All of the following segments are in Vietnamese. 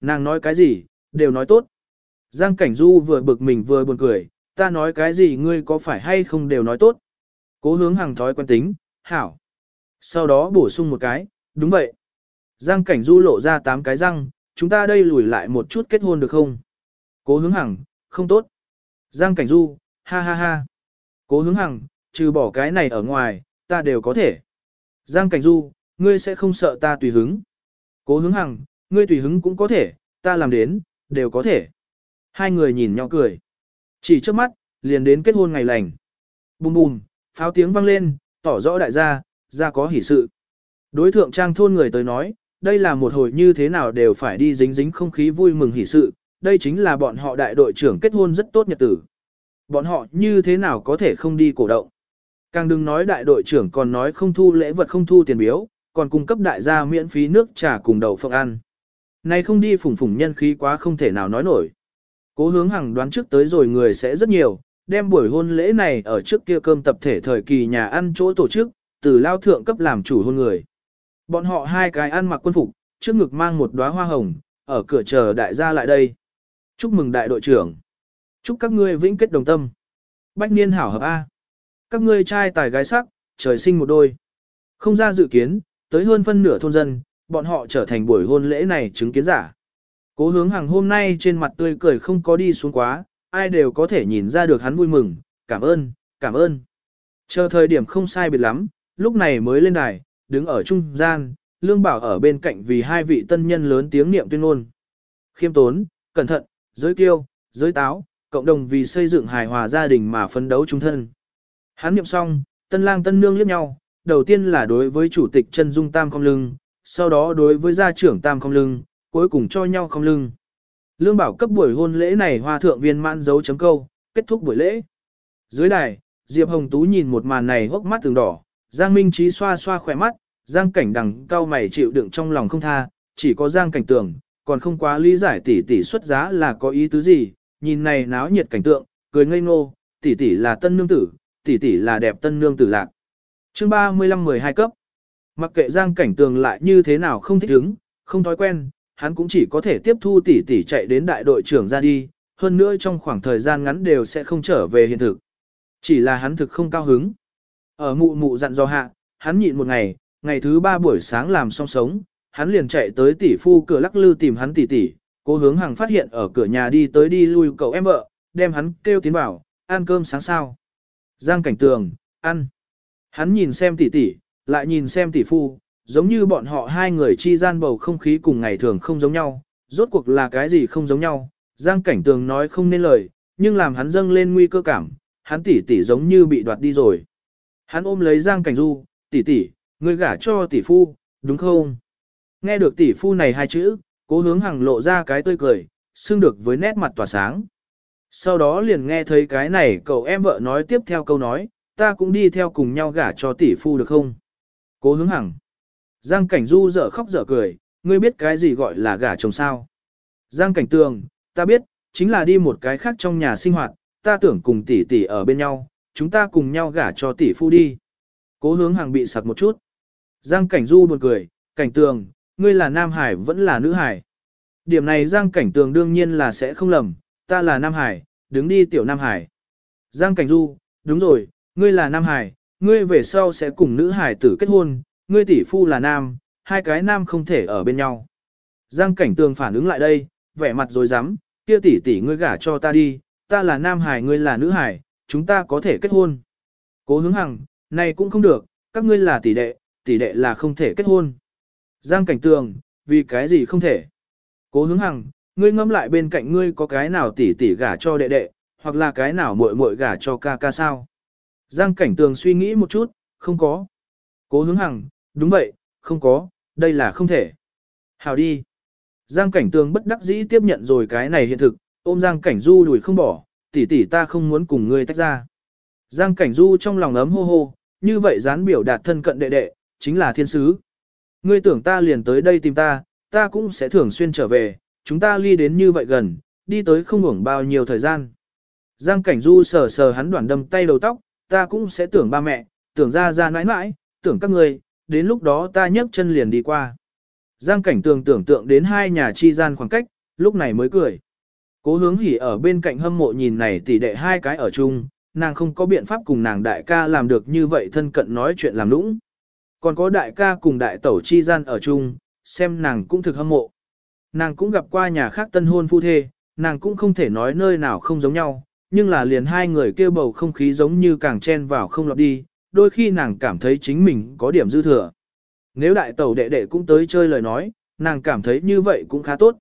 Nàng nói cái gì, đều nói tốt. Giang Cảnh Du vừa bực mình vừa buồn cười, ta nói cái gì ngươi có phải hay không đều nói tốt. Cố hướng hàng thói quen tính, hảo. Sau đó bổ sung một cái, đúng vậy. Giang Cảnh Du lộ ra tám cái răng, chúng ta đây lùi lại một chút kết hôn được không? Cố hướng hằng, không tốt. Giang Cảnh Du, ha ha ha. Cố hướng hằng, trừ bỏ cái này ở ngoài, ta đều có thể. Giang Cảnh Du, ngươi sẽ không sợ ta tùy hứng. Cố hướng hằng, ngươi tùy hứng cũng có thể, ta làm đến, đều có thể. Hai người nhìn nhau cười. Chỉ trước mắt, liền đến kết hôn ngày lành. Bùm bùm, pháo tiếng vang lên, tỏ rõ đại gia, gia có hỷ sự. Đối thượng trang thôn người tới nói, đây là một hồi như thế nào đều phải đi dính dính không khí vui mừng hỷ sự, đây chính là bọn họ đại đội trưởng kết hôn rất tốt nhật tử. Bọn họ như thế nào có thể không đi cổ động. Càng đừng nói đại đội trưởng còn nói không thu lễ vật không thu tiền biếu, còn cung cấp đại gia miễn phí nước trà cùng đậu phộng ăn. Này không đi phủng phủng nhân khí quá không thể nào nói nổi. Cố hướng hàng đoán trước tới rồi người sẽ rất nhiều, đem buổi hôn lễ này ở trước kia cơm tập thể thời kỳ nhà ăn chỗ tổ chức, từ lao thượng cấp làm chủ hôn người. Bọn họ hai cái ăn mặc quân phục, trước ngực mang một đóa hoa hồng, ở cửa chờ đại gia lại đây. Chúc mừng đại đội trưởng. Chúc các ngươi vĩnh kết đồng tâm. Bách niên hảo hợp A. Các ngươi trai tài gái sắc, trời sinh một đôi. Không ra dự kiến, tới hơn phân nửa thôn dân, bọn họ trở thành buổi hôn lễ này chứng kiến giả. Cố hướng hàng hôm nay trên mặt tươi cười không có đi xuống quá, ai đều có thể nhìn ra được hắn vui mừng, cảm ơn, cảm ơn. Chờ thời điểm không sai biệt lắm, lúc này mới lên đài, đứng ở trung gian, Lương Bảo ở bên cạnh vì hai vị tân nhân lớn tiếng niệm tuyên ngôn. Khiêm tốn, cẩn thận, giới kiêu, giới táo, cộng đồng vì xây dựng hài hòa gia đình mà phấn đấu chung thân. Hắn niệm xong, tân lang tân nương liếc nhau, đầu tiên là đối với chủ tịch chân dung tam không lưng, sau đó đối với gia trưởng tam không lưng, cuối cùng cho nhau không lưng. Lương Bảo cấp buổi hôn lễ này hoa thượng viên mãn dấu chấm câu, kết thúc buổi lễ. Dưới đài, Diệp Hồng Tú nhìn một màn này hốc mắt từng đỏ, Giang Minh Trí xoa xoa khỏe mắt, Giang Cảnh đằng cao mày chịu đựng trong lòng không tha, chỉ có Giang Cảnh tưởng, còn không quá lý giải tỷ tỷ xuất giá là có ý tứ gì, nhìn này náo nhiệt cảnh tượng, cười ngây ngô, tỷ tỷ là tân nương tử, tỷ tỷ là đẹp tân nương tử lạc. Chương 35-12 cấp. Mặc kệ Giang Cảnh Tường lại như thế nào không thích ứng, không thói quen, hắn cũng chỉ có thể tiếp thu tỷ tỷ chạy đến đại đội trưởng ra đi, hơn nữa trong khoảng thời gian ngắn đều sẽ không trở về hiện thực. Chỉ là hắn thực không cao hứng. Ở mụ mụ dặn dò hạ, hắn nhịn một ngày, ngày thứ ba buổi sáng làm xong sống, hắn liền chạy tới tỷ phu cửa lắc lư tìm hắn tỷ tỷ, cố hướng hàng phát hiện ở cửa nhà đi tới đi lui cậu em vợ, đem hắn kêu tiến vào, ăn cơm sáng sao. Giang cảnh tường, ăn. Hắn nhìn xem tỷ tỷ, lại nhìn xem tỷ phu, giống như bọn họ hai người chi gian bầu không khí cùng ngày thường không giống nhau, rốt cuộc là cái gì không giống nhau. Giang cảnh tường nói không nên lời, nhưng làm hắn dâng lên nguy cơ cảm, hắn tỷ tỷ giống như bị đoạt đi rồi. Hắn ôm lấy Giang cảnh du, tỷ tỷ, ngươi gả cho tỷ phu, đúng không? Nghe được tỷ phu này hai chữ, cố hướng hàng lộ ra cái tươi cười, xưng được với nét mặt tỏa sáng. Sau đó liền nghe thấy cái này cậu em vợ nói tiếp theo câu nói, ta cũng đi theo cùng nhau gả cho tỷ phu được không? Cố hướng hằng. Giang cảnh du dở khóc dở cười, ngươi biết cái gì gọi là gả chồng sao? Giang cảnh tường, ta biết, chính là đi một cái khác trong nhà sinh hoạt, ta tưởng cùng tỷ tỷ ở bên nhau, chúng ta cùng nhau gả cho tỷ phu đi. Cố hướng hàng bị sặc một chút. Giang cảnh du buồn cười, cảnh tường, ngươi là nam hải vẫn là nữ hải. Điểm này Giang cảnh tường đương nhiên là sẽ không lầm, ta là nam hải, đứng đi tiểu nam hải. Giang cảnh du, đúng rồi, ngươi là nam hải, ngươi về sau sẽ cùng nữ hải tử kết hôn, ngươi tỷ phu là nam, hai cái nam không thể ở bên nhau. Giang cảnh tường phản ứng lại đây, vẻ mặt rồi dám, kia tỷ tỷ ngươi gả cho ta đi, ta là nam hải ngươi là nữ hải, chúng ta có thể kết hôn. Cố hướng hằng, này cũng không được, các ngươi là tỷ đệ, tỷ đệ là không thể kết hôn. Giang cảnh tường, vì cái gì không thể? Cố hướng hằng, ngươi ngâm lại bên cạnh ngươi có cái nào tỷ tỷ gả cho đệ đệ, hoặc là cái nào muội muội gả cho ca ca sao? Giang cảnh tường suy nghĩ một chút, không có. Cố hướng hằng, đúng vậy, không có, đây là không thể. Hào đi. Giang cảnh tường bất đắc dĩ tiếp nhận rồi cái này hiện thực, ôm Giang cảnh du đuổi không bỏ, tỷ tỷ ta không muốn cùng ngươi tách ra. Giang cảnh du trong lòng ấm hô hô, như vậy dán biểu đạt thân cận đệ đệ, chính là thiên sứ. Ngươi tưởng ta liền tới đây tìm ta, ta cũng sẽ thường xuyên trở về, chúng ta ly đến như vậy gần, đi tới không hưởng bao nhiêu thời gian. Giang cảnh du sờ sờ hắn đoạn đâm tay đầu tóc, ta cũng sẽ tưởng ba mẹ, tưởng ra ra nãi nãi, tưởng các ngươi, đến lúc đó ta nhấc chân liền đi qua. Giang cảnh tường tưởng tượng đến hai nhà chi gian khoảng cách, lúc này mới cười. Cố hướng hỉ ở bên cạnh hâm mộ nhìn này tỷ đệ hai cái ở chung, nàng không có biện pháp cùng nàng đại ca làm được như vậy thân cận nói chuyện làm lũng. Còn có đại ca cùng đại tẩu chi gian ở chung, xem nàng cũng thực hâm mộ. Nàng cũng gặp qua nhà khác tân hôn phu thê, nàng cũng không thể nói nơi nào không giống nhau, nhưng là liền hai người kêu bầu không khí giống như càng chen vào không lọt đi, đôi khi nàng cảm thấy chính mình có điểm dư thừa. Nếu đại tẩu đệ đệ cũng tới chơi lời nói, nàng cảm thấy như vậy cũng khá tốt.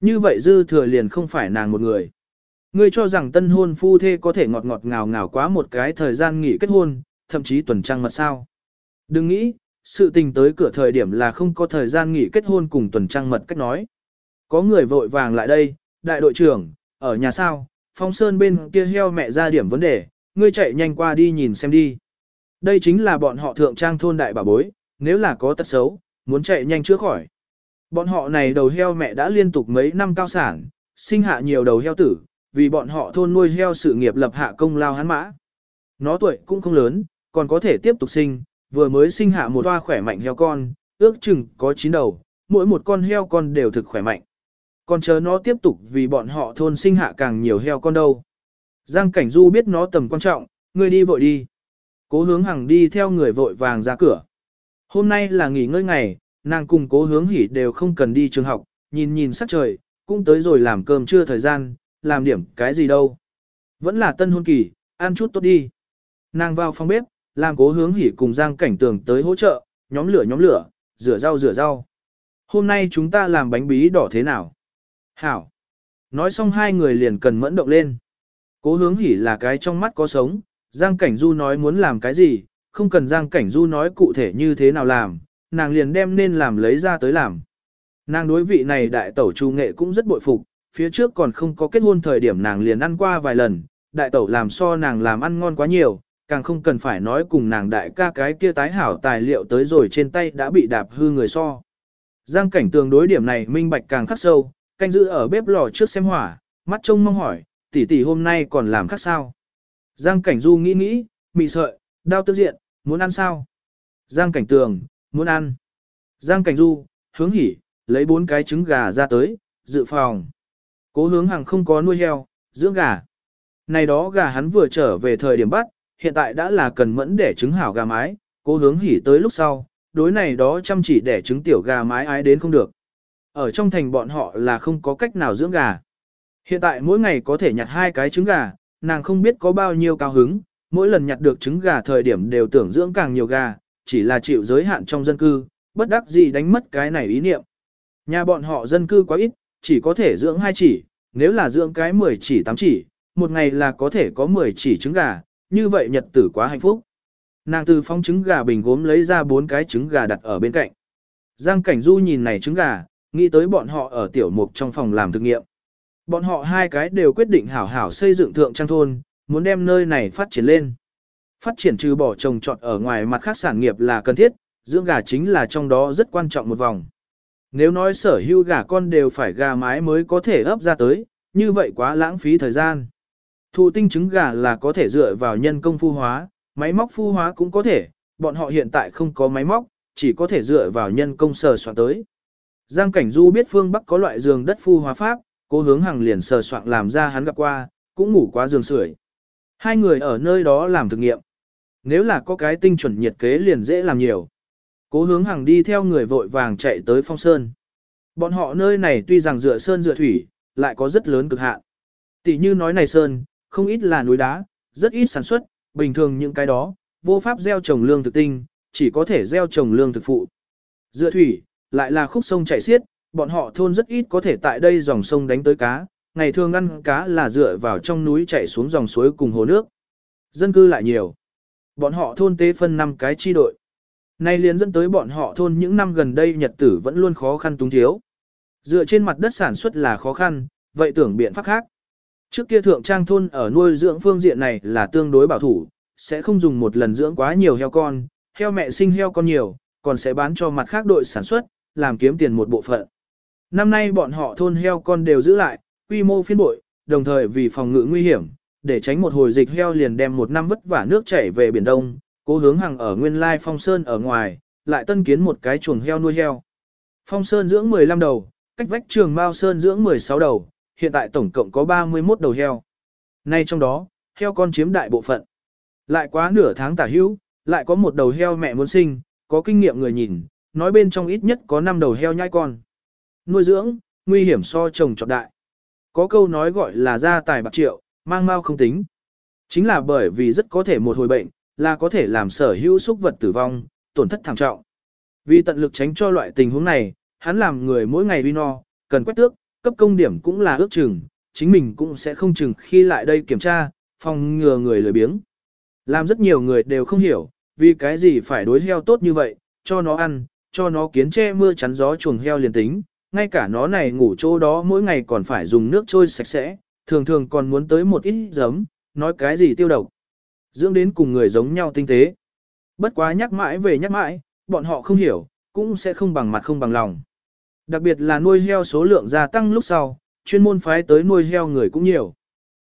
Như vậy dư thừa liền không phải nàng một người. Ngươi cho rằng tân hôn phu thê có thể ngọt ngọt ngào ngào quá một cái thời gian nghỉ kết hôn, thậm chí tuần trăng mật sao. Đừng nghĩ, sự tình tới cửa thời điểm là không có thời gian nghỉ kết hôn cùng tuần trăng mật cách nói. Có người vội vàng lại đây, đại đội trưởng, ở nhà sao, phong sơn bên kia heo mẹ ra điểm vấn đề, ngươi chạy nhanh qua đi nhìn xem đi. Đây chính là bọn họ thượng trang thôn đại bà bối, nếu là có tật xấu, muốn chạy nhanh chữa khỏi. Bọn họ này đầu heo mẹ đã liên tục mấy năm cao sản, sinh hạ nhiều đầu heo tử, vì bọn họ thôn nuôi heo sự nghiệp lập hạ công lao hắn mã. Nó tuổi cũng không lớn, còn có thể tiếp tục sinh, vừa mới sinh hạ một toa khỏe mạnh heo con, ước chừng có 9 đầu, mỗi một con heo con đều thực khỏe mạnh. Còn chờ nó tiếp tục vì bọn họ thôn sinh hạ càng nhiều heo con đâu. Giang Cảnh Du biết nó tầm quan trọng, người đi vội đi. Cố hướng hằng đi theo người vội vàng ra cửa. Hôm nay là nghỉ ngơi ngày, nàng cùng cố hướng hỉ đều không cần đi trường học, nhìn nhìn sắc trời, cũng tới rồi làm cơm trưa thời gian, làm điểm cái gì đâu. Vẫn là tân hôn kỳ, ăn chút tốt đi. Nàng vào phòng bếp, làm cố hướng hỉ cùng Giang Cảnh Tường tới hỗ trợ, nhóm lửa nhóm lửa, rửa rau rửa rau. Hôm nay chúng ta làm bánh bí đỏ thế nào? Hảo. Nói xong hai người liền cần mẫn động lên. Cố hướng hỉ là cái trong mắt có sống, Giang Cảnh Du nói muốn làm cái gì, không cần Giang Cảnh Du nói cụ thể như thế nào làm, nàng liền đem nên làm lấy ra tới làm. Nàng đối vị này đại tẩu chu nghệ cũng rất bội phục, phía trước còn không có kết hôn thời điểm nàng liền ăn qua vài lần, đại tẩu làm so nàng làm ăn ngon quá nhiều, càng không cần phải nói cùng nàng đại ca cái kia tái hảo tài liệu tới rồi trên tay đã bị đạp hư người so. Giang cảnh tường đối điểm này minh bạch càng khắc sâu, canh giữ ở bếp lò trước xem hỏa, mắt trông mong hỏi, tỷ tỷ hôm nay còn làm khác sao? Giang cảnh du nghĩ nghĩ, mị sợi, đau tức diện, muốn ăn sao? Giang cảnh tường, muốn ăn. Giang cảnh du, hướng hỉ, lấy bốn cái trứng gà ra tới, dự phòng. Cố hướng hàng không có nuôi heo, dưỡng gà. Này đó gà hắn vừa trở về thời điểm bắt, hiện tại đã là cần mẫn để trứng hảo gà mái, cố hướng hỉ tới lúc sau, đối này đó chăm chỉ để trứng tiểu gà mái ái đến không được. Ở trong thành bọn họ là không có cách nào dưỡng gà. Hiện tại mỗi ngày có thể nhặt hai cái trứng gà, nàng không biết có bao nhiêu cao hứng, mỗi lần nhặt được trứng gà thời điểm đều tưởng dưỡng càng nhiều gà, chỉ là chịu giới hạn trong dân cư, bất đắc gì đánh mất cái này ý niệm. Nhà bọn họ dân cư quá ít, chỉ có thể dưỡng hai chỉ, nếu là dưỡng cái 10 chỉ 8 chỉ, một ngày là có thể có 10 chỉ trứng gà, như vậy nhật tử quá hạnh phúc. Nàng từ phong trứng gà bình gốm lấy ra bốn cái trứng gà đặt ở bên cạnh. Giang Cảnh Du nhìn này trứng gà, nghĩ tới bọn họ ở tiểu mục trong phòng làm thực nghiệm. Bọn họ hai cái đều quyết định hảo hảo xây dựng thượng trang thôn, muốn đem nơi này phát triển lên. Phát triển trừ bỏ trồng trọt ở ngoài mặt khác sản nghiệp là cần thiết, dưỡng gà chính là trong đó rất quan trọng một vòng. Nếu nói sở hữu gà con đều phải gà mái mới có thể ấp ra tới, như vậy quá lãng phí thời gian. Thụ tinh trứng gà là có thể dựa vào nhân công phu hóa, máy móc phu hóa cũng có thể, bọn họ hiện tại không có máy móc, chỉ có thể dựa vào nhân công sờ soạn tới. Giang Cảnh Du biết phương Bắc có loại giường đất phu hóa pháp, cố hướng hàng liền sờ soạn làm ra hắn gặp qua, cũng ngủ qua giường sưởi. Hai người ở nơi đó làm thực nghiệm. Nếu là có cái tinh chuẩn nhiệt kế liền dễ làm nhiều. Cố hướng hàng đi theo người vội vàng chạy tới phong sơn. Bọn họ nơi này tuy rằng dựa sơn dựa thủy, lại có rất lớn cực hạn. Tỷ như nói này sơn, không ít là núi đá, rất ít sản xuất, bình thường những cái đó, vô pháp gieo trồng lương thực tinh, chỉ có thể gieo trồng lương thực phụ. Dựa thủy, lại là khúc sông chảy xiết, bọn họ thôn rất ít có thể tại đây dòng sông đánh tới cá, ngày thường ăn cá là dựa vào trong núi chảy xuống dòng suối cùng hồ nước. Dân cư lại nhiều. Bọn họ thôn tế phân 5 cái chi đội. Nay liền dẫn tới bọn họ thôn những năm gần đây nhật tử vẫn luôn khó khăn túng thiếu. Dựa trên mặt đất sản xuất là khó khăn, vậy tưởng biện pháp khác. Trước kia thượng trang thôn ở nuôi dưỡng phương diện này là tương đối bảo thủ, sẽ không dùng một lần dưỡng quá nhiều heo con, heo mẹ sinh heo con nhiều, còn sẽ bán cho mặt khác đội sản xuất, làm kiếm tiền một bộ phận. Năm nay bọn họ thôn heo con đều giữ lại, quy mô phiên bội, đồng thời vì phòng ngự nguy hiểm, để tránh một hồi dịch heo liền đem một năm vất vả nước chảy về Biển Đông, cố hướng hàng ở Nguyên Lai Phong Sơn ở ngoài, lại tân kiến một cái chuồng heo nuôi heo. Phong Sơn dưỡng 15 đầu, cách vách trường Mao Sơn dưỡng 16 đầu, hiện tại tổng cộng có 31 đầu heo. Nay trong đó, heo con chiếm đại bộ phận. Lại quá nửa tháng tả hữu, lại có một đầu heo mẹ muốn sinh, có kinh nghiệm người nhìn, nói bên trong ít nhất có 5 đầu heo nhai con. Nuôi dưỡng, nguy hiểm so trồng trọt đại. Có câu nói gọi là gia tài bạc triệu, mang mau không tính. Chính là bởi vì rất có thể một hồi bệnh, là có thể làm sở hữu xúc vật tử vong, tổn thất thảm trọng. Vì tận lực tránh cho loại tình huống này, hắn làm người mỗi ngày uy no, cần quét tước, cấp công điểm cũng là ước chừng, chính mình cũng sẽ không chừng khi lại đây kiểm tra, phòng ngừa người lười biếng. Làm rất nhiều người đều không hiểu, vì cái gì phải đối heo tốt như vậy, cho nó ăn, cho nó kiến che mưa chắn gió chuồng heo liền tính, ngay cả nó này ngủ chỗ đó mỗi ngày còn phải dùng nước trôi sạch sẽ, thường thường còn muốn tới một ít giấm, nói cái gì tiêu độc. Dưỡng đến cùng người giống nhau tinh tế. Bất quá nhắc mãi về nhắc mãi, bọn họ không hiểu, cũng sẽ không bằng mặt không bằng lòng. Đặc biệt là nuôi heo số lượng gia tăng lúc sau, chuyên môn phái tới nuôi heo người cũng nhiều.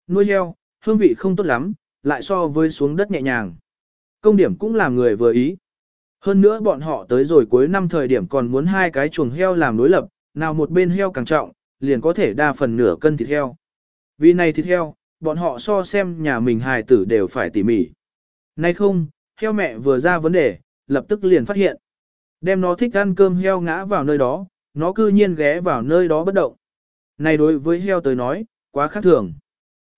Nuôi heo, hương vị không tốt lắm, lại so với xuống đất nhẹ nhàng. Công điểm cũng làm người vừa ý. Hơn nữa bọn họ tới rồi cuối năm thời điểm còn muốn hai cái chuồng heo làm đối lập, nào một bên heo càng trọng, liền có thể đa phần nửa cân thịt heo. Vì này thịt heo, bọn họ so xem nhà mình hài tử đều phải tỉ mỉ. Nay không, heo mẹ vừa ra vấn đề, lập tức liền phát hiện. Đem nó thích ăn cơm heo ngã vào nơi đó, nó cư nhiên ghé vào nơi đó bất động. Này đối với heo tới nói, quá khác thường.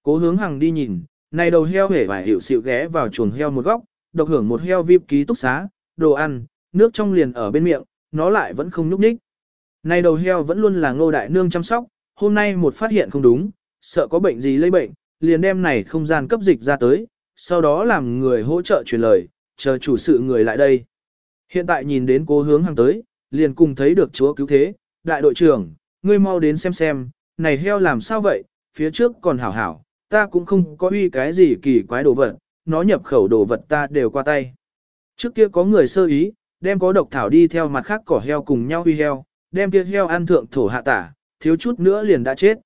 Cố hướng hàng đi nhìn, này đầu heo hể vải hiệu xịu ghé vào chuồng heo một góc, độc hưởng một heo vip ký túc xá, đồ ăn, nước trong liền ở bên miệng, nó lại vẫn không nhúc nhích. Này đầu heo vẫn luôn là ngô đại nương chăm sóc, hôm nay một phát hiện không đúng, sợ có bệnh gì lây bệnh, liền đem này không gian cấp dịch ra tới, sau đó làm người hỗ trợ truyền lời, chờ chủ sự người lại đây. Hiện tại nhìn đến cố hướng hàng tới, liền cùng thấy được chúa cứu thế, đại đội trưởng, ngươi mau đến xem xem, này heo làm sao vậy, phía trước còn hảo hảo, ta cũng không có uy cái gì kỳ quái đồ vật, nó nhập khẩu đồ vật ta đều qua tay. Trước kia có người sơ ý, đem có độc thảo đi theo mặt khác cỏ heo cùng nhau huy heo, đem kia heo ăn thượng thổ hạ tả, thiếu chút nữa liền đã chết.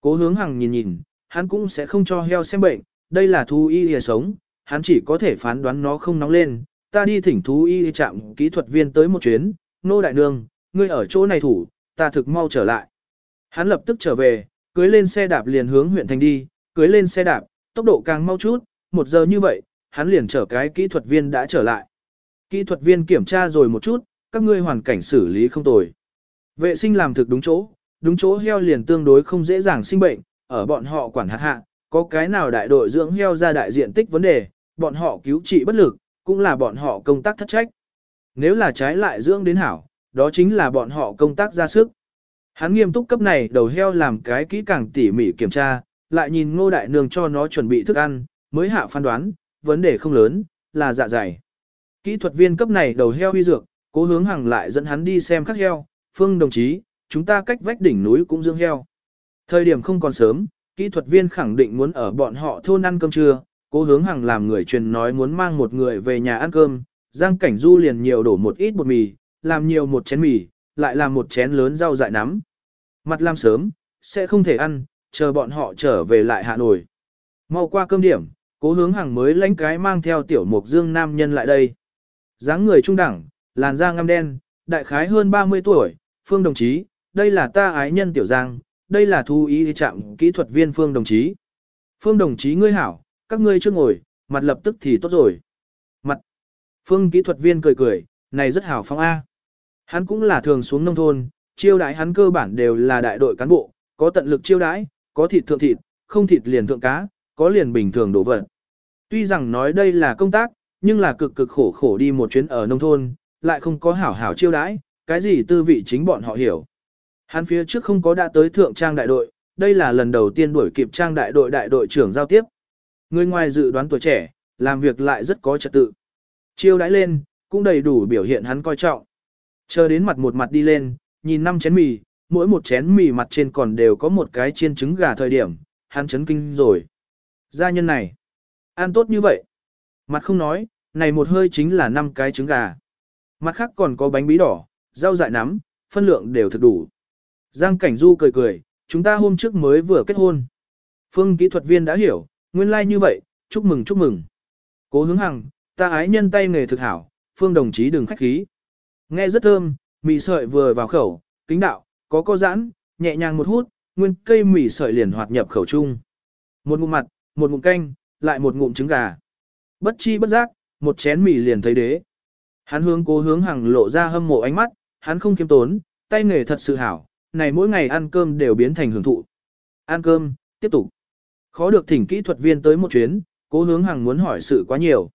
Cố hướng hằng nhìn nhìn, hắn cũng sẽ không cho heo xem bệnh, đây là thú y hề sống, hắn chỉ có thể phán đoán nó không nóng lên. Ta đi thỉnh thú y chạm kỹ thuật viên tới một chuyến, nô đại nương, ngươi ở chỗ này thủ, ta thực mau trở lại. Hắn lập tức trở về, cưới lên xe đạp liền hướng huyện thành đi, cưới lên xe đạp, tốc độ càng mau chút, một giờ như vậy, hắn liền chở cái kỹ thuật viên đã trở lại. Kỹ thuật viên kiểm tra rồi một chút, các ngươi hoàn cảnh xử lý không tồi. Vệ sinh làm thực đúng chỗ, đúng chỗ heo liền tương đối không dễ dàng sinh bệnh, ở bọn họ quản hạt hạ, có cái nào đại đội dưỡng heo ra đại diện tích vấn đề, bọn họ cứu trị bất lực, cũng là bọn họ công tác thất trách. Nếu là trái lại dưỡng đến hảo, đó chính là bọn họ công tác ra sức. Hắn nghiêm túc cấp này đầu heo làm cái kỹ càng tỉ mỉ kiểm tra, lại nhìn ngô đại nương cho nó chuẩn bị thức ăn, mới hạ phán đoán, vấn đề không lớn, là dạ dày. Kỹ thuật viên cấp này đầu heo huy dược, cố hướng hàng lại dẫn hắn đi xem các heo, phương đồng chí, chúng ta cách vách đỉnh núi cũng dưỡng heo. Thời điểm không còn sớm, kỹ thuật viên khẳng định muốn ở bọn họ thôn ăn cơm trưa, cố hướng hàng làm người truyền nói muốn mang một người về nhà ăn cơm, Giang Cảnh Du liền nhiều đổ một ít bột mì, làm nhiều một chén mì, lại làm một chén lớn rau dại nắm. Mặt làm sớm, sẽ không thể ăn, chờ bọn họ trở về lại hà nội Mau qua cơm điểm, cố hướng hàng mới lãnh cái mang theo tiểu mục dương nam nhân lại đây. dáng người trung đẳng, làn da ngăm đen, đại khái hơn 30 tuổi, phương đồng chí, đây là ta ái nhân tiểu giang, đây là thu ý trạm kỹ thuật viên phương đồng chí. Phương đồng chí ngươi hảo, các ngươi chưa ngồi, mặt lập tức thì tốt rồi. Mặt. Phương kỹ thuật viên cười cười, này rất hảo phong A. Hắn cũng là thường xuống nông thôn, chiêu đãi hắn cơ bản đều là đại đội cán bộ, có tận lực chiêu đãi, có thịt thượng thịt, không thịt liền thượng cá, có liền bình thường đổ vật. Tuy rằng nói đây là công tác, nhưng là cực cực khổ khổ đi một chuyến ở nông thôn, lại không có hảo hảo chiêu đãi, cái gì tư vị chính bọn họ hiểu. Hắn phía trước không có đã tới thượng trang đại đội, đây là lần đầu tiên đuổi kịp trang đại đội đại đội trưởng giao tiếp. Người ngoài dự đoán tuổi trẻ, làm việc lại rất có trật tự. Chiêu đãi lên, cũng đầy đủ biểu hiện hắn coi trọng. Chờ đến mặt một mặt đi lên, nhìn năm chén mì, mỗi một chén mì mặt trên còn đều có một cái chiên trứng gà thời điểm, hắn chấn kinh rồi. Gia nhân này, ăn tốt như vậy. Mặt không nói, này một hơi chính là năm cái trứng gà. Mặt khác còn có bánh bí đỏ, rau dại nắm, phân lượng đều thực đủ. Giang Cảnh Du cười cười, chúng ta hôm trước mới vừa kết hôn. Phương kỹ thuật viên đã hiểu, nguyên lai like như vậy, chúc mừng chúc mừng. Cố hướng hằng, ta ái nhân tay nghề thực hảo, Phương đồng chí đừng khách khí. Nghe rất thơm, mì sợi vừa vào khẩu, kính đạo, có co giãn, nhẹ nhàng một hút, nguyên cây mì sợi liền hoạt nhập khẩu chung. Một ngụm mặt, một ngụm canh, lại một ngụm trứng gà. Bất chi bất giác, một chén mì liền thấy đế. Hắn hướng cố hướng hàng lộ ra hâm mộ ánh mắt, hắn không kiêm tốn, tay nghề thật sự hảo, này mỗi ngày ăn cơm đều biến thành hưởng thụ. Ăn cơm, tiếp tục. Khó được thỉnh kỹ thuật viên tới một chuyến, cố hướng hàng muốn hỏi sự quá nhiều.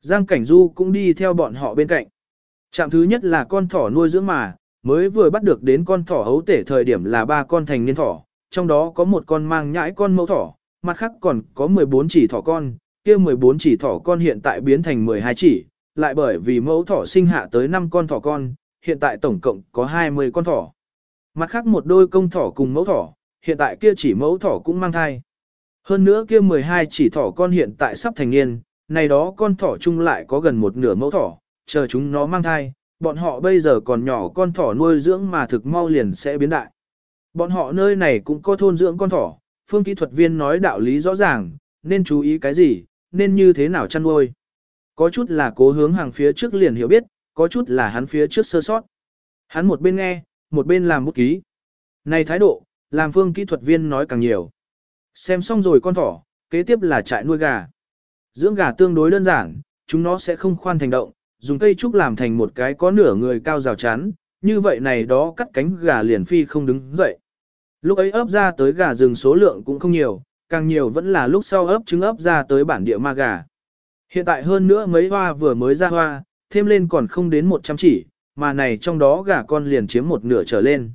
Giang Cảnh Du cũng đi theo bọn họ bên cạnh. Trạm thứ nhất là con thỏ nuôi dưỡng mà, mới vừa bắt được đến con thỏ hấu tể thời điểm là ba con thành niên thỏ, trong đó có một con mang nhãi con mẫu thỏ, mặt khác còn có 14 chỉ thỏ con, kia 14 chỉ thỏ con hiện tại biến thành 12 chỉ, lại bởi vì mẫu thỏ sinh hạ tới 5 con thỏ con, hiện tại tổng cộng có 20 con thỏ. Mặt khác một đôi công thỏ cùng mẫu thỏ, hiện tại kia chỉ mẫu thỏ cũng mang thai. Hơn nữa kia 12 chỉ thỏ con hiện tại sắp thành niên, này đó con thỏ chung lại có gần một nửa mẫu thỏ, chờ chúng nó mang thai, bọn họ bây giờ còn nhỏ con thỏ nuôi dưỡng mà thực mau liền sẽ biến đại. Bọn họ nơi này cũng có thôn dưỡng con thỏ, phương kỹ thuật viên nói đạo lý rõ ràng, nên chú ý cái gì, nên như thế nào chăn nuôi. Có chút là cố hướng hàng phía trước liền hiểu biết, có chút là hắn phía trước sơ sót. Hắn một bên nghe, một bên làm bút ký. Này thái độ, làm phương kỹ thuật viên nói càng nhiều. Xem xong rồi con thỏ, kế tiếp là trại nuôi gà. Dưỡng gà tương đối đơn giản, chúng nó sẽ không khoan thành động, dùng cây trúc làm thành một cái có nửa người cao rào chắn, như vậy này đó cắt cánh gà liền phi không đứng dậy. Lúc ấy ấp ra tới gà rừng số lượng cũng không nhiều, càng nhiều vẫn là lúc sau ấp trứng ấp ra tới bản địa ma gà. Hiện tại hơn nữa mấy hoa vừa mới ra hoa, thêm lên còn không đến 100 chỉ, mà này trong đó gà con liền chiếm một nửa trở lên.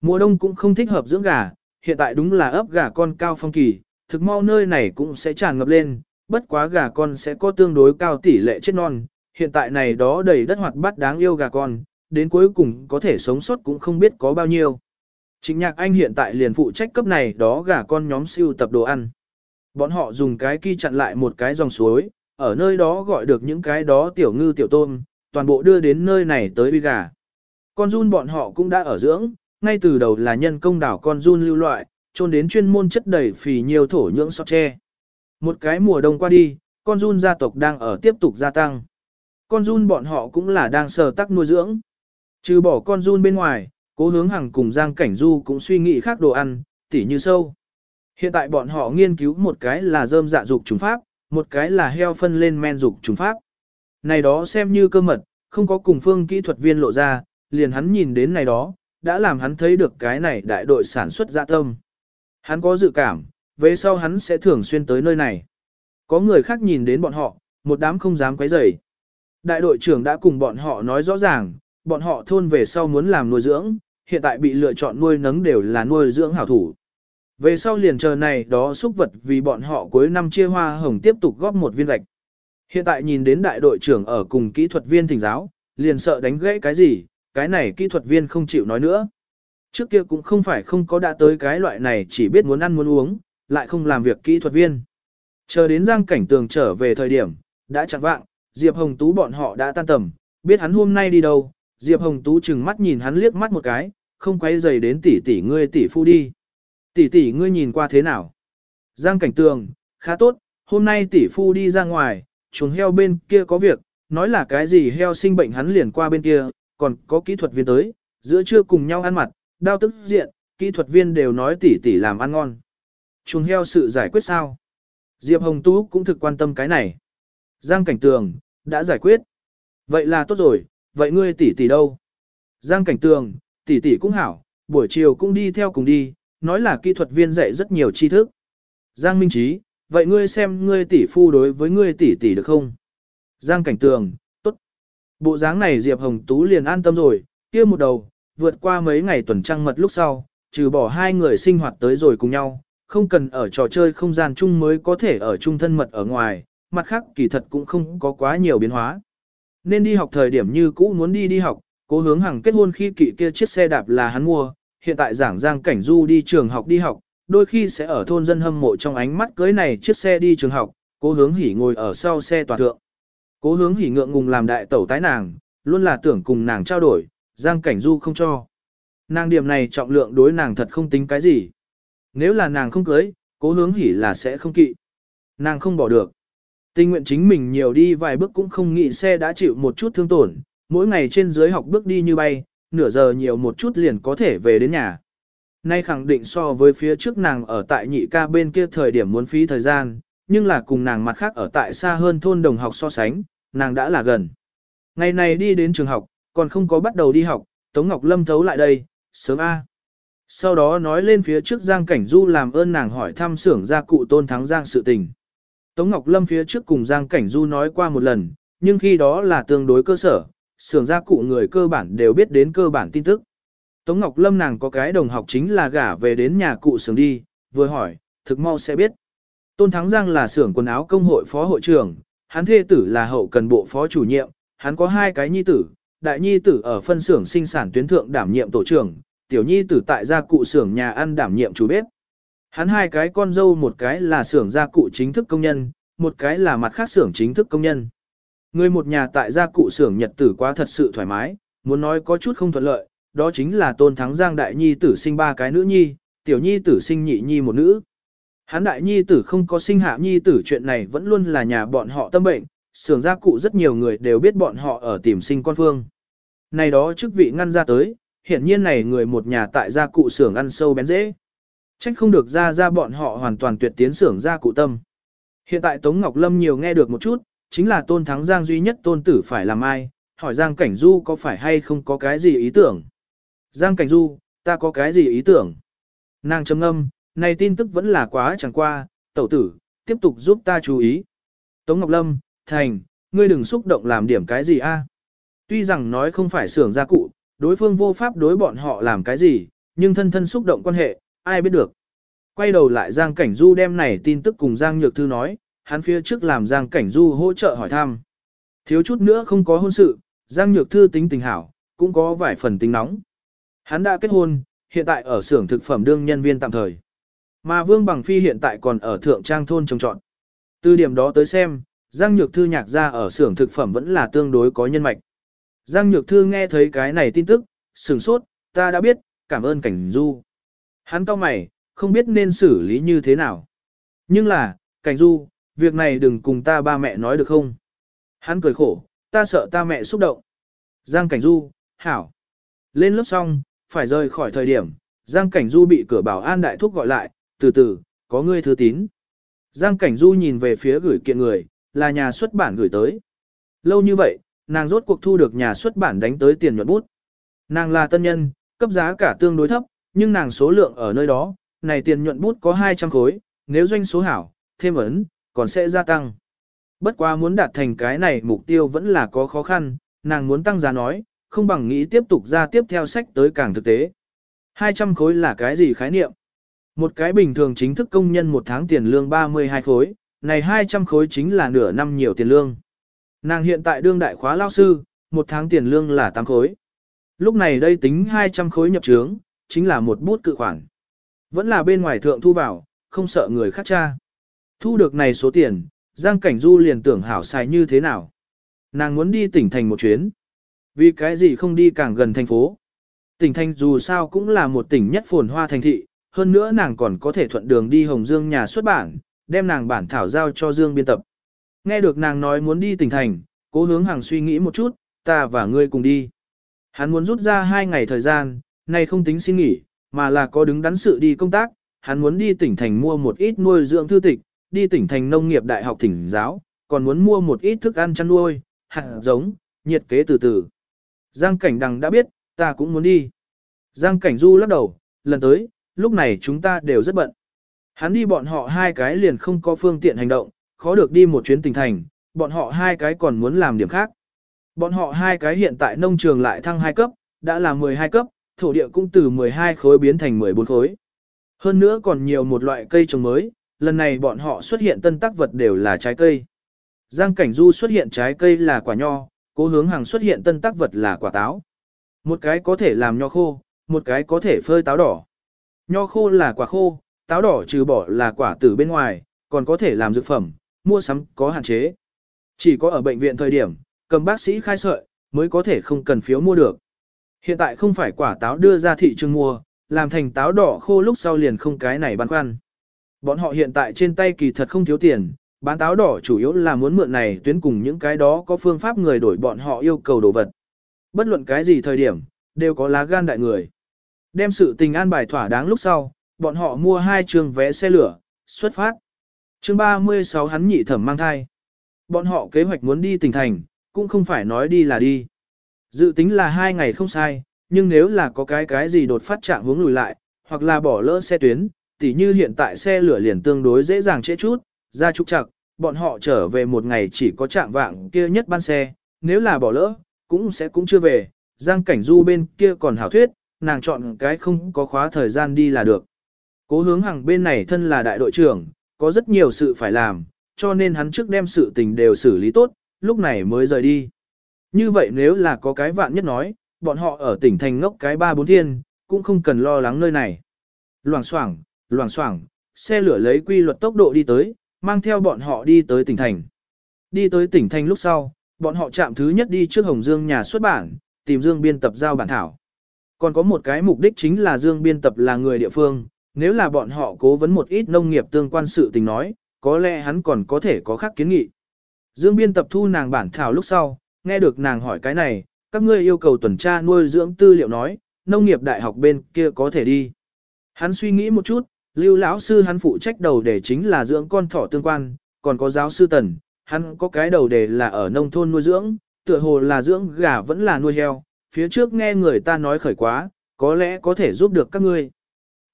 Mùa đông cũng không thích hợp dưỡng gà, hiện tại đúng là ấp gà con cao phong kỳ, thực mau nơi này cũng sẽ tràn ngập lên, bất quá gà con sẽ có tương đối cao tỷ lệ chết non, hiện tại này đó đầy đất hoạt bát đáng yêu gà con, đến cuối cùng có thể sống sót cũng không biết có bao nhiêu. Trịnh nhạc anh hiện tại liền phụ trách cấp này đó gà con nhóm siêu tập đồ ăn. Bọn họ dùng cái kia chặn lại một cái dòng suối, ở nơi đó gọi được những cái đó tiểu ngư tiểu tôm, toàn bộ đưa đến nơi này tới uy gà. Con run bọn họ cũng đã ở dưỡng, ngay từ đầu là nhân công đảo con run lưu loại, trôn đến chuyên môn chất đầy phì nhiều thổ nhưỡng sọt tre. Một cái mùa đông qua đi, con run gia tộc đang ở tiếp tục gia tăng. Con run bọn họ cũng là đang sờ tắc nuôi dưỡng. Trừ bỏ con run bên ngoài, cố hướng hàng cùng Giang Cảnh Du cũng suy nghĩ khác đồ ăn, tỉ như sâu. Hiện tại bọn họ nghiên cứu một cái là dơm dạ dục trùng pháp, một cái là heo phân lên men dục trùng pháp. Này đó xem như cơ mật, không có cùng phương kỹ thuật viên lộ ra, liền hắn nhìn đến này đó, đã làm hắn thấy được cái này đại đội sản xuất dạ tâm. Hắn có dự cảm, về sau hắn sẽ thường xuyên tới nơi này. Có người khác nhìn đến bọn họ, một đám không dám quấy rầy. Đại đội trưởng đã cùng bọn họ nói rõ ràng, bọn họ thôn về sau muốn làm nuôi dưỡng, hiện tại bị lựa chọn nuôi nấng đều là nuôi dưỡng hảo thủ. Về sau liền chờ này đó xúc vật vì bọn họ cuối năm chia hoa hồng tiếp tục góp một viên gạch. Hiện tại nhìn đến đại đội trưởng ở cùng kỹ thuật viên thỉnh giáo, liền sợ đánh gãy cái gì, cái này kỹ thuật viên không chịu nói nữa. Trước kia cũng không phải không có đã tới cái loại này chỉ biết muốn ăn muốn uống, lại không làm việc kỹ thuật viên. Chờ đến Giang Cảnh Tường trở về thời điểm, đã chẳng vạng, Diệp Hồng Tú bọn họ đã tan tầm, biết hắn hôm nay đi đâu, Diệp Hồng Tú chừng mắt nhìn hắn liếc mắt một cái, không quay dày đến tỷ tỷ ngươi tỷ phu đi. Tỷ tỷ ngươi nhìn qua thế nào? Giang Cảnh Tường, khá tốt, hôm nay tỷ phu đi ra ngoài, chuồng heo bên kia có việc, nói là cái gì heo sinh bệnh hắn liền qua bên kia, còn có kỹ thuật viên tới, giữa trưa cùng nhau ăn mặt, đau tức diện, kỹ thuật viên đều nói tỷ tỷ làm ăn ngon. Chuồng heo sự giải quyết sao? Diệp Hồng Tú cũng thực quan tâm cái này. Giang Cảnh Tường, đã giải quyết. Vậy là tốt rồi, vậy ngươi tỷ tỷ đâu? Giang Cảnh Tường, tỷ tỷ cũng hảo, buổi chiều cũng đi theo cùng đi, nói là kỹ thuật viên dạy rất nhiều tri thức. Giang Minh Trí, vậy ngươi xem ngươi tỷ phu đối với ngươi tỷ tỷ được không? Giang Cảnh Tường, tốt. Bộ dáng này Diệp Hồng Tú liền an tâm rồi, kia một đầu, vượt qua mấy ngày tuần trăng mật lúc sau, trừ bỏ hai người sinh hoạt tới rồi cùng nhau, không cần ở trò chơi không gian chung mới có thể ở chung thân mật ở ngoài, mặt khác kỳ thật cũng không có quá nhiều biến hóa. Nên đi học thời điểm như cũ muốn đi đi học, cố hướng hàng kết hôn khi kỵ kia chiếc xe đạp là hắn mua, hiện tại giảng giang cảnh du đi trường học đi học, đôi khi sẽ ở thôn dân hâm mộ trong ánh mắt cưới này chiếc xe đi trường học, cố hướng hỉ ngồi ở sau xe tòa thượng. Cố hướng hỉ ngượng ngùng làm đại tẩu tái nàng, luôn là tưởng cùng nàng trao đổi, giang cảnh du không cho. Nàng điểm này trọng lượng đối nàng thật không tính cái gì. Nếu là nàng không cưới, cố hướng hỉ là sẽ không kỵ. Nàng không bỏ được. Tình nguyện chính mình nhiều đi vài bước cũng không nghĩ xe đã chịu một chút thương tổn, mỗi ngày trên dưới học bước đi như bay, nửa giờ nhiều một chút liền có thể về đến nhà. Nay khẳng định so với phía trước nàng ở tại nhị ca bên kia thời điểm muốn phí thời gian, nhưng là cùng nàng mặt khác ở tại xa hơn thôn đồng học so sánh, nàng đã là gần. Ngày này đi đến trường học, còn không có bắt đầu đi học, Tống Ngọc Lâm thấu lại đây, sớm A. Sau đó nói lên phía trước Giang Cảnh Du làm ơn nàng hỏi thăm xưởng gia cụ tôn thắng Giang sự tình. Tống Ngọc Lâm phía trước cùng Giang Cảnh Du nói qua một lần, nhưng khi đó là tương đối cơ sở, xưởng gia cụ người cơ bản đều biết đến cơ bản tin tức. Tống Ngọc Lâm nàng có cái đồng học chính là gả về đến nhà cụ xưởng đi, vừa hỏi, thực mau sẽ biết. Tôn Thắng Giang là xưởng quần áo công hội phó hội trưởng, hắn thê tử là hậu cần bộ phó chủ nhiệm, hắn có hai cái nhi tử, đại nhi tử ở phân xưởng sinh sản tuyến thượng đảm nhiệm tổ trưởng, tiểu nhi tử tại gia cụ xưởng nhà ăn đảm nhiệm chủ bếp. Hắn hai cái con dâu một cái là xưởng gia cụ chính thức công nhân, một cái là mặt khác xưởng chính thức công nhân. Người một nhà tại gia cụ xưởng nhật tử quá thật sự thoải mái, muốn nói có chút không thuận lợi, đó chính là tôn thắng giang đại nhi tử sinh ba cái nữ nhi, tiểu nhi tử sinh nhị nhi một nữ. Hắn đại nhi tử không có sinh hạ nhi tử chuyện này vẫn luôn là nhà bọn họ tâm bệnh, xưởng gia cụ rất nhiều người đều biết bọn họ ở tìm sinh con phương. Này đó chức vị ngăn ra tới, hiện nhiên này người một nhà tại gia cụ xưởng ăn sâu bén dễ. Trách không được ra ra bọn họ hoàn toàn tuyệt tiến xưởng ra cụ tâm. Hiện tại Tống Ngọc Lâm nhiều nghe được một chút, chính là tôn thắng Giang duy nhất tôn tử phải làm ai, hỏi Giang Cảnh Du có phải hay không có cái gì ý tưởng. Giang Cảnh Du, ta có cái gì ý tưởng. Nàng trầm ngâm, này tin tức vẫn là quá chẳng qua, tẩu tử, tiếp tục giúp ta chú ý. Tống Ngọc Lâm, Thành, ngươi đừng xúc động làm điểm cái gì a. À? Tuy rằng nói không phải xưởng gia cụ, đối phương vô pháp đối bọn họ làm cái gì, nhưng thân thân xúc động quan hệ, ai biết được. Quay đầu lại Giang Cảnh Du đem này tin tức cùng Giang Nhược Thư nói, hắn phía trước làm Giang Cảnh Du hỗ trợ hỏi thăm. Thiếu chút nữa không có hôn sự, Giang Nhược Thư tính tình hảo, cũng có vài phần tính nóng. Hắn đã kết hôn, hiện tại ở xưởng thực phẩm đương nhân viên tạm thời. Mà Vương Bằng Phi hiện tại còn ở Thượng Trang Thôn trồng trọn. Từ điểm đó tới xem, Giang Nhược Thư nhạc ra ở xưởng thực phẩm vẫn là tương đối có nhân mạch. Giang Nhược Thư nghe thấy cái này tin tức, sửng sốt, ta đã biết, cảm ơn Cảnh Du. Hắn cao mày, không biết nên xử lý như thế nào. Nhưng là, Cảnh Du, việc này đừng cùng ta ba mẹ nói được không? Hắn cười khổ, ta sợ ta mẹ xúc động. Giang Cảnh Du, hảo. Lên lớp xong, phải rời khỏi thời điểm, Giang Cảnh Du bị cửa bảo an đại thúc gọi lại, từ từ, có ngươi thư tín. Giang Cảnh Du nhìn về phía gửi kiện người, là nhà xuất bản gửi tới. Lâu như vậy, nàng rốt cuộc thu được nhà xuất bản đánh tới tiền nhuận bút. Nàng là tân nhân, cấp giá cả tương đối thấp, nhưng nàng số lượng ở nơi đó, này tiền nhuận bút có 200 khối, nếu doanh số hảo, thêm ấn, còn sẽ gia tăng. Bất quá muốn đạt thành cái này mục tiêu vẫn là có khó khăn, nàng muốn tăng giá nói, không bằng nghĩ tiếp tục ra tiếp theo sách tới càng thực tế. 200 khối là cái gì khái niệm? Một cái bình thường chính thức công nhân một tháng tiền lương 32 khối, này 200 khối chính là nửa năm nhiều tiền lương. Nàng hiện tại đương đại khóa lao sư, một tháng tiền lương là 8 khối. Lúc này đây tính 200 khối nhập trướng, chính là một bút cự khoản. Vẫn là bên ngoài thượng thu vào, không sợ người khác tra. Thu được này số tiền, Giang Cảnh Du liền tưởng hảo xài như thế nào. Nàng muốn đi tỉnh thành một chuyến. Vì cái gì không đi càng gần thành phố. Tỉnh thành dù sao cũng là một tỉnh nhất phồn hoa thành thị, hơn nữa nàng còn có thể thuận đường đi Hồng Dương nhà xuất bản, đem nàng bản thảo giao cho Dương biên tập. Nghe được nàng nói muốn đi tỉnh thành, cố hướng hàng suy nghĩ một chút, ta và ngươi cùng đi. Hắn muốn rút ra hai ngày thời gian, nay không tính xin nghỉ, mà là có đứng đắn sự đi công tác, hắn muốn đi tỉnh thành mua một ít nuôi dưỡng thư tịch, đi tỉnh thành nông nghiệp đại học thỉnh giáo, còn muốn mua một ít thức ăn chăn nuôi, hạt giống, nhiệt kế từ từ. Giang Cảnh Đằng đã biết, ta cũng muốn đi. Giang Cảnh Du lắc đầu, lần tới, lúc này chúng ta đều rất bận. Hắn đi bọn họ hai cái liền không có phương tiện hành động, khó được đi một chuyến tỉnh thành, bọn họ hai cái còn muốn làm điểm khác. Bọn họ hai cái hiện tại nông trường lại thăng hai cấp, đã là 12 cấp, thổ địa cũng từ 12 khối biến thành 14 khối. Hơn nữa còn nhiều một loại cây trồng mới, lần này bọn họ xuất hiện tân tác vật đều là trái cây. Giang Cảnh Du xuất hiện trái cây là quả nho, cố hướng hàng xuất hiện tân tác vật là quả táo. Một cái có thể làm nho khô, một cái có thể phơi táo đỏ. Nho khô là quả khô, táo đỏ trừ bỏ là quả tử bên ngoài, còn có thể làm dược phẩm, mua sắm có hạn chế. Chỉ có ở bệnh viện thời điểm, cầm bác sĩ khai sợi, mới có thể không cần phiếu mua được. Hiện tại không phải quả táo đưa ra thị trường mua, làm thành táo đỏ khô lúc sau liền không cái này băn khoăn. Bọn họ hiện tại trên tay kỳ thật không thiếu tiền, bán táo đỏ chủ yếu là muốn mượn này tuyến cùng những cái đó có phương pháp người đổi bọn họ yêu cầu đồ vật. Bất luận cái gì thời điểm, đều có lá gan đại người. Đem sự tình an bài thỏa đáng lúc sau, bọn họ mua hai trường vé xe lửa, xuất phát. chương 36 hắn nhị thẩm mang thai. Bọn họ kế hoạch muốn đi tỉnh thành, cũng không phải nói đi là đi. Dự tính là hai ngày không sai, nhưng nếu là có cái cái gì đột phát trạng hướng lùi lại, hoặc là bỏ lỡ xe tuyến, tỉ như hiện tại xe lửa liền tương đối dễ dàng trễ chút, ra trục chặt, bọn họ trở về một ngày chỉ có trạng vạng kia nhất ban xe, nếu là bỏ lỡ, cũng sẽ cũng chưa về, Giang Cảnh Du bên kia còn hảo thuyết, nàng chọn cái không có khóa thời gian đi là được. Cố hướng hàng bên này thân là đại đội trưởng, có rất nhiều sự phải làm, cho nên hắn trước đem sự tình đều xử lý tốt, lúc này mới rời đi. Như vậy nếu là có cái vạn nhất nói, bọn họ ở tỉnh thành ngốc cái ba bốn thiên, cũng không cần lo lắng nơi này. Loảng xoảng, loảng xoảng, xe lửa lấy quy luật tốc độ đi tới, mang theo bọn họ đi tới tỉnh thành. Đi tới tỉnh thành lúc sau, bọn họ chạm thứ nhất đi trước Hồng Dương nhà xuất bản, tìm Dương biên tập giao bản thảo. Còn có một cái mục đích chính là Dương biên tập là người địa phương, nếu là bọn họ cố vấn một ít nông nghiệp tương quan sự tình nói, có lẽ hắn còn có thể có khác kiến nghị. Dương biên tập thu nàng bản thảo lúc sau, nghe được nàng hỏi cái này, các ngươi yêu cầu tuần tra nuôi dưỡng tư liệu nói, nông nghiệp đại học bên kia có thể đi. Hắn suy nghĩ một chút, lưu lão sư hắn phụ trách đầu để chính là dưỡng con thỏ tương quan, còn có giáo sư tần, hắn có cái đầu đề là ở nông thôn nuôi dưỡng, tựa hồ là dưỡng gà vẫn là nuôi heo, phía trước nghe người ta nói khởi quá, có lẽ có thể giúp được các ngươi.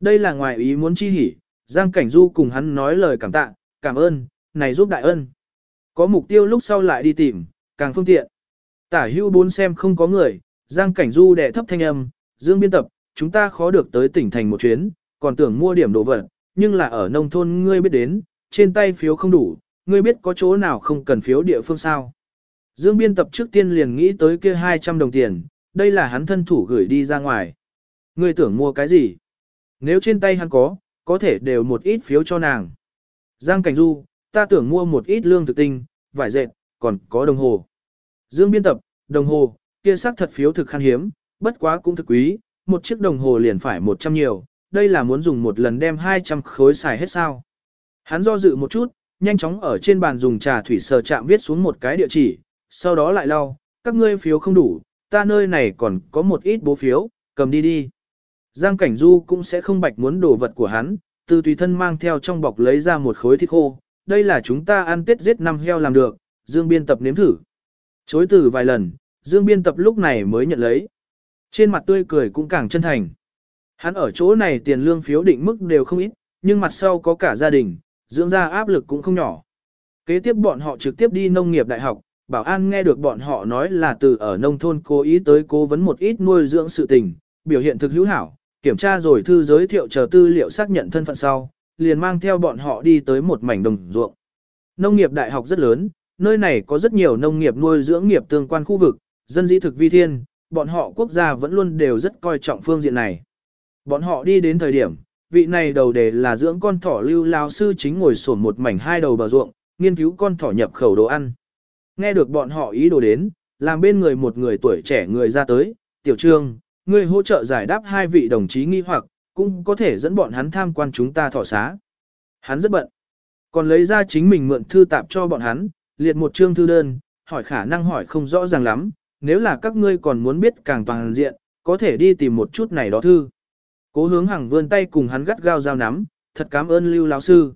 Đây là ngoài ý muốn chi hỉ, Giang Cảnh Du cùng hắn nói lời cảm tạ, cảm ơn, này giúp đại ân. Có mục tiêu lúc sau lại đi tìm, càng phương tiện. Tả hưu bốn xem không có người, Giang Cảnh Du đệ thấp thanh âm, Dương biên tập, chúng ta khó được tới tỉnh thành một chuyến, còn tưởng mua điểm đồ vật, nhưng là ở nông thôn ngươi biết đến, trên tay phiếu không đủ, ngươi biết có chỗ nào không cần phiếu địa phương sao. Dương biên tập trước tiên liền nghĩ tới kia 200 đồng tiền, đây là hắn thân thủ gửi đi ra ngoài. Ngươi tưởng mua cái gì? Nếu trên tay hắn có, có thể đều một ít phiếu cho nàng. Giang Cảnh Du, ta tưởng mua một ít lương thực tinh, vải dệt, còn có đồng hồ. Dương biên tập, đồng hồ, kia sắc thật phiếu thực khan hiếm, bất quá cũng thực quý, một chiếc đồng hồ liền phải 100 nhiều, đây là muốn dùng một lần đem 200 khối xài hết sao. Hắn do dự một chút, nhanh chóng ở trên bàn dùng trà thủy sờ chạm viết xuống một cái địa chỉ, sau đó lại lau, các ngươi phiếu không đủ, ta nơi này còn có một ít bố phiếu, cầm đi đi. Giang Cảnh Du cũng sẽ không bạch muốn đồ vật của hắn, từ tùy thân mang theo trong bọc lấy ra một khối thịt khô, đây là chúng ta ăn tết giết năm heo làm được, Dương biên tập nếm thử. Chối từ vài lần, Dương biên tập lúc này mới nhận lấy. Trên mặt tươi cười cũng càng chân thành. Hắn ở chỗ này tiền lương phiếu định mức đều không ít, nhưng mặt sau có cả gia đình, dưỡng ra áp lực cũng không nhỏ. Kế tiếp bọn họ trực tiếp đi nông nghiệp đại học, bảo an nghe được bọn họ nói là từ ở nông thôn cố ý tới cố vấn một ít nuôi dưỡng sự tình, biểu hiện thực hữu hảo, kiểm tra rồi thư giới thiệu chờ tư liệu xác nhận thân phận sau, liền mang theo bọn họ đi tới một mảnh đồng ruộng. Nông nghiệp đại học rất lớn, nơi này có rất nhiều nông nghiệp nuôi dưỡng nghiệp tương quan khu vực, dân dĩ thực vi thiên, bọn họ quốc gia vẫn luôn đều rất coi trọng phương diện này. Bọn họ đi đến thời điểm, vị này đầu đề là dưỡng con thỏ lưu lao sư chính ngồi sổn một mảnh hai đầu bờ ruộng, nghiên cứu con thỏ nhập khẩu đồ ăn. Nghe được bọn họ ý đồ đến, làm bên người một người tuổi trẻ người ra tới, tiểu trương, người hỗ trợ giải đáp hai vị đồng chí nghi hoặc, cũng có thể dẫn bọn hắn tham quan chúng ta thỏ xá. Hắn rất bận. Còn lấy ra chính mình mượn thư tạp cho bọn hắn, liệt một chương thư đơn, hỏi khả năng hỏi không rõ ràng lắm, nếu là các ngươi còn muốn biết càng toàn diện, có thể đi tìm một chút này đó thư. Cố hướng hàng vươn tay cùng hắn gắt gao giao nắm, thật cảm ơn lưu lão sư.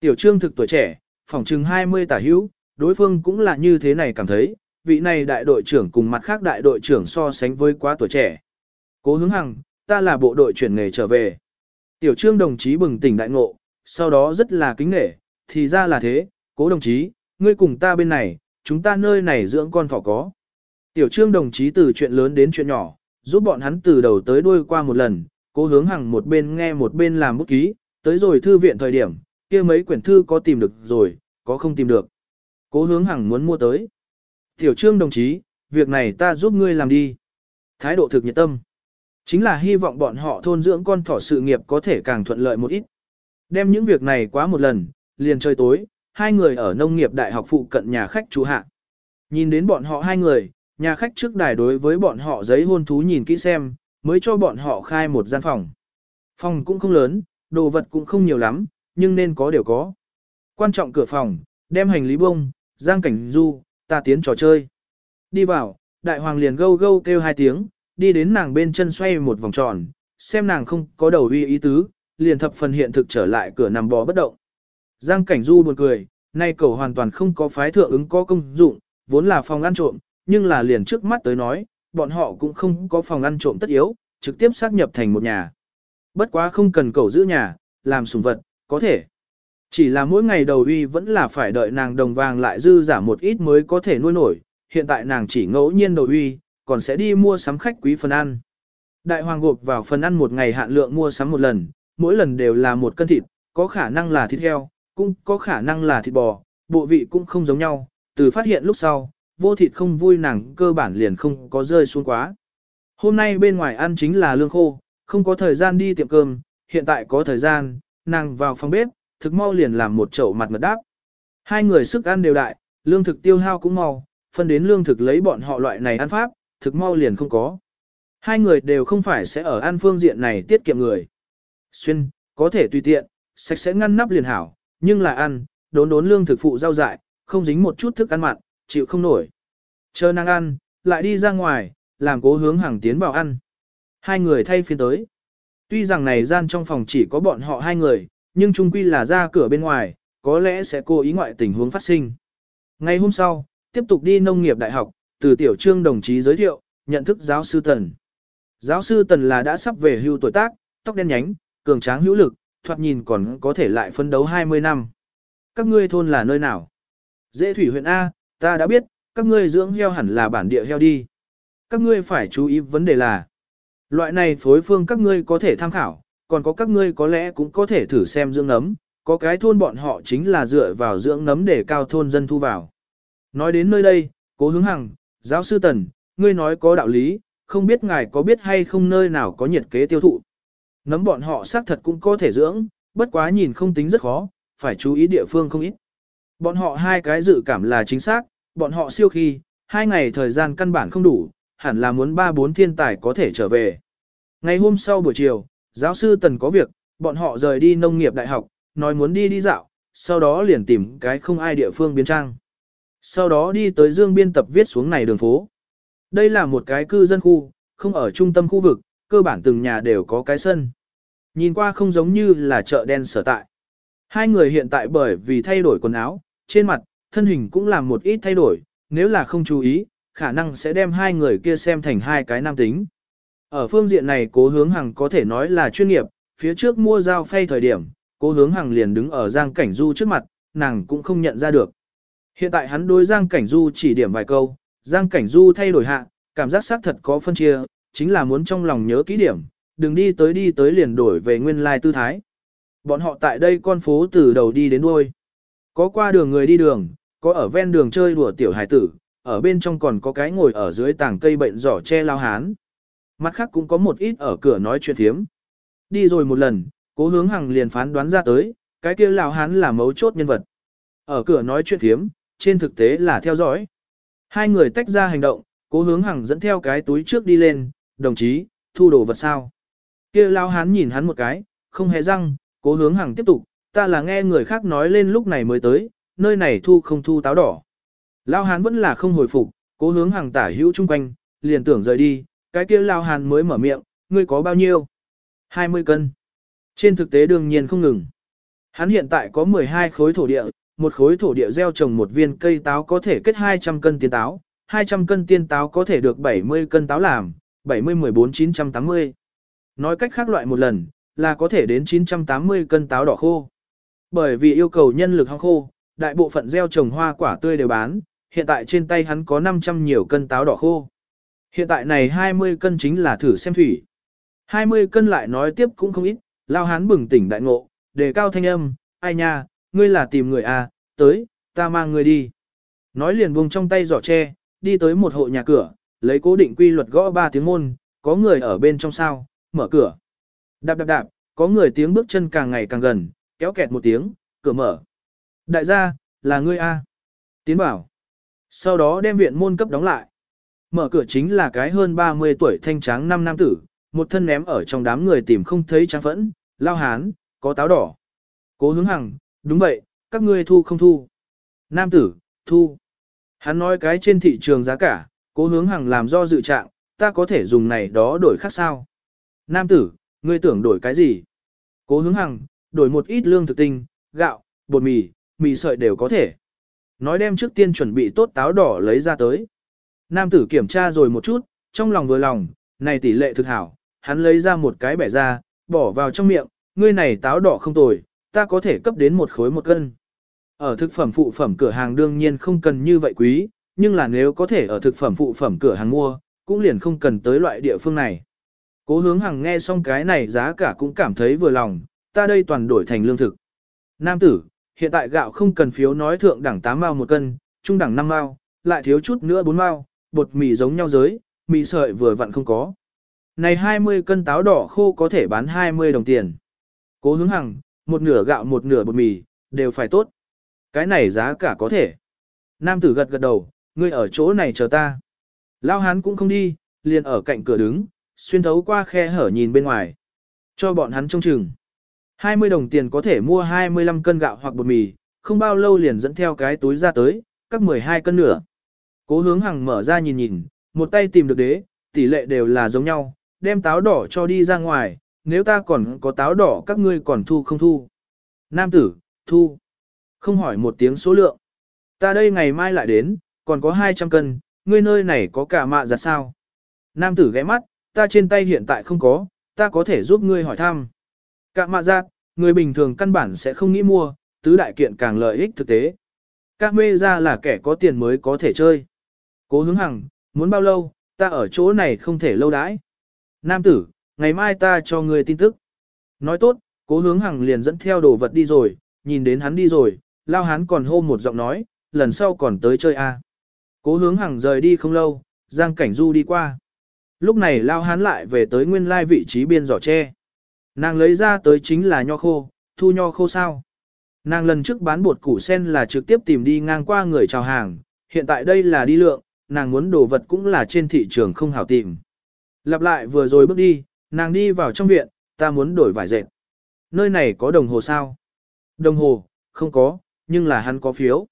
Tiểu trương thực tuổi trẻ, phỏng chừng 20 tả hữu, đối phương cũng là như thế này cảm thấy, vị này đại đội trưởng cùng mặt khác đại đội trưởng so sánh với quá tuổi trẻ. Cố hướng hằng, ta là bộ đội chuyển nghề trở về. Tiểu trương đồng chí bừng tỉnh đại ngộ, sau đó rất là kính nể, thì ra là thế, cố đồng chí, ngươi cùng ta bên này, chúng ta nơi này dưỡng con thỏ có. Tiểu trương đồng chí từ chuyện lớn đến chuyện nhỏ, giúp bọn hắn từ đầu tới đuôi qua một lần, cố hướng hằng một bên nghe một bên làm bút ký, tới rồi thư viện thời điểm, kia mấy quyển thư có tìm được rồi, có không tìm được. Cố hướng hằng muốn mua tới. Tiểu trương đồng chí, việc này ta giúp ngươi làm đi. Thái độ thực nhiệt tâm. Chính là hy vọng bọn họ thôn dưỡng con thỏ sự nghiệp có thể càng thuận lợi một ít. Đem những việc này quá một lần, liền chơi tối, hai người ở nông nghiệp đại học phụ cận nhà khách trú hạ. Nhìn đến bọn họ hai người, nhà khách trước đài đối với bọn họ giấy hôn thú nhìn kỹ xem, mới cho bọn họ khai một gian phòng. Phòng cũng không lớn, đồ vật cũng không nhiều lắm, nhưng nên có đều có. Quan trọng cửa phòng, đem hành lý bông, giang cảnh du, ta tiến trò chơi. Đi vào, đại hoàng liền gâu gâu kêu hai tiếng, đi đến nàng bên chân xoay một vòng tròn, xem nàng không có đầu uy ý tứ, liền thập phần hiện thực trở lại cửa nằm bò bất động. Giang Cảnh Du buồn cười, nay cầu hoàn toàn không có phái thượng ứng có công dụng, vốn là phòng ăn trộm, nhưng là liền trước mắt tới nói, bọn họ cũng không có phòng ăn trộm tất yếu, trực tiếp xác nhập thành một nhà. Bất quá không cần cầu giữ nhà, làm sùng vật, có thể. Chỉ là mỗi ngày đầu uy vẫn là phải đợi nàng đồng vàng lại dư giả một ít mới có thể nuôi nổi, hiện tại nàng chỉ ngẫu nhiên đầu uy, còn sẽ đi mua sắm khách quý phần ăn. Đại hoàng gộp vào phần ăn một ngày hạn lượng mua sắm một lần, mỗi lần đều là một cân thịt, có khả năng là thịt heo, cũng có khả năng là thịt bò, bộ vị cũng không giống nhau, từ phát hiện lúc sau, vô thịt không vui nàng cơ bản liền không có rơi xuống quá. Hôm nay bên ngoài ăn chính là lương khô, không có thời gian đi tiệm cơm, hiện tại có thời gian, nàng vào phòng bếp, thực mau liền làm một chậu mặt mật đáp. Hai người sức ăn đều đại, lương thực tiêu hao cũng mau, phân đến lương thực lấy bọn họ loại này ăn pháp, thực mau liền không có. Hai người đều không phải sẽ ở ăn phương diện này tiết kiệm người. Xuyên, có thể tùy tiện, sạch sẽ ngăn nắp liền hảo, nhưng là ăn, đốn đốn lương thực phụ rau dại, không dính một chút thức ăn mặn, chịu không nổi. Chờ nàng ăn, lại đi ra ngoài, làm cố hướng hàng tiến vào ăn. Hai người thay phiên tới. Tuy rằng này gian trong phòng chỉ có bọn họ hai người, nhưng chung quy là ra cửa bên ngoài, có lẽ sẽ cố ý ngoại tình huống phát sinh. Ngày hôm sau, tiếp tục đi nông nghiệp đại học, từ tiểu trương đồng chí giới thiệu, nhận thức giáo sư Tần. Giáo sư Tần là đã sắp về hưu tuổi tác, tóc đen nhánh, cường tráng hữu lực, thoạt nhìn còn có thể lại phấn đấu 20 năm. Các ngươi thôn là nơi nào? Dễ thủy huyện A, ta đã biết, các ngươi dưỡng heo hẳn là bản địa heo đi. Các ngươi phải chú ý vấn đề là, loại này phối phương các ngươi có thể tham khảo, còn có các ngươi có lẽ cũng có thể thử xem dưỡng nấm, có cái thôn bọn họ chính là dựa vào dưỡng nấm để cao thôn dân thu vào. Nói đến nơi đây, cố hướng hằng, giáo sư Tần, ngươi nói có đạo lý, không biết ngài có biết hay không nơi nào có nhiệt kế tiêu thụ. Nấm bọn họ xác thật cũng có thể dưỡng, bất quá nhìn không tính rất khó, phải chú ý địa phương không ít. Bọn họ hai cái dự cảm là chính xác, bọn họ siêu khi, hai ngày thời gian căn bản không đủ, hẳn là muốn ba bốn thiên tài có thể trở về. Ngày hôm sau buổi chiều, giáo sư Tần có việc, bọn họ rời đi nông nghiệp đại học, nói muốn đi đi dạo, sau đó liền tìm cái không ai địa phương biến trang. Sau đó đi tới dương biên tập viết xuống này đường phố. Đây là một cái cư dân khu, không ở trung tâm khu vực, cơ bản từng nhà đều có cái sân. Nhìn qua không giống như là chợ đen sở tại. Hai người hiện tại bởi vì thay đổi quần áo, trên mặt, thân hình cũng làm một ít thay đổi, nếu là không chú ý, khả năng sẽ đem hai người kia xem thành hai cái nam tính. Ở phương diện này cố hướng hằng có thể nói là chuyên nghiệp, phía trước mua dao phay thời điểm, cố hướng hằng liền đứng ở Giang Cảnh Du trước mặt, nàng cũng không nhận ra được. Hiện tại hắn đối Giang Cảnh Du chỉ điểm vài câu, Giang Cảnh Du thay đổi hạ, cảm giác xác thật có phân chia, chính là muốn trong lòng nhớ kỹ điểm, đừng đi tới đi tới liền đổi về nguyên lai tư thái. Bọn họ tại đây con phố từ đầu đi đến đuôi. Có qua đường người đi đường, có ở ven đường chơi đùa tiểu hải tử, ở bên trong còn có cái ngồi ở dưới tảng cây bệnh giỏ che lao hán. Mặt khác cũng có một ít ở cửa nói chuyện thiếm. Đi rồi một lần, cố hướng hằng liền phán đoán ra tới, cái kia lao hán là mấu chốt nhân vật. Ở cửa nói chuyện thiếm, trên thực tế là theo dõi. Hai người tách ra hành động, cố hướng hằng dẫn theo cái túi trước đi lên, đồng chí, thu đồ vật sao. kia lao hán nhìn hắn một cái, không hề răng, cố hướng hằng tiếp tục, ta là nghe người khác nói lên lúc này mới tới, nơi này thu không thu táo đỏ. Lao hán vẫn là không hồi phục, cố hướng hằng tả hữu chung quanh, liền tưởng rời đi, cái kia lao hán mới mở miệng, ngươi có bao nhiêu? 20 cân. Trên thực tế đương nhiên không ngừng. Hắn hiện tại có 12 khối thổ địa, một khối thổ địa gieo trồng một viên cây táo có thể kết 200 cân tiên táo, 200 cân tiên táo có thể được 70 cân táo làm, 70-14-980. Nói cách khác loại một lần, là có thể đến 980 cân táo đỏ khô. Bởi vì yêu cầu nhân lực hong khô, đại bộ phận gieo trồng hoa quả tươi đều bán, hiện tại trên tay hắn có 500 nhiều cân táo đỏ khô. Hiện tại này 20 cân chính là thử xem thủy. 20 cân lại nói tiếp cũng không ít, lao hắn bừng tỉnh đại ngộ, đề cao thanh âm, ai nha, ngươi là tìm người à, tới, ta mang ngươi đi. Nói liền buông trong tay giỏ tre, đi tới một hộ nhà cửa, lấy cố định quy luật gõ ba tiếng môn, có người ở bên trong sao, mở cửa. Đạp đạp đạp, có người tiếng bước chân càng ngày càng gần, kéo kẹt một tiếng, cửa mở. Đại gia, là ngươi A. Tiến bảo. Sau đó đem viện môn cấp đóng lại. Mở cửa chính là cái hơn 30 tuổi thanh tráng năm nam tử, một thân ném ở trong đám người tìm không thấy tráng phẫn, lao hán, có táo đỏ. Cố hướng hằng, đúng vậy, các ngươi thu không thu. Nam tử, thu. Hắn nói cái trên thị trường giá cả, cố hướng hằng làm do dự trạng, ta có thể dùng này đó đổi khác sao? Nam tử, ngươi tưởng đổi cái gì? Cố hướng hằng, đổi một ít lương thực tinh, gạo, bột mì, mì sợi đều có thể. Nói đem trước tiên chuẩn bị tốt táo đỏ lấy ra tới. Nam tử kiểm tra rồi một chút, trong lòng vừa lòng, này tỷ lệ thực hảo, hắn lấy ra một cái bẻ ra, bỏ vào trong miệng, ngươi này táo đỏ không tồi, ta có thể cấp đến một khối một cân. Ở thực phẩm phụ phẩm cửa hàng đương nhiên không cần như vậy quý, nhưng là nếu có thể ở thực phẩm phụ phẩm cửa hàng mua, cũng liền không cần tới loại địa phương này. Cố hướng hàng nghe xong cái này giá cả cũng cảm thấy vừa lòng, ta đây toàn đổi thành lương thực. Nam tử, hiện tại gạo không cần phiếu nói thượng đẳng 8 mao một cân, trung đẳng 5 mao, lại thiếu chút nữa 4 mao, bột mì giống nhau giới, mì sợi vừa vặn không có. Này 20 cân táo đỏ khô có thể bán 20 đồng tiền. Cố hướng hằng, một nửa gạo một nửa bột mì, đều phải tốt. Cái này giá cả có thể. Nam tử gật gật đầu, ngươi ở chỗ này chờ ta. Lao hắn cũng không đi, liền ở cạnh cửa đứng, xuyên thấu qua khe hở nhìn bên ngoài. Cho bọn hắn trông chừng. 20 đồng tiền có thể mua 25 cân gạo hoặc bột mì, không bao lâu liền dẫn theo cái túi ra tới, các 12 cân nữa. Cố hướng hằng mở ra nhìn nhìn, một tay tìm được đế, tỷ lệ đều là giống nhau, đem táo đỏ cho đi ra ngoài, nếu ta còn có táo đỏ các ngươi còn thu không thu. Nam tử, thu. Không hỏi một tiếng số lượng. Ta đây ngày mai lại đến, còn có 200 cân, ngươi nơi này có cả mạ giặt sao? Nam tử ghé mắt, ta trên tay hiện tại không có, ta có thể giúp ngươi hỏi thăm. Cả mạ giặt, người bình thường căn bản sẽ không nghĩ mua, tứ đại kiện càng lợi ích thực tế. Các mê ra là kẻ có tiền mới có thể chơi. Cố hướng hằng, muốn bao lâu, ta ở chỗ này không thể lâu đãi. Nam tử, ngày mai ta cho ngươi tin tức. Nói tốt, cố hướng hằng liền dẫn theo đồ vật đi rồi, nhìn đến hắn đi rồi, lao hắn còn hô một giọng nói, lần sau còn tới chơi a. À. Cố hướng hằng rời đi không lâu, Giang Cảnh Du đi qua. Lúc này lao hắn lại về tới nguyên lai vị trí biên giỏ tre. Nàng lấy ra tới chính là nho khô, thu nho khô sao. Nàng lần trước bán bột củ sen là trực tiếp tìm đi ngang qua người chào hàng, hiện tại đây là đi lượng, nàng muốn đồ vật cũng là trên thị trường không hảo tìm. Lặp lại vừa rồi bước đi, nàng đi vào trong viện, ta muốn đổi vải dệt. Nơi này có đồng hồ sao? Đồng hồ, không có, nhưng là hắn có phiếu.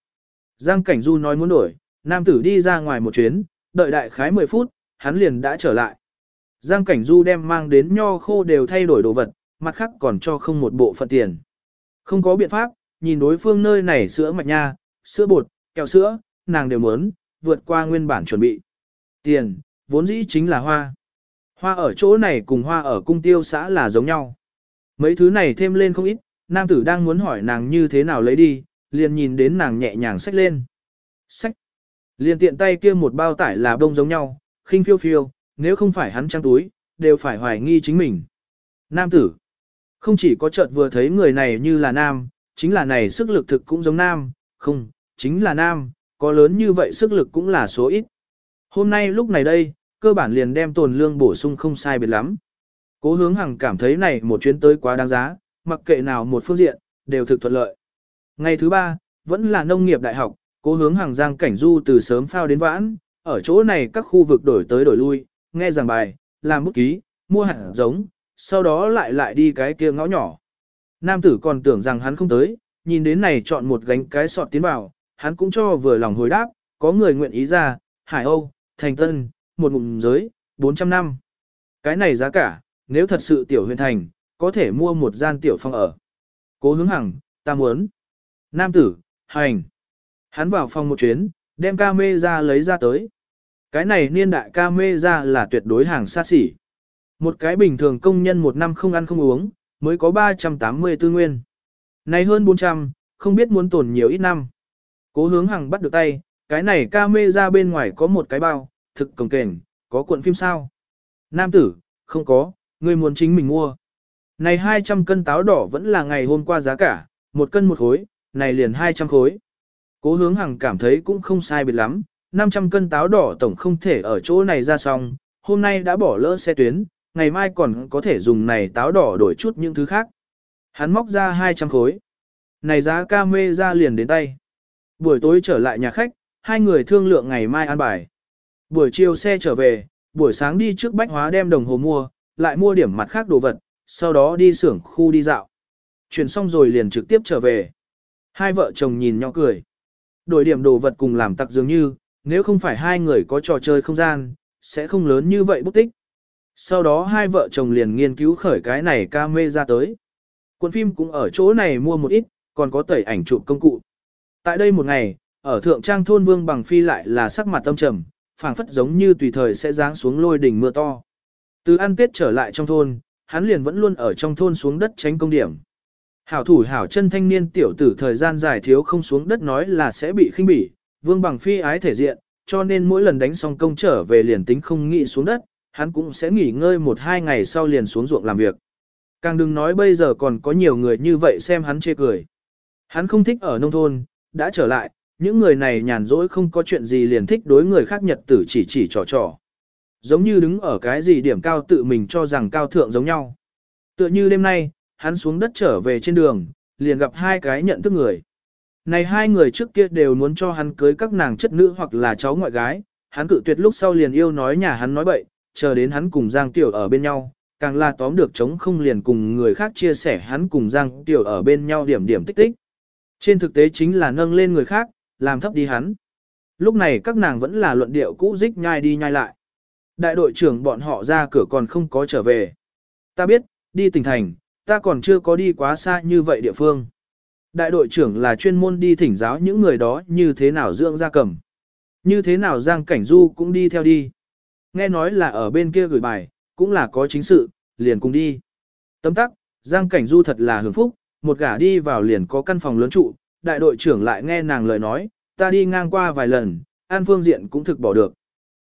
Giang Cảnh Du nói muốn đổi, nam tử đi ra ngoài một chuyến, đợi đại khái 10 phút, hắn liền đã trở lại. Giang Cảnh Du đem mang đến nho khô đều thay đổi đồ vật, mặt khác còn cho không một bộ phận tiền. Không có biện pháp, nhìn đối phương nơi này sữa mạch nha, sữa bột, kẹo sữa, nàng đều muốn, vượt qua nguyên bản chuẩn bị. Tiền, vốn dĩ chính là hoa. Hoa ở chỗ này cùng hoa ở cung tiêu xã là giống nhau. Mấy thứ này thêm lên không ít, nam tử đang muốn hỏi nàng như thế nào lấy đi, liền nhìn đến nàng nhẹ nhàng xách lên. Xách. Liền tiện tay kia một bao tải là bông giống nhau, khinh phiêu phiêu, nếu không phải hắn trang túi, đều phải hoài nghi chính mình. Nam tử. Không chỉ có chợt vừa thấy người này như là nam, chính là này sức lực thực cũng giống nam, không, chính là nam, có lớn như vậy sức lực cũng là số ít. Hôm nay lúc này đây, cơ bản liền đem tồn lương bổ sung không sai biệt lắm. Cố hướng hằng cảm thấy này một chuyến tới quá đáng giá, mặc kệ nào một phương diện, đều thực thuận lợi. Ngày thứ ba, vẫn là nông nghiệp đại học, cố hướng hàng giang cảnh du từ sớm phao đến vãn, ở chỗ này các khu vực đổi tới đổi lui, nghe giảng bài, làm bút ký, mua hạt giống, sau đó lại lại đi cái kia ngõ nhỏ. Nam tử còn tưởng rằng hắn không tới, nhìn đến này chọn một gánh cái sọt tiến vào, hắn cũng cho vừa lòng hồi đáp, có người nguyện ý ra, Hải Âu, Thành Tân, một ngụm giới, 400 năm. Cái này giá cả, nếu thật sự tiểu huyện thành, có thể mua một gian tiểu phòng ở. Cố hướng hằng, ta muốn. Nam tử, hành. Hắn vào phòng một chuyến, đem ca mê ra lấy ra tới. Cái này niên đại ca mê ra là tuyệt đối hàng xa xỉ. Một cái bình thường công nhân một năm không ăn không uống, mới có 380 tư nguyên. Này hơn 400, không biết muốn tồn nhiều ít năm. Cố hướng hàng bắt được tay, cái này ca mê ra bên ngoài có một cái bao, thực cồng kềnh, có cuộn phim sao. Nam tử, không có, người muốn chính mình mua. Này 200 cân táo đỏ vẫn là ngày hôm qua giá cả, một cân một khối, này liền 200 khối. Cố hướng hằng cảm thấy cũng không sai biệt lắm, 500 cân táo đỏ tổng không thể ở chỗ này ra xong, hôm nay đã bỏ lỡ xe tuyến, ngày mai còn có thể dùng này táo đỏ đổi chút những thứ khác. Hắn móc ra 200 khối. Này giá ca mê ra liền đến tay. Buổi tối trở lại nhà khách, hai người thương lượng ngày mai ăn bài. Buổi chiều xe trở về, buổi sáng đi trước bách hóa đem đồng hồ mua, lại mua điểm mặt khác đồ vật, sau đó đi xưởng khu đi dạo. Chuyển xong rồi liền trực tiếp trở về. Hai vợ chồng nhìn nhau cười. Đổi điểm đồ vật cùng làm tặc dường như, nếu không phải hai người có trò chơi không gian, sẽ không lớn như vậy bút tích. Sau đó hai vợ chồng liền nghiên cứu khởi cái này ca mê ra tới. Quân phim cũng ở chỗ này mua một ít, còn có tẩy ảnh chụp công cụ. Tại đây một ngày, ở thượng trang thôn Vương Bằng Phi lại là sắc mặt tâm trầm, phảng phất giống như tùy thời sẽ giáng xuống lôi đỉnh mưa to. Từ ăn tết trở lại trong thôn, hắn liền vẫn luôn ở trong thôn xuống đất tránh công điểm. Hảo thủ hảo chân thanh niên tiểu tử thời gian dài thiếu không xuống đất nói là sẽ bị khinh bỉ, Vương Bằng Phi ái thể diện, cho nên mỗi lần đánh xong công trở về liền tính không nghĩ xuống đất, hắn cũng sẽ nghỉ ngơi một hai ngày sau liền xuống ruộng làm việc. Càng đừng nói bây giờ còn có nhiều người như vậy xem hắn chê cười. Hắn không thích ở nông thôn, đã trở lại, những người này nhàn rỗi không có chuyện gì liền thích đối người khác nhật tử chỉ chỉ trò trò. Giống như đứng ở cái gì điểm cao tự mình cho rằng cao thượng giống nhau. Tựa như đêm nay, hắn xuống đất trở về trên đường, liền gặp hai cái nhận thức người. Này hai người trước kia đều muốn cho hắn cưới các nàng chất nữ hoặc là cháu ngoại gái, hắn cự tuyệt lúc sau liền yêu nói nhà hắn nói bậy, chờ đến hắn cùng Giang Tiểu ở bên nhau, càng là tóm được chống không liền cùng người khác chia sẻ hắn cùng Giang Tiểu ở bên nhau điểm điểm tích tích. Trên thực tế chính là nâng lên người khác, làm thấp đi hắn. Lúc này các nàng vẫn là luận điệu cũ dích nhai đi nhai lại. Đại đội trưởng bọn họ ra cửa còn không có trở về. Ta biết, đi tỉnh thành, ta còn chưa có đi quá xa như vậy địa phương. Đại đội trưởng là chuyên môn đi thỉnh giáo những người đó như thế nào dưỡng gia cầm. Như thế nào Giang Cảnh Du cũng đi theo đi. Nghe nói là ở bên kia gửi bài, cũng là có chính sự, liền cùng đi. Tấm tắc, Giang Cảnh Du thật là hưởng phúc, một gả đi vào liền có căn phòng lớn trụ, đại đội trưởng lại nghe nàng lời nói, ta đi ngang qua vài lần, an phương diện cũng thực bỏ được.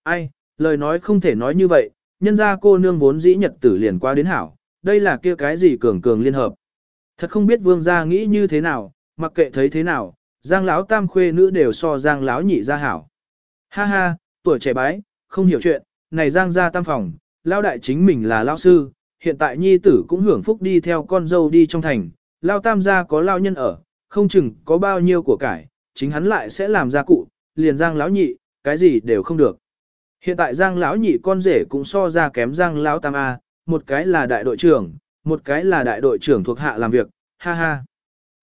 Ai, lời nói không thể nói như vậy, nhân ra cô nương vốn dĩ nhật tử liền qua đến hảo, đây là kia cái gì cường cường liên hợp. Thật không biết vương gia nghĩ như thế nào, mặc kệ thấy thế nào, giang lão tam khuê nữ đều so giang lão nhị ra hảo. Ha ha, tuổi trẻ bái, không hiểu chuyện, này giang gia tam phòng, lão đại chính mình là lão sư, hiện tại nhi tử cũng hưởng phúc đi theo con dâu đi trong thành, lão tam gia có lão nhân ở, không chừng có bao nhiêu của cải, chính hắn lại sẽ làm gia cụ, liền giang lão nhị, cái gì đều không được. Hiện tại giang lão nhị con rể cũng so ra kém giang lão tam a, một cái là đại đội trưởng, một cái là đại đội trưởng thuộc hạ làm việc, ha ha.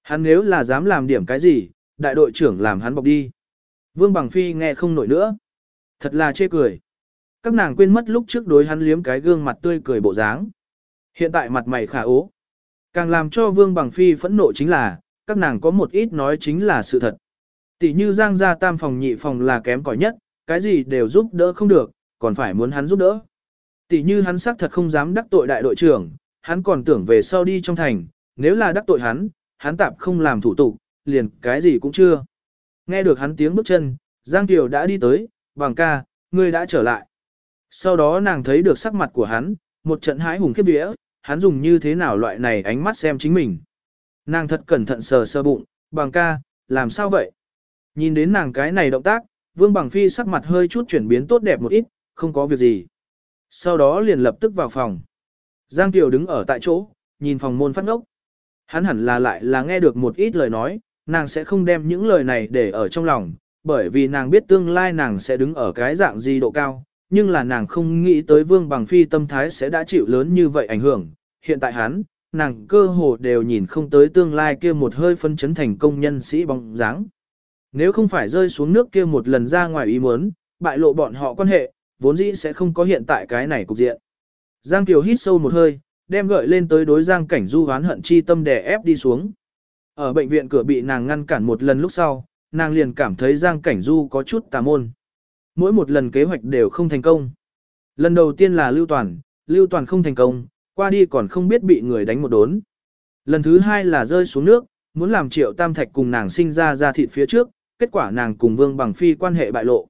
Hắn nếu là dám làm điểm cái gì, đại đội trưởng làm hắn bọc đi. Vương Bằng Phi nghe không nổi nữa. Thật là chê cười. Các nàng quên mất lúc trước đối hắn liếm cái gương mặt tươi cười bộ dáng. Hiện tại mặt mày khả ố. Càng làm cho Vương Bằng Phi phẫn nộ chính là, các nàng có một ít nói chính là sự thật. Tỷ như Giang gia tam phòng nhị phòng là kém cỏi nhất, cái gì đều giúp đỡ không được, còn phải muốn hắn giúp đỡ. Tỷ như hắn xác thật không dám đắc tội đại đội trưởng, hắn còn tưởng về sau đi trong thành, nếu là đắc tội hắn, hắn tạm không làm thủ tục, liền cái gì cũng chưa. Nghe được hắn tiếng bước chân, Giang Kiều đã đi tới, bằng ca, ngươi đã trở lại. Sau đó nàng thấy được sắc mặt của hắn, một trận hái hùng khiếp vía, hắn dùng như thế nào loại này ánh mắt xem chính mình. Nàng thật cẩn thận sờ sơ bụng, bằng ca, làm sao vậy? Nhìn đến nàng cái này động tác, Vương Bằng Phi sắc mặt hơi chút chuyển biến tốt đẹp một ít, không có việc gì. Sau đó liền lập tức vào phòng. Giang Kiều đứng ở tại chỗ, nhìn phòng môn phát ngốc. Hắn hẳn là lại là nghe được một ít lời nói, nàng sẽ không đem những lời này để ở trong lòng, bởi vì nàng biết tương lai nàng sẽ đứng ở cái dạng gì độ cao, nhưng là nàng không nghĩ tới Vương Bằng Phi tâm thái sẽ đã chịu lớn như vậy ảnh hưởng. Hiện tại hắn, nàng cơ hồ đều nhìn không tới tương lai kia một hơi phân chấn thành công nhân sĩ bóng dáng. Nếu không phải rơi xuống nước kia một lần ra ngoài ý muốn, bại lộ bọn họ quan hệ, vốn dĩ sẽ không có hiện tại cái này cục diện. Giang Kiều hít sâu một hơi, đem gợi lên tới đối Giang Cảnh Du hoán hận chi tâm đè ép đi xuống. Ở bệnh viện cửa bị nàng ngăn cản một lần lúc sau, nàng liền cảm thấy Giang Cảnh Du có chút tà môn. Mỗi một lần kế hoạch đều không thành công. Lần đầu tiên là Lưu Toàn, Lưu Toàn không thành công, qua đi còn không biết bị người đánh một đốn. Lần thứ hai là rơi xuống nước, muốn làm triệu tam thạch cùng nàng sinh ra ra thịt phía trước, kết quả nàng cùng Vương Bằng Phi quan hệ bại lộ.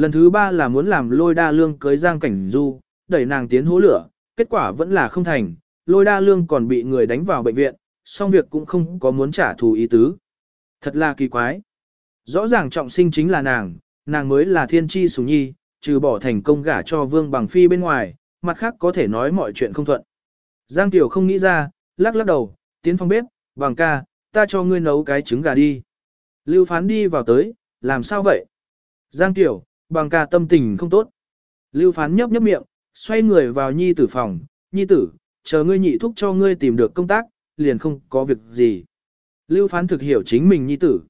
Lần thứ ba là muốn làm lôi đa lương cưới Giang Cảnh Du, đẩy nàng tiến hố lửa, kết quả vẫn là không thành, lôi đa lương còn bị người đánh vào bệnh viện, song việc cũng không có muốn trả thù ý tứ. Thật là kỳ quái. Rõ ràng trọng sinh chính là nàng, nàng mới là thiên tri sủng nhi, trừ bỏ thành công gả cho Vương Bằng Phi bên ngoài, mặt khác có thể nói mọi chuyện không thuận. Giang Tiểu không nghĩ ra, lắc lắc đầu, tiến phòng bếp, bằng ca, ta cho ngươi nấu cái trứng gà đi. Lưu phán đi vào tới, làm sao vậy? Giang Tiểu, bằng ca tâm tình không tốt. Lưu phán nhấp nhấp miệng, xoay người vào nhi tử phòng, nhi tử, chờ ngươi nhị thúc cho ngươi tìm được công tác, liền không có việc gì. Lưu phán thực hiểu chính mình nhi tử.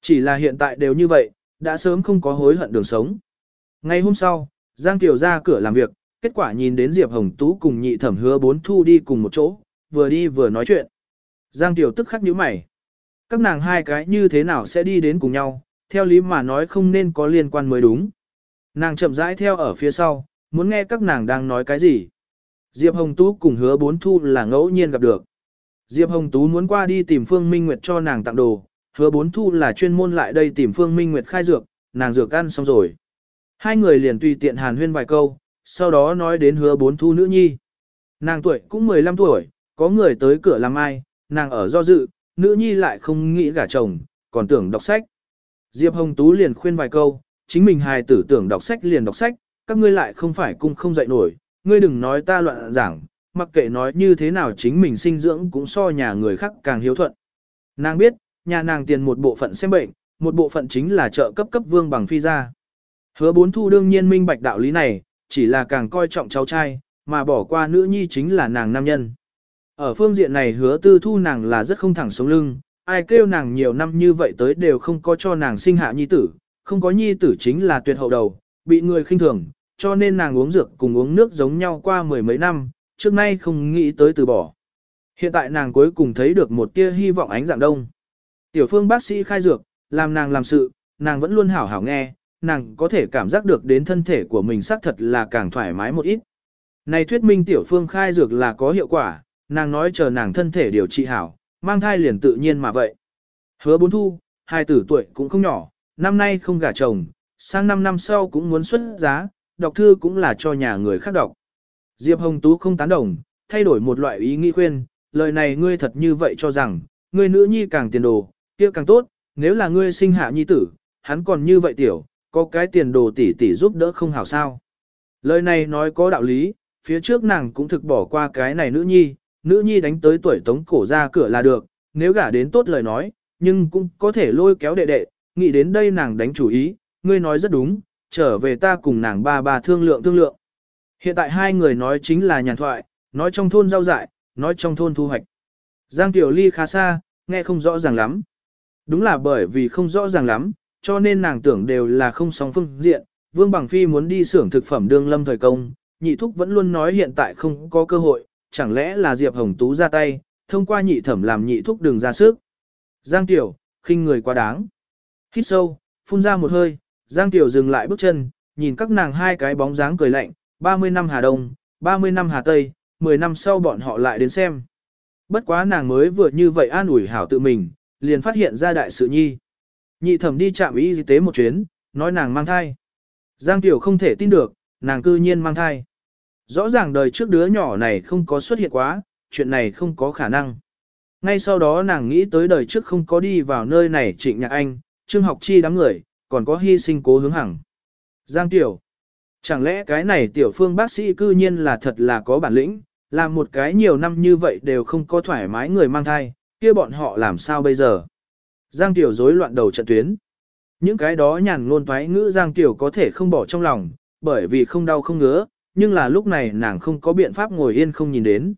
Chỉ là hiện tại đều như vậy, đã sớm không có hối hận đường sống. Ngày hôm sau, Giang Tiểu ra cửa làm việc, kết quả nhìn đến Diệp Hồng Tú cùng nhị thẩm hứa bốn thu đi cùng một chỗ, vừa đi vừa nói chuyện. Giang Tiểu tức khắc nhíu mày. Các nàng hai cái như thế nào sẽ đi đến cùng nhau, theo lý mà nói không nên có liên quan mới đúng. Nàng chậm rãi theo ở phía sau, muốn nghe các nàng đang nói cái gì. Diệp Hồng Tú cùng hứa bốn thu là ngẫu nhiên gặp được. Diệp Hồng Tú muốn qua đi tìm Phương Minh Nguyệt cho nàng tặng đồ, hứa bốn thu là chuyên môn lại đây tìm Phương Minh Nguyệt khai dược, nàng dược ăn xong rồi. Hai người liền tùy tiện hàn huyên vài câu, sau đó nói đến hứa bốn thu nữ nhi. Nàng tuổi cũng 15 tuổi, có người tới cửa làm ai, nàng ở do dự, nữ nhi lại không nghĩ gả chồng, còn tưởng đọc sách. Diệp Hồng Tú liền khuyên vài câu, chính mình hài tử tưởng đọc sách liền đọc sách, các ngươi lại không phải cung không dạy nổi, ngươi đừng nói ta loạn giảng, mặc kệ nói như thế nào chính mình sinh dưỡng cũng so nhà người khác càng hiếu thuận. Nàng biết, nhà nàng tiền một bộ phận xem bệnh, một bộ phận chính là trợ cấp cấp vương bằng phi ra. Hứa bốn thu đương nhiên minh bạch đạo lý này, chỉ là càng coi trọng cháu trai, mà bỏ qua nữ nhi chính là nàng nam nhân. Ở phương diện này hứa tư thu nàng là rất không thẳng sống lưng, ai kêu nàng nhiều năm như vậy tới đều không có cho nàng sinh hạ nhi tử, không có nhi tử chính là tuyệt hậu đầu, bị người khinh thường, cho nên nàng uống dược cùng uống nước giống nhau qua mười mấy năm, trước nay không nghĩ tới từ bỏ. Hiện tại nàng cuối cùng thấy được một tia hy vọng ánh dạng đông. Tiểu phương bác sĩ khai dược, làm nàng làm sự, nàng vẫn luôn hảo hảo nghe, nàng có thể cảm giác được đến thân thể của mình xác thật là càng thoải mái một ít. Này thuyết minh tiểu phương khai dược là có hiệu quả, nàng nói chờ nàng thân thể điều trị hảo, mang thai liền tự nhiên mà vậy. Hứa bốn thu, hai tử tuổi cũng không nhỏ, năm nay không gả chồng, sang năm năm sau cũng muốn xuất giá, đọc thư cũng là cho nhà người khác đọc. Diệp Hồng Tú không tán đồng, thay đổi một loại ý nghĩ khuyên, lời này ngươi thật như vậy cho rằng, ngươi nữ nhi càng tiền đồ, kia càng tốt, nếu là ngươi sinh hạ nhi tử, hắn còn như vậy tiểu, có cái tiền đồ tỷ tỷ giúp đỡ không hảo sao. Lời này nói có đạo lý, phía trước nàng cũng thực bỏ qua cái này nữ nhi, nữ nhi đánh tới tuổi tống cổ ra cửa là được, nếu gả đến tốt lời nói, nhưng cũng có thể lôi kéo đệ đệ, nghĩ đến đây nàng đánh chủ ý, ngươi nói rất đúng, trở về ta cùng nàng ba ba thương lượng thương lượng. Hiện tại hai người nói chính là nhàn thoại, nói trong thôn giao dại, nói trong thôn thu hoạch. Giang Tiểu Ly khá xa, nghe không rõ ràng lắm. Đúng là bởi vì không rõ ràng lắm, cho nên nàng tưởng đều là không sóng phương diện. Vương Bằng Phi muốn đi xưởng thực phẩm đương lâm thời công, nhị thúc vẫn luôn nói hiện tại không có cơ hội, chẳng lẽ là Diệp Hồng Tú ra tay, thông qua nhị thẩm làm nhị thúc đường ra sức. Giang Tiểu, khinh người quá đáng. Hít sâu, phun ra một hơi, Giang Tiểu dừng lại bước chân, nhìn các nàng hai cái bóng dáng cười lạnh, 30 năm Hà Đông, 30 năm Hà Tây, 10 năm sau bọn họ lại đến xem. Bất quá nàng mới vừa như vậy an ủi hảo tự mình, liền phát hiện ra đại sự nhi. Nhị thẩm đi chạm y tế một chuyến, nói nàng mang thai. Giang Tiểu không thể tin được, nàng cư nhiên mang thai. Rõ ràng đời trước đứa nhỏ này không có xuất hiện quá, chuyện này không có khả năng. Ngay sau đó nàng nghĩ tới đời trước không có đi vào nơi này trịnh nhạc anh, trương học chi đám người, còn có hy sinh cố hướng hằng. Giang Tiểu. Chẳng lẽ cái này tiểu phương bác sĩ cư nhiên là thật là có bản lĩnh, làm một cái nhiều năm như vậy đều không có thoải mái người mang thai, kia bọn họ làm sao bây giờ? Giang Tiểu rối loạn đầu trận tuyến. Những cái đó nhàn ngôn toái ngữ Giang Tiểu có thể không bỏ trong lòng, bởi vì không đau không ngứa, nhưng là lúc này nàng không có biện pháp ngồi yên không nhìn đến.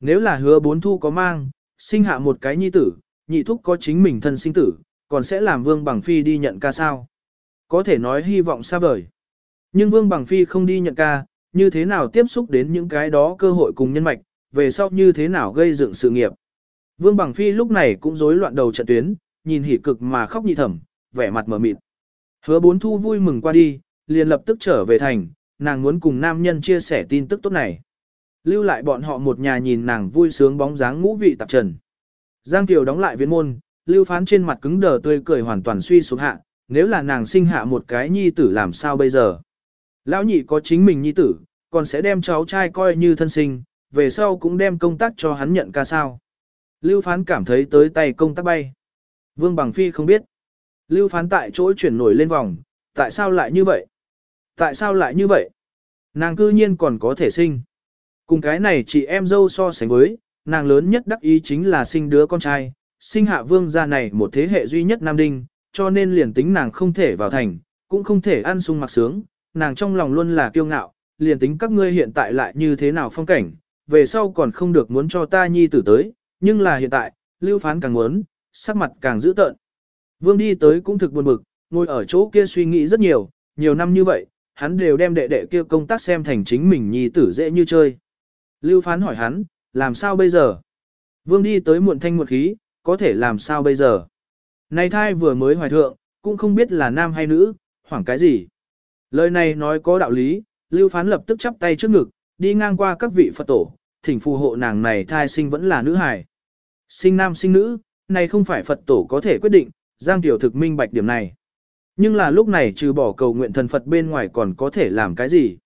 Nếu là hứa bốn thu có mang, sinh hạ một cái nhi tử, nhị thúc có chính mình thân sinh tử, còn sẽ làm vương bằng phi đi nhận ca sao. Có thể nói hy vọng xa vời. Nhưng vương bằng phi không đi nhận ca, như thế nào tiếp xúc đến những cái đó cơ hội cùng nhân mạch, về sau như thế nào gây dựng sự nghiệp. Vương bằng phi lúc này cũng rối loạn đầu trận tuyến, nhìn hỉ cực mà khóc nhị thẩm, vẻ mặt mở mịt. Hứa bốn thu vui mừng qua đi, liền lập tức trở về thành, nàng muốn cùng nam nhân chia sẻ tin tức tốt này. Lưu lại bọn họ một nhà nhìn nàng vui sướng bóng dáng ngũ vị tạp trần. Giang Kiều đóng lại viên môn, lưu phán trên mặt cứng đờ tươi cười hoàn toàn suy xuống hạ, nếu là nàng sinh hạ một cái nhi tử làm sao bây giờ. Lão nhị có chính mình nhi tử, còn sẽ đem cháu trai coi như thân sinh, về sau cũng đem công tác cho hắn nhận ca sao. Lưu phán cảm thấy tới tay công tác bay. Vương Bằng Phi không biết. Lưu phán tại chỗ chuyển nổi lên vòng, tại sao lại như vậy? Tại sao lại như vậy? Nàng cư nhiên còn có thể sinh. Cùng cái này chị em dâu so sánh với, nàng lớn nhất đắc ý chính là sinh đứa con trai, sinh hạ vương gia này một thế hệ duy nhất nam đinh, cho nên liền tính nàng không thể vào thành, cũng không thể ăn sung mặc sướng, nàng trong lòng luôn là kiêu ngạo, liền tính các ngươi hiện tại lại như thế nào phong cảnh, về sau còn không được muốn cho ta nhi tử tới, nhưng là hiện tại, lưu phán càng muốn, sắc mặt càng dữ tợn. Vương đi tới cũng thực buồn bực, ngồi ở chỗ kia suy nghĩ rất nhiều, nhiều năm như vậy, hắn đều đem đệ đệ kia công tác xem thành chính mình nhi tử dễ như chơi. Lưu phán hỏi hắn, làm sao bây giờ? Vương đi tới muộn thanh muộn khí, có thể làm sao bây giờ? Này thai vừa mới hoài thượng, cũng không biết là nam hay nữ, hoảng cái gì. Lời này nói có đạo lý, Lưu phán lập tức chắp tay trước ngực, đi ngang qua các vị Phật tổ, thỉnh phù hộ nàng này thai sinh vẫn là nữ hài. Sinh nam sinh nữ, này không phải Phật tổ có thể quyết định, Giang Tiểu thực minh bạch điểm này. Nhưng là lúc này trừ bỏ cầu nguyện thần Phật bên ngoài còn có thể làm cái gì?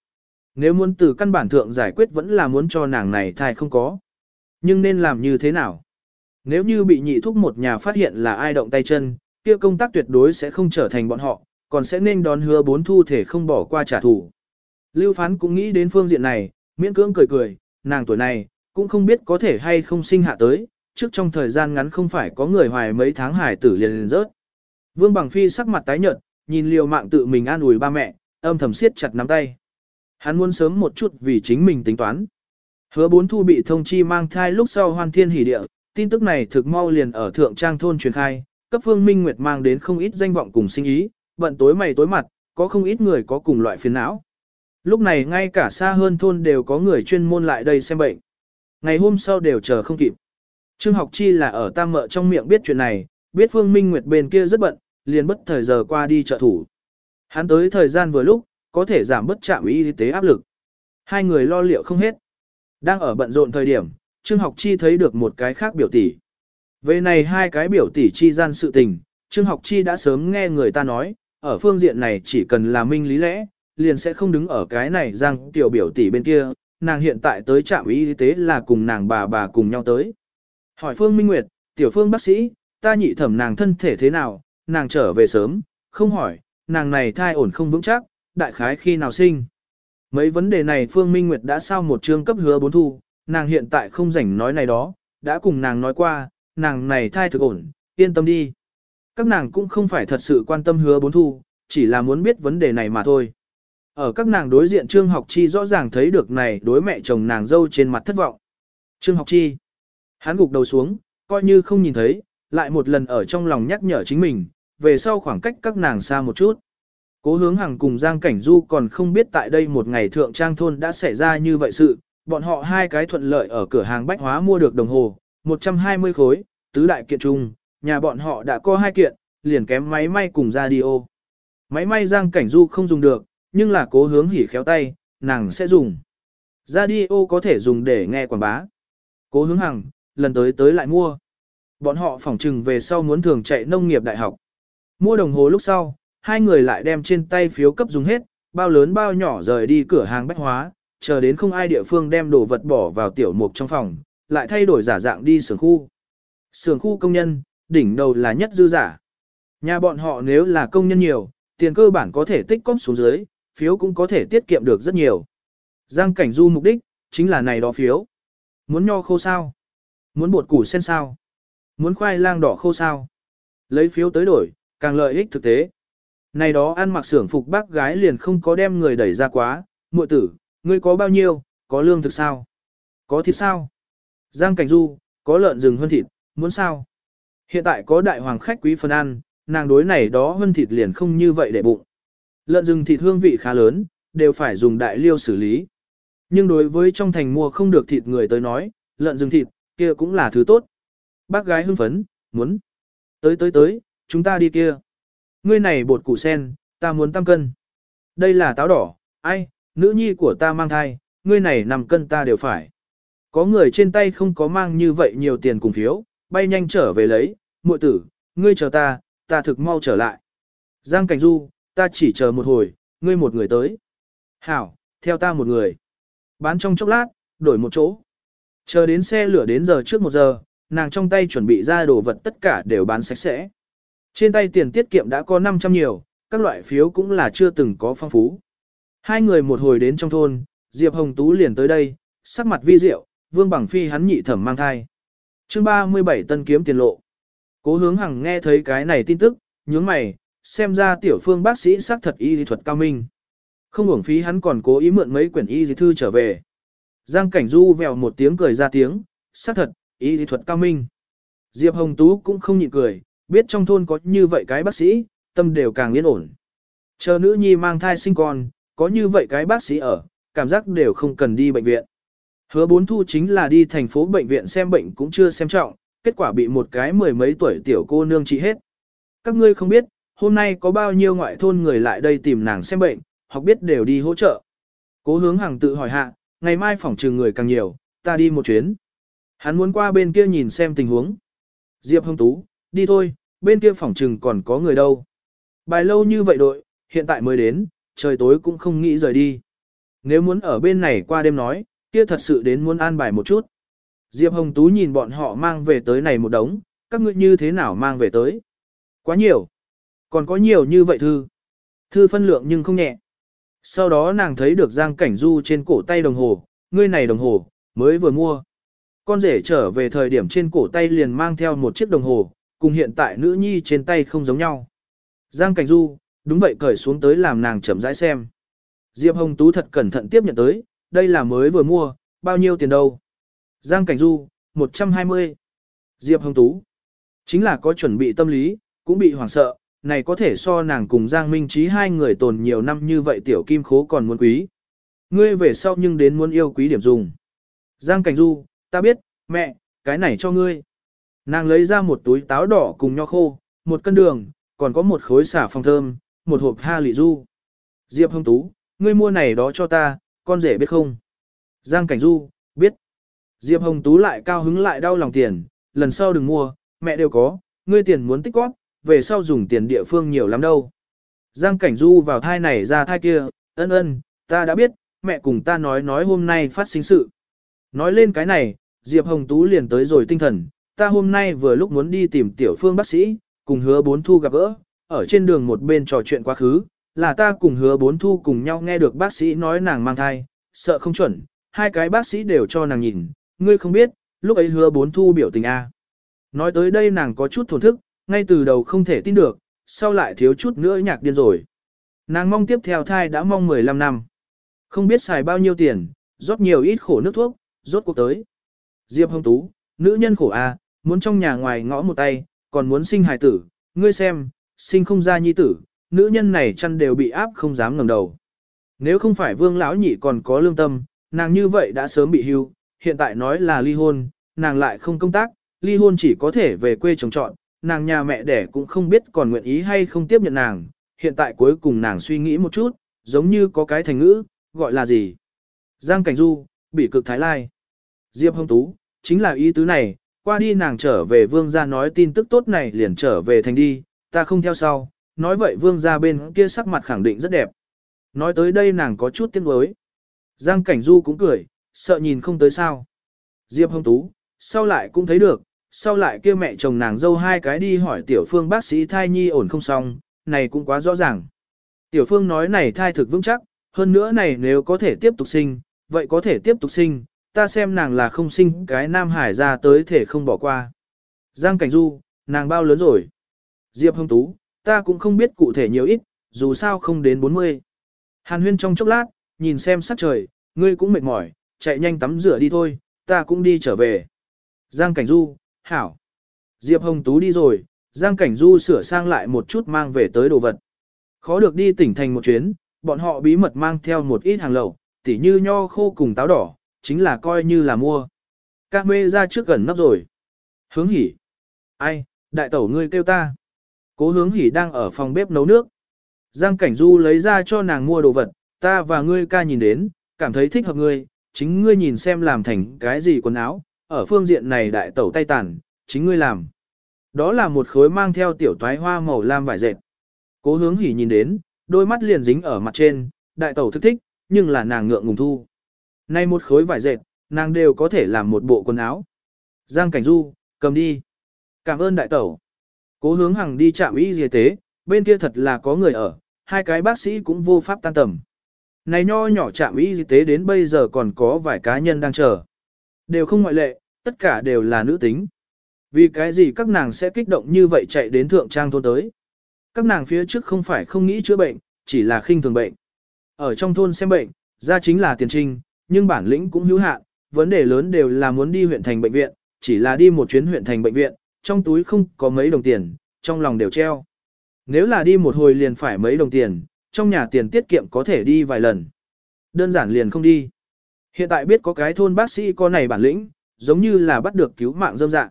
Nếu muốn từ căn bản thượng giải quyết vẫn là muốn cho nàng này thai không có. Nhưng nên làm như thế nào? Nếu như bị nhị thúc một nhà phát hiện là ai động tay chân, kia công tác tuyệt đối sẽ không trở thành bọn họ, còn sẽ nên đón hứa bốn thu thể không bỏ qua trả thù. Lưu phán cũng nghĩ đến phương diện này, miễn cưỡng cười cười, nàng tuổi này, cũng không biết có thể hay không sinh hạ tới, trước trong thời gian ngắn không phải có người hoài mấy tháng hải tử liền liền rớt. Vương Bằng Phi sắc mặt tái nhợt, nhìn liều mạng tự mình an ủi ba mẹ, âm thầm siết chặt nắm tay. Hắn muốn sớm một chút vì chính mình tính toán. Hứa bốn thu bị thông chi mang thai lúc sau hoan thiên hỉ địa, tin tức này thực mau liền ở thượng trang thôn truyền khai, cấp phương minh nguyệt mang đến không ít danh vọng cùng sinh ý, bận tối mày tối mặt, có không ít người có cùng loại phiền não. Lúc này ngay cả xa hơn thôn đều có người chuyên môn lại đây xem bệnh. Ngày hôm sau đều chờ không kịp. Trương học chi là ở tam mợ trong miệng biết chuyện này, biết phương minh nguyệt bên kia rất bận, liền bất thời giờ qua đi trợ thủ. Hắn tới thời gian vừa lúc, có thể giảm bất trạm y tế áp lực. Hai người lo liệu không hết. Đang ở bận rộn thời điểm, Trương Học Chi thấy được một cái khác biểu tỷ. Về này hai cái biểu tỷ chi gian sự tình, Trương Học Chi đã sớm nghe người ta nói, ở phương diện này chỉ cần là minh lý lẽ, liền sẽ không đứng ở cái này rằng tiểu biểu tỷ bên kia, nàng hiện tại tới trạm y tế là cùng nàng bà bà cùng nhau tới. Hỏi Phương Minh Nguyệt, tiểu phương bác sĩ, ta nhị thẩm nàng thân thể thế nào, nàng trở về sớm, không hỏi, nàng này thai ổn không vững chắc, đại khái khi nào sinh. Mấy vấn đề này Phương Minh Nguyệt đã sao một chương cấp hứa bốn thu, nàng hiện tại không rảnh nói này đó, đã cùng nàng nói qua, nàng này thai thực ổn, yên tâm đi. Các nàng cũng không phải thật sự quan tâm hứa bốn thu, chỉ là muốn biết vấn đề này mà thôi. Ở các nàng đối diện Trương Học Chi rõ ràng thấy được này đối mẹ chồng nàng dâu trên mặt thất vọng. Trương Học Chi, hắn gục đầu xuống, coi như không nhìn thấy, lại một lần ở trong lòng nhắc nhở chính mình, về sau khoảng cách các nàng xa một chút. Cố hướng hàng cùng Giang Cảnh Du còn không biết tại đây một ngày thượng trang thôn đã xảy ra như vậy sự, bọn họ hai cái thuận lợi ở cửa hàng bách hóa mua được đồng hồ, 120 khối, tứ đại kiện chung, nhà bọn họ đã có hai kiện, liền kém máy may cùng radio. Máy may Giang Cảnh Du không dùng được, nhưng là cố hướng hỉ khéo tay, nàng sẽ dùng. Radio có thể dùng để nghe quảng bá. Cố hướng hằng, lần tới tới lại mua. Bọn họ phỏng trừng về sau muốn thường chạy nông nghiệp đại học. Mua đồng hồ lúc sau, hai người lại đem trên tay phiếu cấp dùng hết, bao lớn bao nhỏ rời đi cửa hàng bách hóa, chờ đến không ai địa phương đem đồ vật bỏ vào tiểu mục trong phòng, lại thay đổi giả dạng đi xưởng khu. Xưởng khu công nhân, đỉnh đầu là nhất dư giả. Nhà bọn họ nếu là công nhân nhiều, tiền cơ bản có thể tích cóp xuống dưới, phiếu cũng có thể tiết kiệm được rất nhiều. Giang cảnh du mục đích, chính là này đó phiếu. Muốn nho khô sao? Muốn bột củ sen sao? Muốn khoai lang đỏ khô sao? Lấy phiếu tới đổi, càng lợi ích thực tế. Này đó ăn mặc xưởng phục bác gái liền không có đem người đẩy ra quá, muội tử, ngươi có bao nhiêu, có lương thực sao? Có thịt sao? Giang Cảnh Du, có lợn rừng hơn thịt, muốn sao? Hiện tại có đại hoàng khách quý phần ăn, nàng đối này đó hơn thịt liền không như vậy để bụng. Lợn rừng thịt hương vị khá lớn, đều phải dùng đại liêu xử lý. Nhưng đối với trong thành mua không được thịt người tới nói, lợn rừng thịt, kia cũng là thứ tốt. Bác gái hưng phấn, muốn. Tới tới tới, chúng ta đi kia. Ngươi này bột củ sen, ta muốn tăng cân. Đây là táo đỏ, ai, nữ nhi của ta mang thai, ngươi này nằm cân ta đều phải. Có người trên tay không có mang như vậy nhiều tiền cùng phiếu, bay nhanh trở về lấy, muội tử, ngươi chờ ta, ta thực mau trở lại. Giang Cảnh Du, ta chỉ chờ một hồi, ngươi một người tới. Hảo, theo ta một người. Bán trong chốc lát, đổi một chỗ. Chờ đến xe lửa đến giờ trước một giờ, nàng trong tay chuẩn bị ra đồ vật tất cả đều bán sạch sẽ. Trên tay tiền tiết kiệm đã có 500 nhiều, các loại phiếu cũng là chưa từng có phong phú. Hai người một hồi đến trong thôn, Diệp Hồng Tú liền tới đây, sắc mặt vi diệu, Vương Bằng Phi hắn nhị thẩm mang thai. chương 37 tân kiếm tiền lộ. Cố hướng hằng nghe thấy cái này tin tức, nhướng mày, xem ra tiểu phương bác sĩ xác thật y lý thuật cao minh. Không uổng phí hắn còn cố ý mượn mấy quyển y lý thư trở về. Giang Cảnh Du vèo một tiếng cười ra tiếng, xác thật, y lý thuật cao minh. Diệp Hồng Tú cũng không nhịn cười, biết trong thôn có như vậy cái bác sĩ, tâm đều càng yên ổn. Chờ nữ nhi mang thai sinh con, có như vậy cái bác sĩ ở, cảm giác đều không cần đi bệnh viện. Hứa bốn thu chính là đi thành phố bệnh viện xem bệnh cũng chưa xem trọng, kết quả bị một cái mười mấy tuổi tiểu cô nương trị hết. Các ngươi không biết, hôm nay có bao nhiêu ngoại thôn người lại đây tìm nàng xem bệnh, học biết đều đi hỗ trợ. Cố hướng hàng tự hỏi hạ, ngày mai phỏng trừ người càng nhiều, ta đi một chuyến. Hắn muốn qua bên kia nhìn xem tình huống. Diệp Hồng Tú, đi thôi, bên kia phòng trừng còn có người đâu. Bài lâu như vậy đội, hiện tại mới đến, trời tối cũng không nghĩ rời đi. Nếu muốn ở bên này qua đêm nói, kia thật sự đến muốn an bài một chút. Diệp Hồng Tú nhìn bọn họ mang về tới này một đống, các ngươi như thế nào mang về tới. Quá nhiều. Còn có nhiều như vậy thư. Thư phân lượng nhưng không nhẹ. Sau đó nàng thấy được Giang Cảnh Du trên cổ tay đồng hồ, ngươi này đồng hồ, mới vừa mua. Con rể trở về thời điểm trên cổ tay liền mang theo một chiếc đồng hồ, cùng hiện tại nữ nhi trên tay không giống nhau. Giang Cảnh Du, đúng vậy cởi xuống tới làm nàng chậm rãi xem. Diệp Hồng Tú thật cẩn thận tiếp nhận tới, đây là mới vừa mua, bao nhiêu tiền đâu. Giang Cảnh Du, 120. Diệp Hồng Tú, chính là có chuẩn bị tâm lý, cũng bị hoảng sợ, này có thể so nàng cùng Giang Minh Trí hai người tồn nhiều năm như vậy tiểu kim khố còn muốn quý. Ngươi về sau nhưng đến muốn yêu quý điểm dùng. Giang Cảnh Du, ta biết, mẹ, cái này cho ngươi. Nàng lấy ra một túi táo đỏ cùng nho khô, một cân đường, còn có một khối xả phong thơm, một hộp ha lị du. Diệp Hồng Tú, ngươi mua này đó cho ta, con rể biết không? Giang Cảnh Du, biết. Diệp Hồng Tú lại cao hứng lại đau lòng tiền, lần sau đừng mua, mẹ đều có, ngươi tiền muốn tích góp, về sau dùng tiền địa phương nhiều lắm đâu. Giang Cảnh Du vào thai này ra thai kia, ân ân, ta đã biết, mẹ cùng ta nói nói hôm nay phát sinh sự. Nói lên cái này, Diệp Hồng Tú liền tới rồi tinh thần, ta hôm nay vừa lúc muốn đi tìm tiểu phương bác sĩ, cùng hứa bốn thu gặp gỡ, ở trên đường một bên trò chuyện quá khứ, là ta cùng hứa bốn thu cùng nhau nghe được bác sĩ nói nàng mang thai, sợ không chuẩn, hai cái bác sĩ đều cho nàng nhìn, ngươi không biết, lúc ấy hứa bốn thu biểu tình A. Nói tới đây nàng có chút thổn thức, ngay từ đầu không thể tin được, sau lại thiếu chút nữa nhạc điên rồi. Nàng mong tiếp theo thai đã mong 15 năm. Không biết xài bao nhiêu tiền, rót nhiều ít khổ nước thuốc, rốt cuộc tới. Diệp Hồng Tú, nữ nhân khổ A, muốn trong nhà ngoài ngõ một tay, còn muốn sinh hài tử, ngươi xem, sinh không ra nhi tử, nữ nhân này chăn đều bị áp không dám ngẩng đầu. Nếu không phải vương lão nhị còn có lương tâm, nàng như vậy đã sớm bị hưu, hiện tại nói là ly hôn, nàng lại không công tác, ly hôn chỉ có thể về quê trồng trọn, nàng nhà mẹ đẻ cũng không biết còn nguyện ý hay không tiếp nhận nàng, hiện tại cuối cùng nàng suy nghĩ một chút, giống như có cái thành ngữ, gọi là gì? Giang Cảnh Du, bị cực Thái Lai. Diệp Hồng Tú, chính là ý tứ này, qua đi nàng trở về vương gia nói tin tức tốt này liền trở về thành đi, ta không theo sau, nói vậy vương gia bên kia sắc mặt khẳng định rất đẹp. Nói tới đây nàng có chút tiếc nuối. Giang Cảnh Du cũng cười, sợ nhìn không tới sao. Diệp Hồng Tú, sau lại cũng thấy được, sau lại kia mẹ chồng nàng dâu hai cái đi hỏi tiểu phương bác sĩ thai nhi ổn không xong, này cũng quá rõ ràng. Tiểu phương nói này thai thực vững chắc, hơn nữa này nếu có thể tiếp tục sinh, vậy có thể tiếp tục sinh, ta xem nàng là không sinh cái nam hải ra tới thể không bỏ qua. Giang Cảnh Du, nàng bao lớn rồi? Diệp Hồng Tú, ta cũng không biết cụ thể nhiều ít, dù sao không đến 40. Hàn huyên trong chốc lát, nhìn xem sắc trời, ngươi cũng mệt mỏi, chạy nhanh tắm rửa đi thôi, ta cũng đi trở về. Giang Cảnh Du, hảo. Diệp Hồng Tú đi rồi, Giang Cảnh Du sửa sang lại một chút mang về tới đồ vật. Khó được đi tỉnh thành một chuyến, bọn họ bí mật mang theo một ít hàng lẩu, tỉ như nho khô cùng táo đỏ, chính là coi như là mua. Các mê ra trước gần nắp rồi. Hướng hỉ. Ai, đại tẩu ngươi kêu ta. Cố hướng hỉ đang ở phòng bếp nấu nước. Giang Cảnh Du lấy ra cho nàng mua đồ vật, ta và ngươi ca nhìn đến, cảm thấy thích hợp ngươi, chính ngươi nhìn xem làm thành cái gì quần áo, ở phương diện này đại tẩu tay tàn, chính ngươi làm. Đó là một khối mang theo tiểu toái hoa màu lam vải dệt. Cố hướng hỉ nhìn đến, đôi mắt liền dính ở mặt trên, đại tẩu thức thích, nhưng là nàng ngượng ngùng thu. Nay một khối vải dệt, nàng đều có thể làm một bộ quần áo. Giang Cảnh Du, cầm đi. Cảm ơn đại tẩu. Cố hướng hằng đi chạm y y tế, bên kia thật là có người ở, hai cái bác sĩ cũng vô pháp tan tầm. Này nho nhỏ chạm y y tế đến bây giờ còn có vài cá nhân đang chờ. Đều không ngoại lệ, tất cả đều là nữ tính. Vì cái gì các nàng sẽ kích động như vậy chạy đến thượng trang thôn tới. Các nàng phía trước không phải không nghĩ chữa bệnh, chỉ là khinh thường bệnh. Ở trong thôn xem bệnh, ra chính là tiền trinh, nhưng bản lĩnh cũng hữu hạn, vấn đề lớn đều là muốn đi huyện thành bệnh viện, chỉ là đi một chuyến huyện thành bệnh viện, trong túi không có mấy đồng tiền, trong lòng đều treo. Nếu là đi một hồi liền phải mấy đồng tiền, trong nhà tiền tiết kiệm có thể đi vài lần. Đơn giản liền không đi. Hiện tại biết có cái thôn bác sĩ có này bản lĩnh, giống như là bắt được cứu mạng dâm dạng.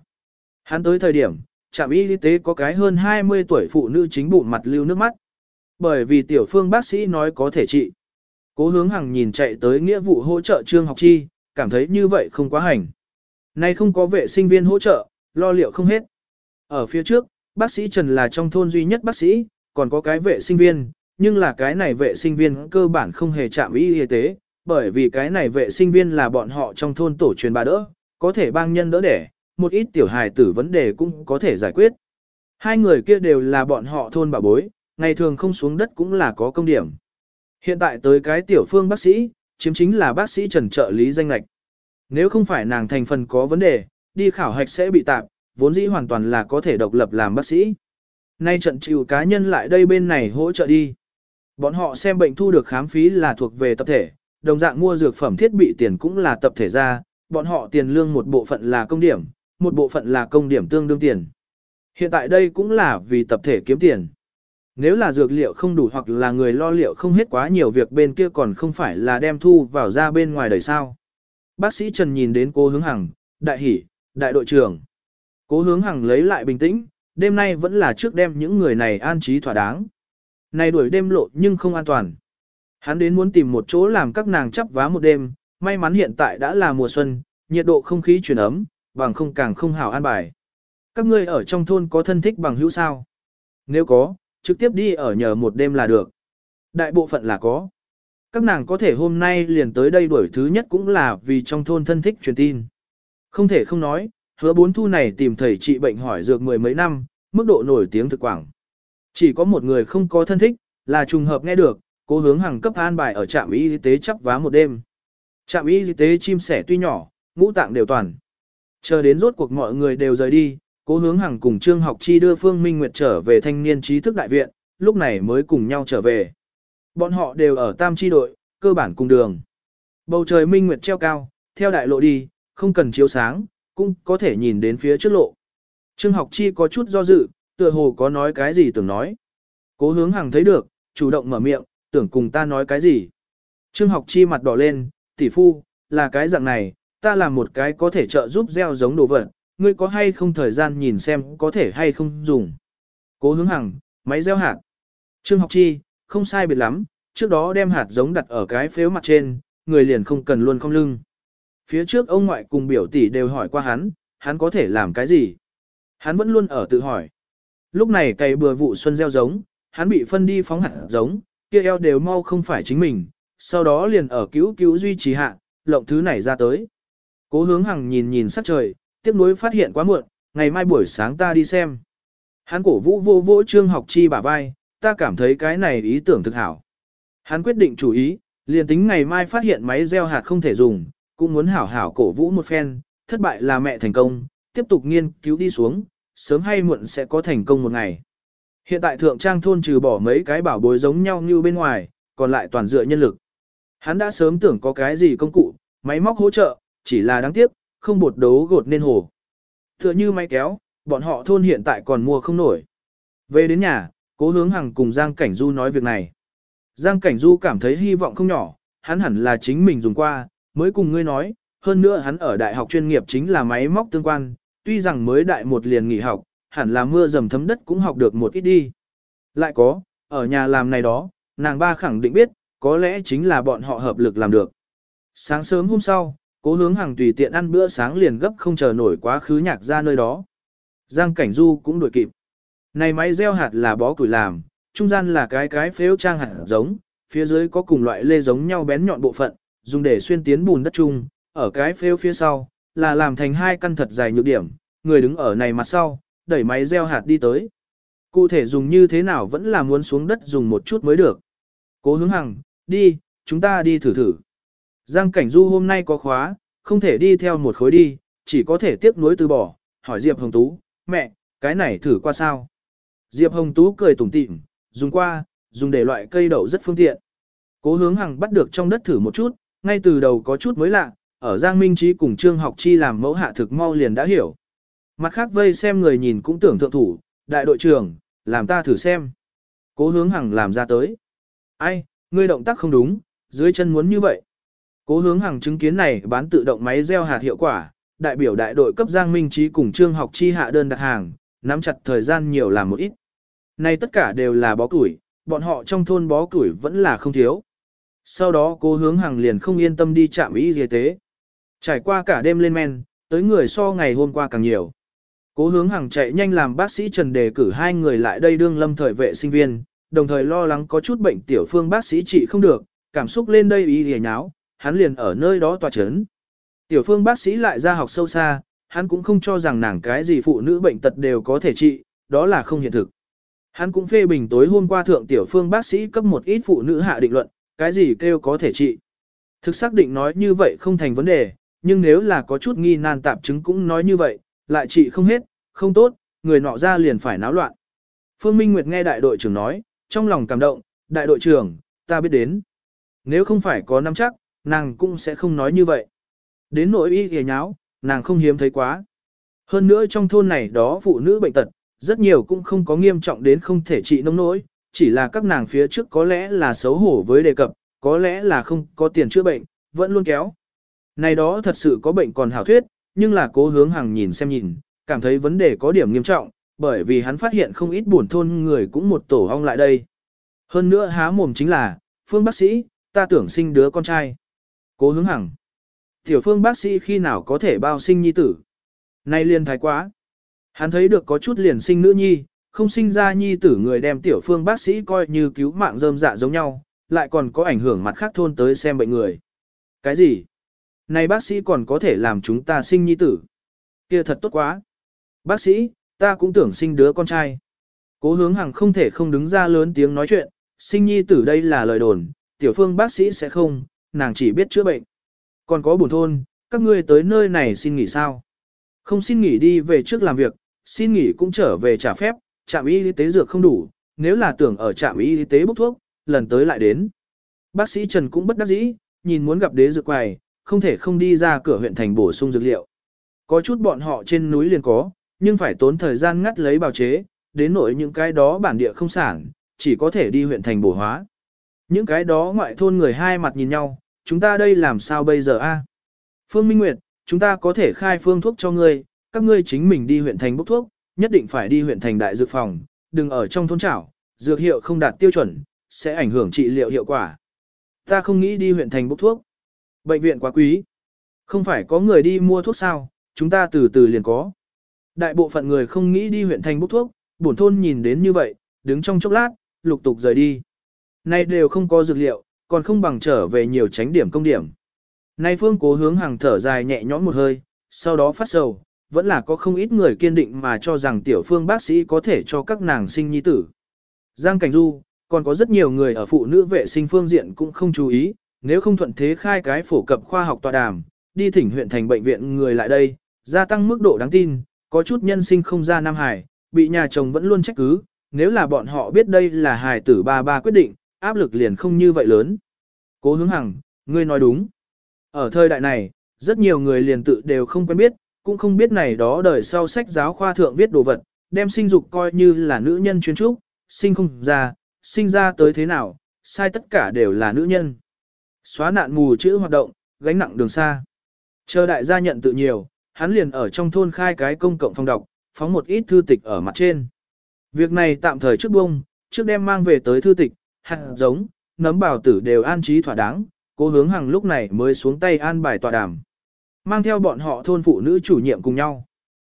Hắn tới thời điểm, trạm y tế có cái hơn 20 tuổi phụ nữ chính bụng mặt lưu nước mắt. Bởi vì tiểu phương bác sĩ nói có thể trị. Cố hướng hằng nhìn chạy tới nghĩa vụ hỗ trợ trương học chi, cảm thấy như vậy không quá hành. Nay không có vệ sinh viên hỗ trợ, lo liệu không hết. Ở phía trước, bác sĩ Trần là trong thôn duy nhất bác sĩ, còn có cái vệ sinh viên, nhưng là cái này vệ sinh viên cơ bản không hề chạm y y tế, bởi vì cái này vệ sinh viên là bọn họ trong thôn tổ truyền bà đỡ, có thể bang nhân đỡ đẻ, một ít tiểu hài tử vấn đề cũng có thể giải quyết. Hai người kia đều là bọn họ thôn bà bối, ngày thường không xuống đất cũng là có công điểm. Hiện tại tới cái tiểu phương bác sĩ, chiếm chính là bác sĩ trần trợ lý danh lạch. Nếu không phải nàng thành phần có vấn đề, đi khảo hạch sẽ bị tạm, vốn dĩ hoàn toàn là có thể độc lập làm bác sĩ. Nay trận chịu cá nhân lại đây bên này hỗ trợ đi. Bọn họ xem bệnh thu được khám phí là thuộc về tập thể, đồng dạng mua dược phẩm thiết bị tiền cũng là tập thể ra, bọn họ tiền lương một bộ phận là công điểm, một bộ phận là công điểm tương đương tiền. Hiện tại đây cũng là vì tập thể kiếm tiền. Nếu là dược liệu không đủ hoặc là người lo liệu không hết quá nhiều việc bên kia còn không phải là đem thu vào ra bên ngoài đời sao. Bác sĩ Trần nhìn đến cô hướng hằng, đại hỷ, đại đội trưởng. Cố hướng hằng lấy lại bình tĩnh, đêm nay vẫn là trước đem những người này an trí thỏa đáng. Này đuổi đêm lộ nhưng không an toàn. Hắn đến muốn tìm một chỗ làm các nàng chấp vá một đêm, may mắn hiện tại đã là mùa xuân, nhiệt độ không khí chuyển ấm, bằng không càng không hảo an bài. Các ngươi ở trong thôn có thân thích bằng hữu sao? Nếu có, trực tiếp đi ở nhờ một đêm là được. Đại bộ phận là có. Các nàng có thể hôm nay liền tới đây đuổi thứ nhất cũng là vì trong thôn thân thích truyền tin. Không thể không nói, hứa bốn thu này tìm thầy trị bệnh hỏi dược mười mấy năm, mức độ nổi tiếng thực quảng. Chỉ có một người không có thân thích, là trùng hợp nghe được, cố hướng hàng cấp an bài ở trạm y tế chấp vá một đêm. Trạm y tế chim sẻ tuy nhỏ, ngũ tạng đều toàn. Chờ đến rốt cuộc mọi người đều rời đi, cố hướng hàng cùng Trương Học Chi đưa Phương Minh Nguyệt trở về thanh niên trí thức đại viện, lúc này mới cùng nhau trở về. Bọn họ đều ở tam chi đội, cơ bản cùng đường. Bầu trời Minh Nguyệt treo cao, theo đại lộ đi, không cần chiếu sáng, cũng có thể nhìn đến phía trước lộ. Trương Học Chi có chút do dự, tựa hồ có nói cái gì tưởng nói. Cố hướng hàng thấy được, chủ động mở miệng, tưởng cùng ta nói cái gì. Trương học chi mặt đỏ lên, tỷ phu, là cái dạng này, ta làm một cái có thể trợ giúp gieo giống đồ vật, ngươi có hay không thời gian nhìn xem có thể hay không dùng. Cố hướng hằng, máy gieo hạt. Trương học chi, không sai biệt lắm, trước đó đem hạt giống đặt ở cái phếu mặt trên, người liền không cần luôn không lưng. Phía trước ông ngoại cùng biểu tỷ đều hỏi qua hắn, hắn có thể làm cái gì? Hắn vẫn luôn ở tự hỏi. Lúc này cày bừa vụ xuân gieo giống, hắn bị phân đi phóng hạt giống, kia eo đều mau không phải chính mình, sau đó liền ở cứu cứu duy trì hạ, lộng thứ này ra tới. Cố hướng hằng nhìn nhìn sắc trời, tiếc nuối phát hiện quá muộn, ngày mai buổi sáng ta đi xem. Hắn cổ vũ vô vỗ trương học chi bả vai, ta cảm thấy cái này ý tưởng thực hảo. Hắn quyết định chủ ý, liền tính ngày mai phát hiện máy gieo hạt không thể dùng, cũng muốn hảo hảo cổ vũ một phen, thất bại là mẹ thành công, tiếp tục nghiên cứu đi xuống, sớm hay muộn sẽ có thành công một ngày. Hiện tại thượng trang thôn trừ bỏ mấy cái bảo bối giống nhau như bên ngoài, còn lại toàn dựa nhân lực. Hắn đã sớm tưởng có cái gì công cụ, máy móc hỗ trợ, chỉ là đáng tiếc, không bột đấu gột nên hồ. Tựa như máy kéo, bọn họ thôn hiện tại còn mua không nổi. Về đến nhà, cố hướng hằng cùng Giang Cảnh Du nói việc này. Giang Cảnh Du cảm thấy hy vọng không nhỏ, hắn hẳn là chính mình dùng qua, mới cùng ngươi nói, hơn nữa hắn ở đại học chuyên nghiệp chính là máy móc tương quan, tuy rằng mới đại một liền nghỉ học, hẳn là mưa dầm thấm đất cũng học được một ít đi. Lại có, ở nhà làm này đó, nàng ba khẳng định biết, có lẽ chính là bọn họ hợp lực làm được. Sáng sớm hôm sau, cố hướng hàng tùy tiện ăn bữa sáng liền gấp không chờ nổi quá khứ nhạc ra nơi đó. Giang Cảnh Du cũng đuổi kịp. Này máy gieo hạt là bó củi làm, trung gian là cái cái phếu trang hạt giống, phía dưới có cùng loại lê giống nhau bén nhọn bộ phận, dùng để xuyên tiến bùn đất chung, ở cái phếu phía sau, là làm thành hai căn thật dài nhược điểm, người đứng ở này mặt sau, đẩy máy gieo hạt đi tới. Cụ thể dùng như thế nào vẫn là muốn xuống đất dùng một chút mới được. Cố hướng hằng, đi, chúng ta đi thử thử. Giang Cảnh Du hôm nay có khóa, không thể đi theo một khối đi, chỉ có thể tiếp nối từ bỏ, hỏi Diệp Hồng Tú, mẹ, cái này thử qua sao? Diệp Hồng Tú cười tủm tỉm, dùng qua, dùng để loại cây đậu rất phương tiện. Cố hướng hằng bắt được trong đất thử một chút, ngay từ đầu có chút mới lạ, ở Giang Minh Trí cùng Trương Học Chi làm mẫu hạ thực mau liền đã hiểu. Mặt khác vây xem người nhìn cũng tưởng thượng thủ, đại đội trưởng, làm ta thử xem. Cố hướng hằng làm ra tới. Ai, ngươi động tác không đúng, dưới chân muốn như vậy. Cố hướng hàng chứng kiến này bán tự động máy gieo hạt hiệu quả, đại biểu đại đội cấp Giang Minh Trí cùng trương học chi hạ đơn đặt hàng, nắm chặt thời gian nhiều làm một ít. Này tất cả đều là bó củi, bọn họ trong thôn bó củi vẫn là không thiếu. Sau đó cố hướng hàng liền không yên tâm đi chạm y y tế. Trải qua cả đêm lên men, tới người so ngày hôm qua càng nhiều. Cố hướng hàng chạy nhanh làm bác sĩ Trần đề cử hai người lại đây đương lâm thời vệ sinh viên, đồng thời lo lắng có chút bệnh tiểu phương bác sĩ trị không được, cảm xúc lên đây ý hề nháo, hắn liền ở nơi đó tòa chấn. Tiểu phương bác sĩ lại ra học sâu xa, hắn cũng không cho rằng nàng cái gì phụ nữ bệnh tật đều có thể trị, đó là không hiện thực. Hắn cũng phê bình tối hôm qua thượng tiểu phương bác sĩ cấp một ít phụ nữ hạ định luận, cái gì kêu có thể trị. Thực xác định nói như vậy không thành vấn đề, nhưng nếu là có chút nghi nan tạp chứng cũng nói như vậy, lại trị không hết, không tốt, người nọ ra liền phải náo loạn. Phương Minh Nguyệt nghe đại đội trưởng nói, trong lòng cảm động, đại đội trưởng, ta biết đến. Nếu không phải có nắm chắc, nàng cũng sẽ không nói như vậy. Đến nỗi y ghề nháo, nàng không hiếm thấy quá. Hơn nữa trong thôn này đó phụ nữ bệnh tật, rất nhiều cũng không có nghiêm trọng đến không thể trị nông nỗi, chỉ là các nàng phía trước có lẽ là xấu hổ với đề cập, có lẽ là không có tiền chữa bệnh, vẫn luôn kéo. Này đó thật sự có bệnh còn hảo thuyết, nhưng là cố hướng hàng nhìn xem nhìn, cảm thấy vấn đề có điểm nghiêm trọng, bởi vì hắn phát hiện không ít buồn thôn người cũng một tổ ong lại đây. Hơn nữa há mồm chính là, phương bác sĩ, ta tưởng sinh đứa con trai. Cố hướng hằng. Tiểu phương bác sĩ khi nào có thể bao sinh nhi tử. Nay liền thái quá. Hắn thấy được có chút liền sinh nữ nhi, không sinh ra nhi tử người đem tiểu phương bác sĩ coi như cứu mạng rơm dạ giống nhau, lại còn có ảnh hưởng mặt khác thôn tới xem bệnh người. Cái gì? Này bác sĩ còn có thể làm chúng ta sinh nhi tử. kia thật tốt quá. Bác sĩ, ta cũng tưởng sinh đứa con trai. Cố hướng hằng không thể không đứng ra lớn tiếng nói chuyện, sinh nhi tử đây là lời đồn, tiểu phương bác sĩ sẽ không, nàng chỉ biết chữa bệnh. Còn có buồn thôn, các ngươi tới nơi này xin nghỉ sao? Không xin nghỉ đi về trước làm việc, xin nghỉ cũng trở về trả phép, trạm y tế dược không đủ, nếu là tưởng ở trạm y tế bốc thuốc, lần tới lại đến. Bác sĩ Trần cũng bất đắc dĩ, nhìn muốn gặp đế dược quầy, không thể không đi ra cửa huyện thành bổ sung dược liệu. Có chút bọn họ trên núi liền có, nhưng phải tốn thời gian ngắt lấy bào chế, đến nỗi những cái đó bản địa không sản, chỉ có thể đi huyện thành bổ hóa. Những cái đó ngoại thôn người hai mặt nhìn nhau, chúng ta đây làm sao bây giờ a? Phương Minh Nguyệt, chúng ta có thể khai phương thuốc cho ngươi, các ngươi chính mình đi huyện thành bốc thuốc, nhất định phải đi huyện thành đại dược phòng, đừng ở trong thôn trảo, dược hiệu không đạt tiêu chuẩn, sẽ ảnh hưởng trị liệu hiệu quả. Ta không nghĩ đi huyện thành bốc thuốc. Bệnh viện quá quý. Không phải có người đi mua thuốc sao, chúng ta từ từ liền có. Đại bộ phận người không nghĩ đi huyện thành bốc thuốc, bổn thôn nhìn đến như vậy, đứng trong chốc lát, lục tục rời đi. Nay đều không có dược liệu, còn không bằng trở về nhiều tránh điểm công điểm. Nay phương cố hướng hàng thở dài nhẹ nhõm một hơi, sau đó phát sầu, vẫn là có không ít người kiên định mà cho rằng tiểu phương bác sĩ có thể cho các nàng sinh nhi tử. Giang Cảnh Du, còn có rất nhiều người ở phụ nữ vệ sinh phương diện cũng không chú ý, nếu không thuận thế khai cái phổ cập khoa học tọa đàm, đi thỉnh huyện thành bệnh viện người lại đây, gia tăng mức độ đáng tin, có chút nhân sinh không ra Nam Hải, bị nhà chồng vẫn luôn trách cứ, nếu là bọn họ biết đây là hài tử ba ba quyết định, áp lực liền không như vậy lớn. Cố hướng hằng, ngươi nói đúng. Ở thời đại này, rất nhiều người liền tự đều không quen biết, cũng không biết này đó đời sau sách giáo khoa thượng viết đồ vật, đem sinh dục coi như là nữ nhân chuyên trúc, sinh không ra, sinh ra tới thế nào, sai tất cả đều là nữ nhân. Xóa nạn mù chữ hoạt động, gánh nặng đường xa. Chờ đại gia nhận tự nhiều, hắn liền ở trong thôn khai cái công cộng phòng đọc, phóng một ít thư tịch ở mặt trên. Việc này tạm thời trước bông, trước đem mang về tới thư tịch, hạt giống, nấm bào tử đều an trí thỏa đáng, cố hướng hàng lúc này mới xuống tay an bài tọa đàm. Mang theo bọn họ thôn phụ nữ chủ nhiệm cùng nhau.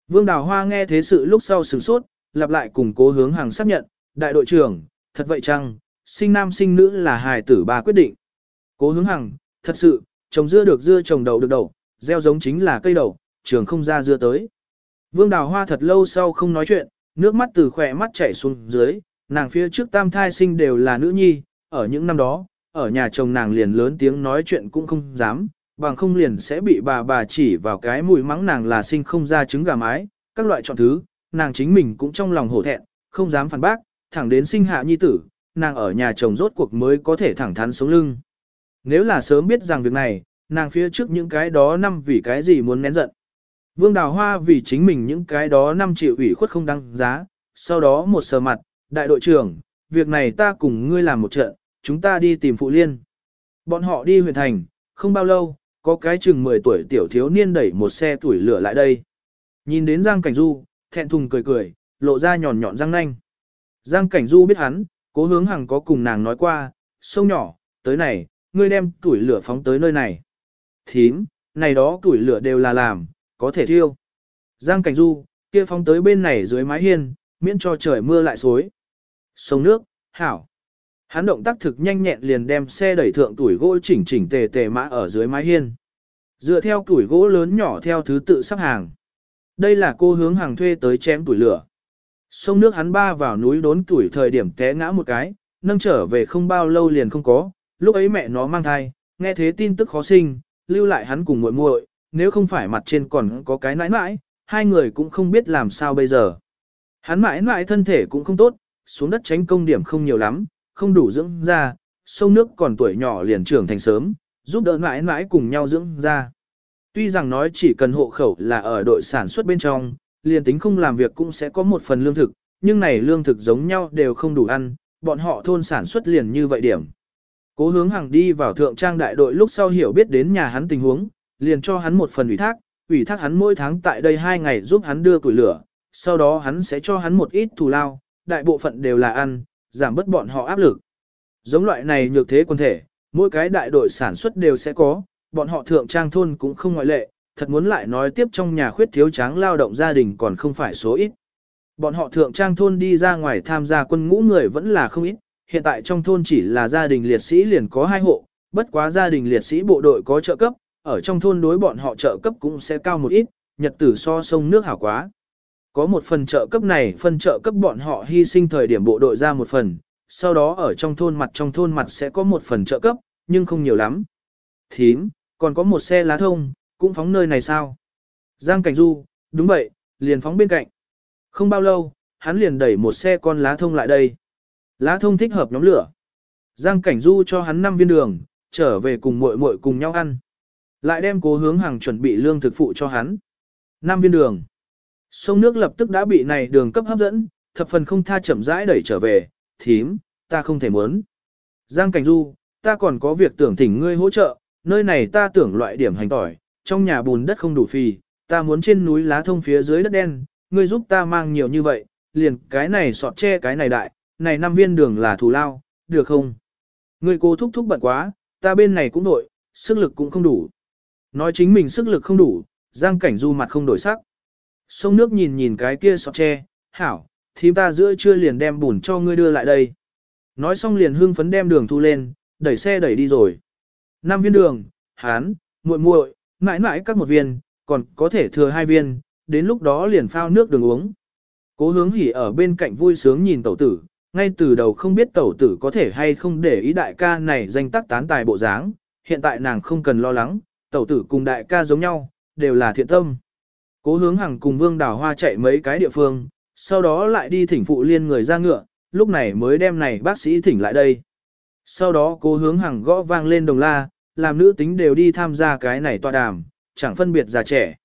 Vương Đào Hoa nghe thế sự lúc sau sửng sốt, lặp lại cùng cố hướng hàng xác nhận, đại đội trưởng, thật vậy chăng, sinh nam sinh nữ là hài tử ba quyết định. Cố hướng hàng, thật sự, trồng dưa được dưa trồng đậu được đậu, gieo giống chính là cây đậu, trường không ra dưa tới. Vương Đào Hoa thật lâu sau không nói chuyện, nước mắt từ khỏe mắt chảy xuống dưới, nàng phía trước tam thai sinh đều là nữ nhi, ở những năm đó, ở nhà chồng nàng liền lớn tiếng nói chuyện cũng không dám, bằng không liền sẽ bị bà bà chỉ vào cái mùi mắng nàng là sinh không ra trứng gà mái, các loại chọn thứ, nàng chính mình cũng trong lòng hổ thẹn, không dám phản bác, thẳng đến sinh hạ nhi tử, nàng ở nhà chồng rốt cuộc mới có thể thẳng thắn sống lưng. Nếu là sớm biết rằng việc này, nàng phía trước những cái đó năm vì cái gì muốn nén giận. Vương Đào Hoa vì chính mình những cái đó năm triệu ủy khuất không đăng giá, sau đó một sờ mặt, đại đội trưởng, việc này ta cùng ngươi làm một trận, chúng ta đi tìm Phụ Liên. Bọn họ đi huyện thành, không bao lâu, có cái chừng 10 tuổi tiểu thiếu niên đẩy một xe tuổi lửa lại đây. Nhìn đến Giang Cảnh Du, thẹn thùng cười cười, lộ ra nhọn nhọn răng nanh. Giang Cảnh Du biết hắn, cố hướng hằng có cùng nàng nói qua, sông nhỏ, tới này, ngươi đem tuổi lửa phóng tới nơi này. Thím, này đó tuổi lửa đều là làm, có thể thiêu. Giang Cảnh Du, kia phóng tới bên này dưới mái hiên, miễn cho trời mưa lại xối. Sông nước, hảo. Hắn động tác thực nhanh nhẹn liền đem xe đẩy thượng tuổi gỗ chỉnh chỉnh tề tề mã ở dưới mái hiên. Dựa theo tuổi gỗ lớn nhỏ theo thứ tự sắp hàng. Đây là cô hướng hàng thuê tới chém tuổi lửa. Sông nước hắn ba vào núi đốn tuổi thời điểm té ngã một cái, nâng trở về không bao lâu liền không có, lúc ấy mẹ nó mang thai, nghe thế tin tức khó sinh, lưu lại hắn cùng muội muội, nếu không phải mặt trên còn có cái nãi nãi, hai người cũng không biết làm sao bây giờ. Hắn mãi mãi thân thể cũng không tốt, xuống đất tránh công điểm không nhiều lắm, không đủ dưỡng ra, sông nước còn tuổi nhỏ liền trưởng thành sớm, giúp đỡ mãi mãi cùng nhau dưỡng ra. Tuy rằng nói chỉ cần hộ khẩu là ở đội sản xuất bên trong, liền tính không làm việc cũng sẽ có một phần lương thực, nhưng này lương thực giống nhau đều không đủ ăn, bọn họ thôn sản xuất liền như vậy điểm. Cố hướng hàng đi vào thượng trang đại đội lúc sau hiểu biết đến nhà hắn tình huống, liền cho hắn một phần ủy thác, ủy thác hắn mỗi tháng tại đây hai ngày giúp hắn đưa củi lửa, sau đó hắn sẽ cho hắn một ít thù lao, đại bộ phận đều là ăn, giảm bớt bọn họ áp lực. Giống loại này nhược thế quân thể, mỗi cái đại đội sản xuất đều sẽ có, bọn họ thượng trang thôn cũng không ngoại lệ, thật muốn lại nói tiếp trong nhà khuyết thiếu tráng lao động gia đình còn không phải số ít. Bọn họ thượng trang thôn đi ra ngoài tham gia quân ngũ người vẫn là không ít, hiện tại trong thôn chỉ là gia đình liệt sĩ liền có hai hộ, bất quá gia đình liệt sĩ bộ đội có trợ cấp, ở trong thôn đối bọn họ trợ cấp cũng sẽ cao một ít, nhật tử so sông nước hảo quá. Có một phần trợ cấp này phần trợ cấp bọn họ hy sinh thời điểm bộ đội ra một phần, sau đó ở trong thôn mặt trong thôn mặt sẽ có một phần trợ cấp, nhưng không nhiều lắm. Thím, còn có một xe lá thông, cũng phóng nơi này sao? Giang Cảnh Du, đúng vậy, liền phóng bên cạnh. Không bao lâu, hắn liền đẩy một xe con lá thông lại đây. Lá thông thích hợp nhóm lửa. Giang Cảnh Du cho hắn 5 viên đường, trở về cùng muội muội cùng nhau ăn. Lại đem cố hướng hàng chuẩn bị lương thực phụ cho hắn. 5 viên đường. Sông nước lập tức đã bị này đường cấp hấp dẫn, thập phần không tha chậm rãi đẩy trở về, thím, ta không thể muốn. Giang Cảnh Du, ta còn có việc tưởng thỉnh ngươi hỗ trợ, nơi này ta tưởng loại điểm hành tỏi, trong nhà bùn đất không đủ phì, ta muốn trên núi lá thông phía dưới đất đen, ngươi giúp ta mang nhiều như vậy, liền cái này sọt che cái này đại, này năm viên đường là thù lao, được không? Ngươi cô thúc thúc bận quá, ta bên này cũng nội, sức lực cũng không đủ. Nói chính mình sức lực không đủ, Giang Cảnh Du mặt không đổi sắc. Sông nước nhìn nhìn cái kia sọt tre, hảo, thím ta giữa trưa liền đem bùn cho ngươi đưa lại đây. Nói xong liền hưng phấn đem đường thu lên, đẩy xe đẩy đi rồi. Năm viên đường, hán, muội muội, mãi mãi các một viên, còn có thể thừa hai viên, đến lúc đó liền phao nước đường uống. Cố hướng hỉ ở bên cạnh vui sướng nhìn tẩu tử, ngay từ đầu không biết tẩu tử có thể hay không để ý đại ca này danh tác tán tài bộ dáng, hiện tại nàng không cần lo lắng, tẩu tử cùng đại ca giống nhau, đều là thiện tâm. Cố hướng hằng cùng vương đào hoa chạy mấy cái địa phương, sau đó lại đi thỉnh phụ liên người ra ngựa, lúc này mới đem này bác sĩ thỉnh lại đây. Sau đó cố hướng hằng gõ vang lên đồng la, làm nữ tính đều đi tham gia cái này tọa đàm, chẳng phân biệt già trẻ.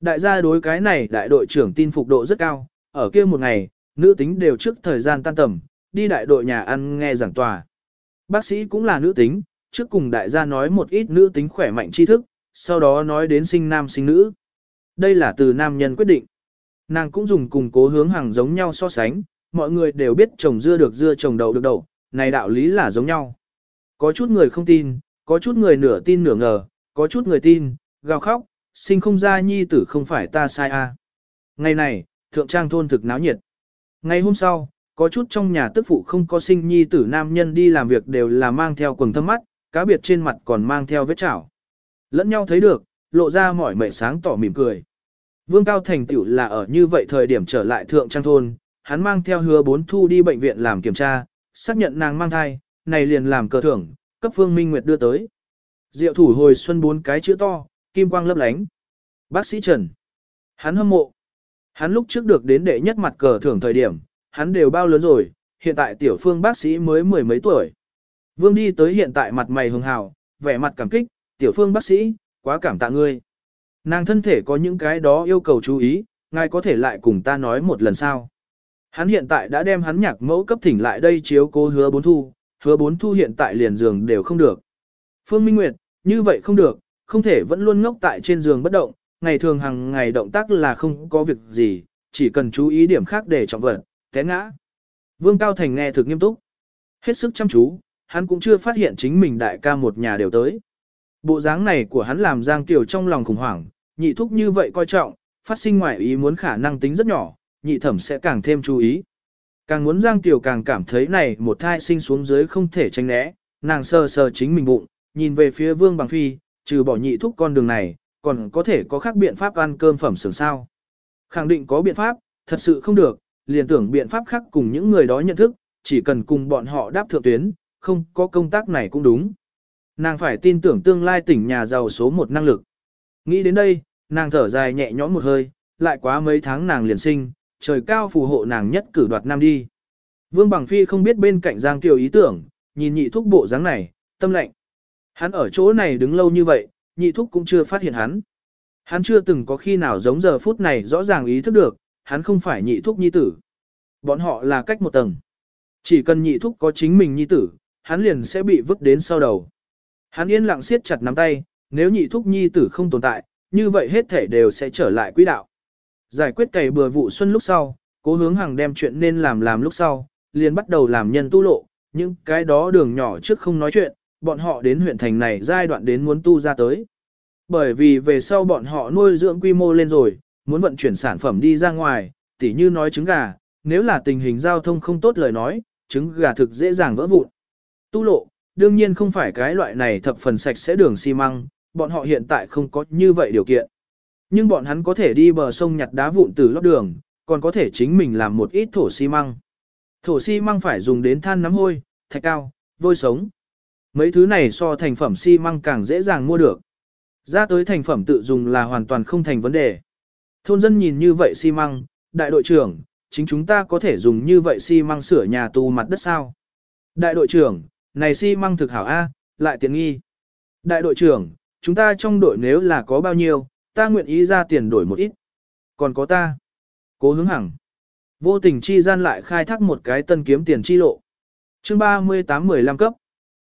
Đại gia đối cái này đại đội trưởng tin phục độ rất cao, ở kia một ngày, nữ tính đều trước thời gian tan tầm, đi đại đội nhà ăn nghe giảng tòa. Bác sĩ cũng là nữ tính, trước cùng đại gia nói một ít nữ tính khỏe mạnh tri thức, sau đó nói đến sinh nam sinh nữ. Đây là từ nam nhân quyết định. Nàng cũng dùng cùng cố hướng hàng giống nhau so sánh, mọi người đều biết trồng dưa được dưa trồng đậu được đậu, này đạo lý là giống nhau. Có chút người không tin, có chút người nửa tin nửa ngờ, có chút người tin, gào khóc, sinh không ra nhi tử không phải ta sai a. À. Ngày này, thượng trang thôn thực náo nhiệt. Ngày hôm sau, có chút trong nhà tức phụ không có sinh nhi tử nam nhân đi làm việc đều là mang theo quần thâm mắt, cá biệt trên mặt còn mang theo vết chảo. Lẫn nhau thấy được, lộ ra mỏi mệt sáng tỏ mỉm cười. Vương Cao Thành tựu là ở như vậy thời điểm trở lại thượng trang thôn, hắn mang theo hứa bốn thu đi bệnh viện làm kiểm tra, xác nhận nàng mang thai, này liền làm cờ thưởng, cấp Phương Minh Nguyệt đưa tới. Diệu thủ hồi xuân bốn cái chữ to, kim quang lấp lánh. Bác sĩ Trần. Hắn hâm mộ. Hắn lúc trước được đến đệ nhất mặt cờ thưởng thời điểm, hắn đều bao lớn rồi, hiện tại tiểu phương bác sĩ mới mười mấy tuổi. Vương đi tới hiện tại mặt mày hường hào, vẻ mặt cảm kích, tiểu phương bác sĩ, quá cảm tạ ngươi. Nàng thân thể có những cái đó yêu cầu chú ý, ngài có thể lại cùng ta nói một lần sao. Hắn hiện tại đã đem hắn nhạc mẫu cấp thỉnh lại đây chiếu cố hứa bốn thu, hứa bốn thu hiện tại liền giường đều không được. Phương Minh Nguyệt, như vậy không được, không thể vẫn luôn ngốc tại trên giường bất động, ngày thường hàng ngày động tác là không có việc gì, chỉ cần chú ý điểm khác để trọng vật, té ngã. Vương Cao Thành nghe thực nghiêm túc. Hết sức chăm chú, hắn cũng chưa phát hiện chính mình đại ca một nhà đều tới. Bộ dáng này của hắn làm Giang Kiều trong lòng khủng hoảng, nhị thúc như vậy coi trọng, phát sinh ngoại ý muốn khả năng tính rất nhỏ, nhị thẩm sẽ càng thêm chú ý. Càng muốn Giang tiểu càng cảm thấy này một thai sinh xuống dưới không thể tránh né, nàng sờ sờ chính mình bụng, nhìn về phía Vương Bằng Phi, trừ bỏ nhị thúc con đường này, còn có thể có khác biện pháp ăn cơm phẩm sưởng sao. Khẳng định có biện pháp, thật sự không được, liền tưởng biện pháp khác cùng những người đó nhận thức, chỉ cần cùng bọn họ đáp thượng tuyến, không có công tác này cũng đúng. Nàng phải tin tưởng tương lai tỉnh nhà giàu số một năng lực. Nghĩ đến đây, nàng thở dài nhẹ nhõm một hơi, lại quá mấy tháng nàng liền sinh, trời cao phù hộ nàng nhất cử đoạt nam đi. Vương Bằng Phi không biết bên cạnh Giang Kiều ý tưởng, nhìn nhị thúc bộ dáng này, tâm lệnh. Hắn ở chỗ này đứng lâu như vậy, nhị thúc cũng chưa phát hiện hắn. Hắn chưa từng có khi nào giống giờ phút này rõ ràng ý thức được, hắn không phải nhị thúc nhi tử. Bọn họ là cách một tầng. Chỉ cần nhị thúc có chính mình nhi tử, hắn liền sẽ bị vứt đến sau đầu. Hắn yên lặng siết chặt nắm tay, nếu nhị thúc nhi tử không tồn tại, như vậy hết thể đều sẽ trở lại quỹ đạo. Giải quyết cày bừa vụ xuân lúc sau, cố hướng hàng đem chuyện nên làm làm lúc sau, liền bắt đầu làm nhân tu lộ, những cái đó đường nhỏ trước không nói chuyện, bọn họ đến huyện thành này giai đoạn đến muốn tu ra tới. Bởi vì về sau bọn họ nuôi dưỡng quy mô lên rồi, muốn vận chuyển sản phẩm đi ra ngoài, tỉ như nói trứng gà, nếu là tình hình giao thông không tốt lời nói, trứng gà thực dễ dàng vỡ vụn. Tu lộ, đương nhiên không phải cái loại này thập phần sạch sẽ đường xi măng, bọn họ hiện tại không có như vậy điều kiện. Nhưng bọn hắn có thể đi bờ sông nhặt đá vụn từ lót đường, còn có thể chính mình làm một ít thổ xi măng. Thổ xi măng phải dùng đến than nắm hôi, thạch cao, vôi sống. Mấy thứ này so thành phẩm xi măng càng dễ dàng mua được. Ra tới thành phẩm tự dùng là hoàn toàn không thành vấn đề. Thôn dân nhìn như vậy xi măng, đại đội trưởng, chính chúng ta có thể dùng như vậy xi măng sửa nhà tù mặt đất sao? Đại đội trưởng, này xi măng thực hảo A, lại tiện nghi. Đại đội trưởng, chúng ta trong đội nếu là có bao nhiêu, ta nguyện ý ra tiền đổi một ít. Còn có ta. Cố hướng hằng. Vô tình chi gian lại khai thác một cái tân kiếm tiền chi lộ. chương 38-15 cấp.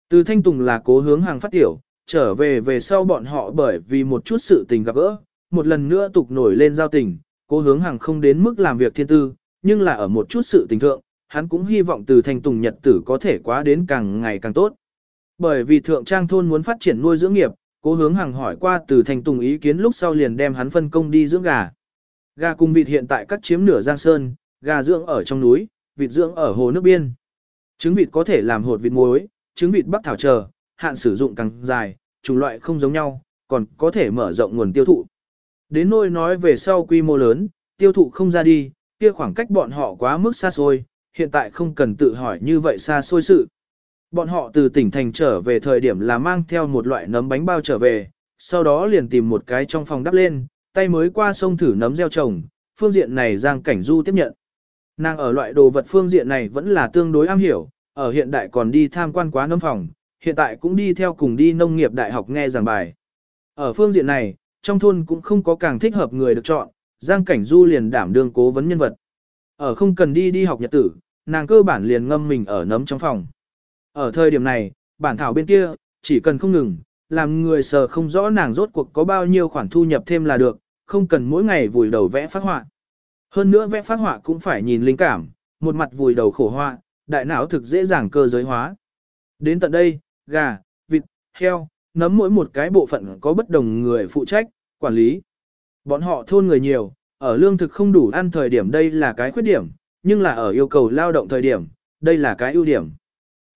Từ Thanh Tùng là cố hướng hàng phát tiểu, trở về về sau bọn họ bởi vì một chút sự tình gặp gỡ, một lần nữa tục nổi lên giao tình, cố hướng hàng không đến mức làm việc thiên tư, nhưng là ở một chút sự tình thượng, hắn cũng hy vọng từ Thanh Tùng nhật tử có thể quá đến càng ngày càng tốt. Bởi vì thượng trang thôn muốn phát triển nuôi dưỡng nghiệp, cố hướng hàng hỏi qua từ thành Tùng ý kiến lúc sau liền đem hắn phân công đi dưỡng gà. Gà cùng vịt hiện tại cắt chiếm nửa giang sơn, gà dưỡng ở trong núi, vịt dưỡng ở hồ nước biên. Trứng vịt có thể làm hột vịt muối, trứng vịt bắc thảo chờ, hạn sử dụng càng dài, chủng loại không giống nhau, còn có thể mở rộng nguồn tiêu thụ. Đến nôi nói về sau quy mô lớn, tiêu thụ không ra đi, kia khoảng cách bọn họ quá mức xa xôi, hiện tại không cần tự hỏi như vậy xa xôi sự. Bọn họ từ tỉnh thành trở về thời điểm là mang theo một loại nấm bánh bao trở về, sau đó liền tìm một cái trong phòng đắp lên, tay mới qua sông thử nấm gieo trồng, phương diện này Giang Cảnh Du tiếp nhận. Nàng ở loại đồ vật phương diện này vẫn là tương đối am hiểu, ở hiện đại còn đi tham quan quá nấm phòng, hiện tại cũng đi theo cùng đi nông nghiệp đại học nghe giảng bài. Ở phương diện này, trong thôn cũng không có càng thích hợp người được chọn, Giang Cảnh Du liền đảm đương cố vấn nhân vật. Ở không cần đi đi học nhật tử, nàng cơ bản liền ngâm mình ở nấm trong phòng. Ở thời điểm này, bản thảo bên kia, chỉ cần không ngừng, làm người sờ không rõ nàng rốt cuộc có bao nhiêu khoản thu nhập thêm là được, không cần mỗi ngày vùi đầu vẽ phát họa. Hơn nữa vẽ phát họa cũng phải nhìn linh cảm, một mặt vùi đầu khổ họa, đại não thực dễ dàng cơ giới hóa. Đến tận đây, gà, vịt, heo, nấm mỗi một cái bộ phận có bất đồng người phụ trách, quản lý. Bọn họ thôn người nhiều, ở lương thực không đủ ăn thời điểm đây là cái khuyết điểm, nhưng là ở yêu cầu lao động thời điểm, đây là cái ưu điểm.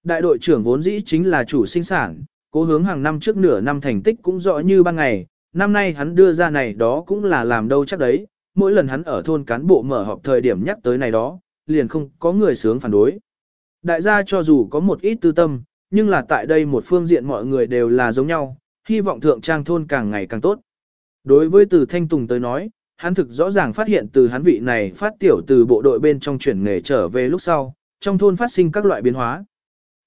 Đại đội trưởng vốn dĩ chính là chủ sinh sản, cố hướng hàng năm trước nửa năm thành tích cũng rõ như ban ngày, năm nay hắn đưa ra này đó cũng là làm đâu chắc đấy, mỗi lần hắn ở thôn cán bộ mở họp thời điểm nhắc tới này đó, liền không có người sướng phản đối. Đại gia cho dù có một ít tư tâm, nhưng là tại đây một phương diện mọi người đều là giống nhau, hy vọng thượng trang thôn càng ngày càng tốt. Đối với từ Thanh Tùng tới nói, hắn thực rõ ràng phát hiện từ hắn vị này phát tiểu từ bộ đội bên trong chuyển nghề trở về lúc sau, trong thôn phát sinh các loại biến hóa.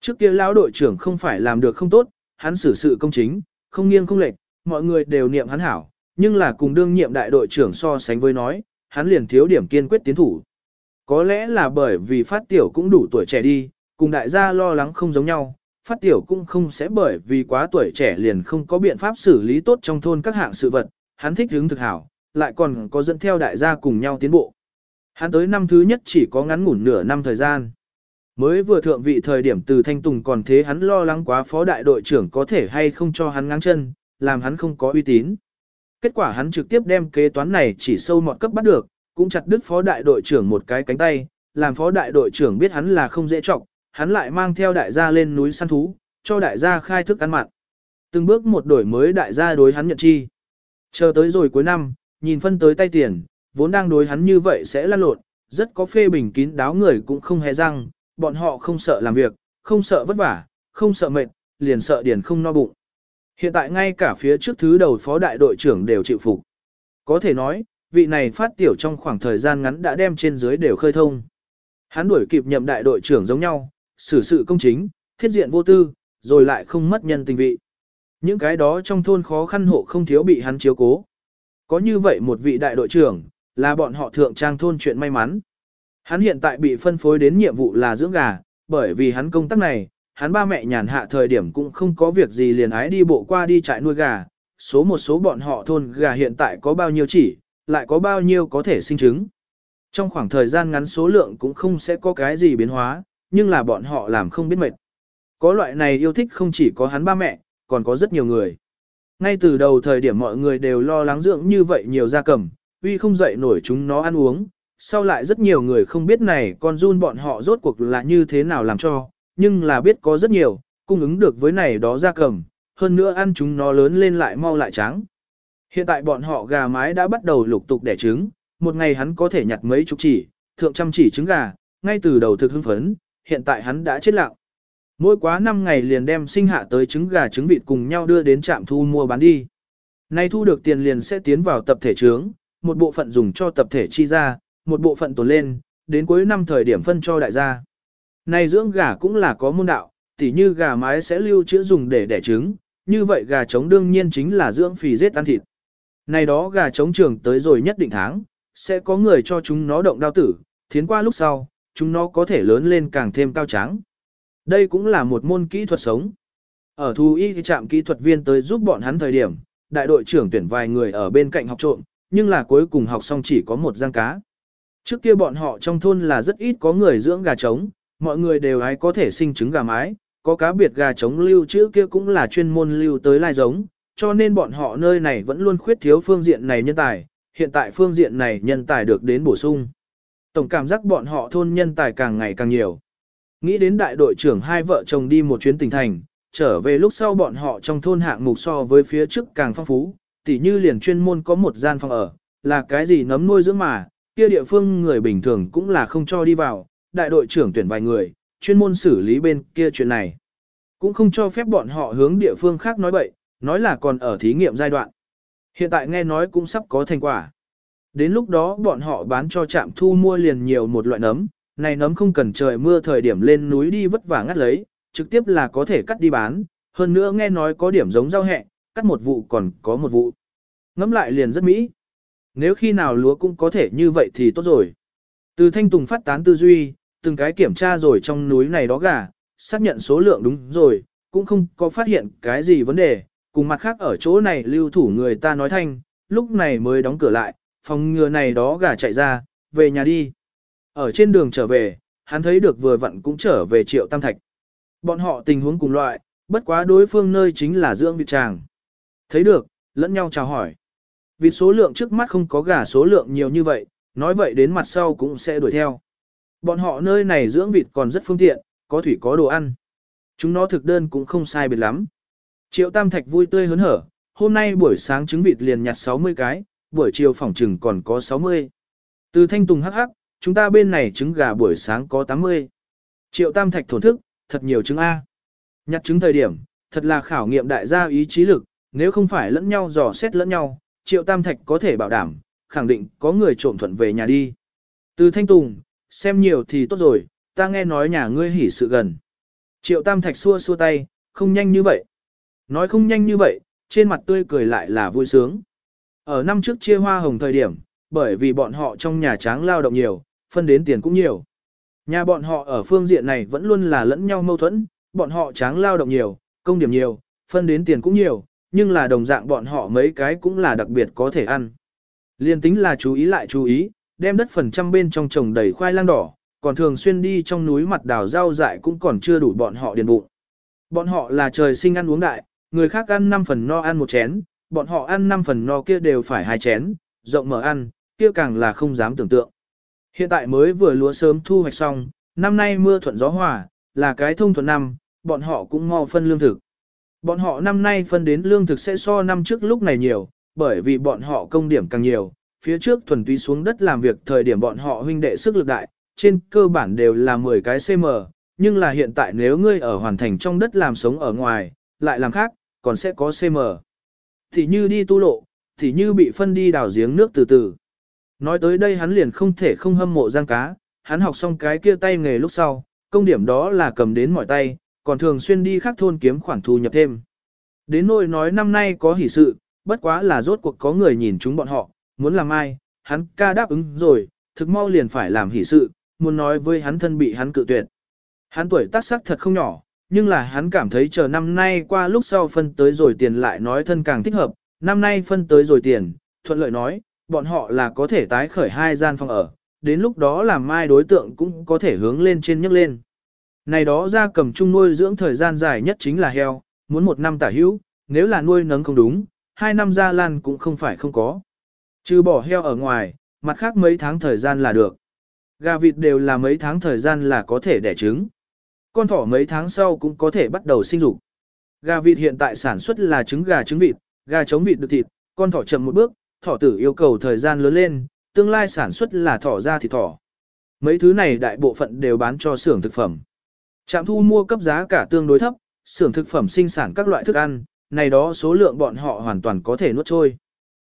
Trước kia lão đội trưởng không phải làm được không tốt, hắn xử sự công chính, không nghiêng không lệch, mọi người đều niệm hắn hảo, nhưng là cùng đương nhiệm đại đội trưởng so sánh với nói, hắn liền thiếu điểm kiên quyết tiến thủ. Có lẽ là bởi vì phát tiểu cũng đủ tuổi trẻ đi, cùng đại gia lo lắng không giống nhau, phát tiểu cũng không sẽ bởi vì quá tuổi trẻ liền không có biện pháp xử lý tốt trong thôn các hạng sự vật, hắn thích hướng thực hảo, lại còn có dẫn theo đại gia cùng nhau tiến bộ. Hắn tới năm thứ nhất chỉ có ngắn ngủn nửa năm thời gian. Mới vừa thượng vị thời điểm từ Thanh Tùng còn thế hắn lo lắng quá phó đại đội trưởng có thể hay không cho hắn ngang chân, làm hắn không có uy tín. Kết quả hắn trực tiếp đem kế toán này chỉ sâu mọt cấp bắt được, cũng chặt đứt phó đại đội trưởng một cái cánh tay, làm phó đại đội trưởng biết hắn là không dễ trọng, hắn lại mang theo đại gia lên núi săn thú, cho đại gia khai thức ăn mặn. Từng bước một đổi mới đại gia đối hắn nhận chi. Chờ tới rồi cuối năm, nhìn phân tới tay tiền, vốn đang đối hắn như vậy sẽ lăn lộn, rất có phê bình kín đáo người cũng không hề răng, bọn họ không sợ làm việc, không sợ vất vả, không sợ mệt, liền sợ điền không no bụng. Hiện tại ngay cả phía trước thứ đầu phó đại đội trưởng đều chịu phục. Có thể nói, vị này phát tiểu trong khoảng thời gian ngắn đã đem trên dưới đều khơi thông. Hắn đuổi kịp nhậm đại đội trưởng giống nhau, xử sự công chính, thiết diện vô tư, rồi lại không mất nhân tình vị. Những cái đó trong thôn khó khăn hộ không thiếu bị hắn chiếu cố. Có như vậy một vị đại đội trưởng, là bọn họ thượng trang thôn chuyện may mắn. Hắn hiện tại bị phân phối đến nhiệm vụ là dưỡng gà, bởi vì hắn công tác này, hắn ba mẹ nhàn hạ thời điểm cũng không có việc gì liền ái đi bộ qua đi trại nuôi gà. Số một số bọn họ thôn gà hiện tại có bao nhiêu chỉ, lại có bao nhiêu có thể sinh trứng. Trong khoảng thời gian ngắn số lượng cũng không sẽ có cái gì biến hóa, nhưng là bọn họ làm không biết mệt. Có loại này yêu thích không chỉ có hắn ba mẹ, còn có rất nhiều người. Ngay từ đầu thời điểm mọi người đều lo lắng dưỡng như vậy nhiều gia cầm, uy không dậy nổi chúng nó ăn uống. Sau lại rất nhiều người không biết này con run bọn họ rốt cuộc là như thế nào làm cho, nhưng là biết có rất nhiều, cung ứng được với này đó gia cầm, hơn nữa ăn chúng nó lớn lên lại mau lại trắng. Hiện tại bọn họ gà mái đã bắt đầu lục tục đẻ trứng, một ngày hắn có thể nhặt mấy chục chỉ, thượng trăm chỉ trứng gà, ngay từ đầu thực hưng phấn, hiện tại hắn đã chết lặng. Mỗi quá 5 ngày liền đem sinh hạ tới trứng gà trứng vịt cùng nhau đưa đến trạm thu mua bán đi. Nay thu được tiền liền sẽ tiến vào tập thể trướng, một bộ phận dùng cho tập thể chi ra, một bộ phận tồn lên, đến cuối năm thời điểm phân cho đại gia. Này dưỡng gà cũng là có môn đạo, tỉ như gà mái sẽ lưu trữ dùng để đẻ trứng, như vậy gà trống đương nhiên chính là dưỡng phì giết ăn thịt. Này đó gà trống trường tới rồi nhất định tháng, sẽ có người cho chúng nó động đao tử, thiến qua lúc sau, chúng nó có thể lớn lên càng thêm cao tráng. Đây cũng là một môn kỹ thuật sống. Ở thú y trạm kỹ thuật viên tới giúp bọn hắn thời điểm, đại đội trưởng tuyển vài người ở bên cạnh học trộm, nhưng là cuối cùng học xong chỉ có một giang cá. Trước kia bọn họ trong thôn là rất ít có người dưỡng gà trống, mọi người đều ai có thể sinh trứng gà mái, có cá biệt gà trống lưu trữ kia cũng là chuyên môn lưu tới lai giống, cho nên bọn họ nơi này vẫn luôn khuyết thiếu phương diện này nhân tài, hiện tại phương diện này nhân tài được đến bổ sung. Tổng cảm giác bọn họ thôn nhân tài càng ngày càng nhiều. Nghĩ đến đại đội trưởng hai vợ chồng đi một chuyến tỉnh thành, trở về lúc sau bọn họ trong thôn hạng mục so với phía trước càng phong phú, tỉ như liền chuyên môn có một gian phòng ở, là cái gì nấm nuôi dưỡng mà, kia địa phương người bình thường cũng là không cho đi vào, đại đội trưởng tuyển vài người, chuyên môn xử lý bên kia chuyện này. Cũng không cho phép bọn họ hướng địa phương khác nói bậy, nói là còn ở thí nghiệm giai đoạn. Hiện tại nghe nói cũng sắp có thành quả. Đến lúc đó bọn họ bán cho trạm thu mua liền nhiều một loại nấm, này nấm không cần trời mưa thời điểm lên núi đi vất vả ngắt lấy, trực tiếp là có thể cắt đi bán, hơn nữa nghe nói có điểm giống rau hẹ, cắt một vụ còn có một vụ. Ngắm lại liền rất mỹ. Nếu khi nào lúa cũng có thể như vậy thì tốt rồi. Từ thanh tùng phát tán tư duy, từng cái kiểm tra rồi trong núi này đó gà, xác nhận số lượng đúng rồi, cũng không có phát hiện cái gì vấn đề, cùng mặt khác ở chỗ này lưu thủ người ta nói thanh, lúc này mới đóng cửa lại, phòng ngừa này đó gà chạy ra, về nhà đi. Ở trên đường trở về, hắn thấy được vừa vặn cũng trở về triệu tam thạch. Bọn họ tình huống cùng loại, bất quá đối phương nơi chính là dưỡng vịt tràng. Thấy được, lẫn nhau chào hỏi. Vì số lượng trước mắt không có gà số lượng nhiều như vậy, nói vậy đến mặt sau cũng sẽ đuổi theo. Bọn họ nơi này dưỡng vịt còn rất phương tiện, có thủy có đồ ăn. Chúng nó thực đơn cũng không sai biệt lắm. Triệu Tam Thạch vui tươi hớn hở, hôm nay buổi sáng trứng vịt liền nhặt 60 cái, buổi chiều phòng trừng còn có 60. Từ thanh tùng hắc hắc, chúng ta bên này trứng gà buổi sáng có 80. Triệu Tam Thạch thổn thức, thật nhiều trứng A. Nhặt trứng thời điểm, thật là khảo nghiệm đại gia ý chí lực, nếu không phải lẫn nhau dò xét lẫn nhau, Triệu Tam Thạch có thể bảo đảm, khẳng định có người trộm thuận về nhà đi. Từ Thanh Tùng, xem nhiều thì tốt rồi, ta nghe nói nhà ngươi hỉ sự gần. Triệu Tam Thạch xua xua tay, không nhanh như vậy. Nói không nhanh như vậy, trên mặt tươi cười lại là vui sướng. Ở năm trước chia hoa hồng thời điểm, bởi vì bọn họ trong nhà tráng lao động nhiều, phân đến tiền cũng nhiều. Nhà bọn họ ở phương diện này vẫn luôn là lẫn nhau mâu thuẫn, bọn họ tráng lao động nhiều, công điểm nhiều, phân đến tiền cũng nhiều, nhưng là đồng dạng bọn họ mấy cái cũng là đặc biệt có thể ăn. Liên tính là chú ý lại chú ý, đem đất phần trăm bên trong trồng đầy khoai lang đỏ, còn thường xuyên đi trong núi mặt đào rau dại cũng còn chưa đủ bọn họ điền bụng. Bọn họ là trời sinh ăn uống đại, người khác ăn 5 phần no ăn một chén, bọn họ ăn 5 phần no kia đều phải hai chén, rộng mở ăn, kia càng là không dám tưởng tượng. Hiện tại mới vừa lúa sớm thu hoạch xong, năm nay mưa thuận gió hòa, là cái thông thuận năm, bọn họ cũng mau phân lương thực. Bọn họ năm nay phân đến lương thực sẽ so năm trước lúc này nhiều, bởi vì bọn họ công điểm càng nhiều, phía trước thuần túy xuống đất làm việc thời điểm bọn họ huynh đệ sức lực đại, trên cơ bản đều là 10 cái CM, nhưng là hiện tại nếu ngươi ở hoàn thành trong đất làm sống ở ngoài, lại làm khác, còn sẽ có CM. Thì như đi tu lộ, thì như bị phân đi đào giếng nước từ từ. Nói tới đây hắn liền không thể không hâm mộ giang cá, hắn học xong cái kia tay nghề lúc sau, công điểm đó là cầm đến mọi tay, còn thường xuyên đi khác thôn kiếm khoản thu nhập thêm. Đến nỗi nói năm nay có hỷ sự, bất quá là rốt cuộc có người nhìn chúng bọn họ, muốn làm ai, hắn ca đáp ứng rồi, thực mau liền phải làm hỷ sự, muốn nói với hắn thân bị hắn cự tuyệt. Hắn tuổi tác sắc thật không nhỏ, nhưng là hắn cảm thấy chờ năm nay qua lúc sau phân tới rồi tiền lại nói thân càng thích hợp, năm nay phân tới rồi tiền, thuận lợi nói, bọn họ là có thể tái khởi hai gian phòng ở, đến lúc đó làm mai đối tượng cũng có thể hướng lên trên nhấc lên. Này đó ra cầm chung nuôi dưỡng thời gian dài nhất chính là heo, muốn một năm tả hữu, nếu là nuôi nấng không đúng, hai năm ra lan cũng không phải không có. Trừ bỏ heo ở ngoài, mặt khác mấy tháng thời gian là được. Gà vịt đều là mấy tháng thời gian là có thể đẻ trứng. Con thỏ mấy tháng sau cũng có thể bắt đầu sinh dục. Gà vịt hiện tại sản xuất là trứng gà trứng vịt, gà trống vịt được thịt, con thỏ chậm một bước, thỏ tử yêu cầu thời gian lớn lên, tương lai sản xuất là thỏ ra thịt thỏ. Mấy thứ này đại bộ phận đều bán cho xưởng thực phẩm. Trạm thu mua cấp giá cả tương đối thấp, xưởng thực phẩm sinh sản các loại thức ăn, này đó số lượng bọn họ hoàn toàn có thể nuốt trôi.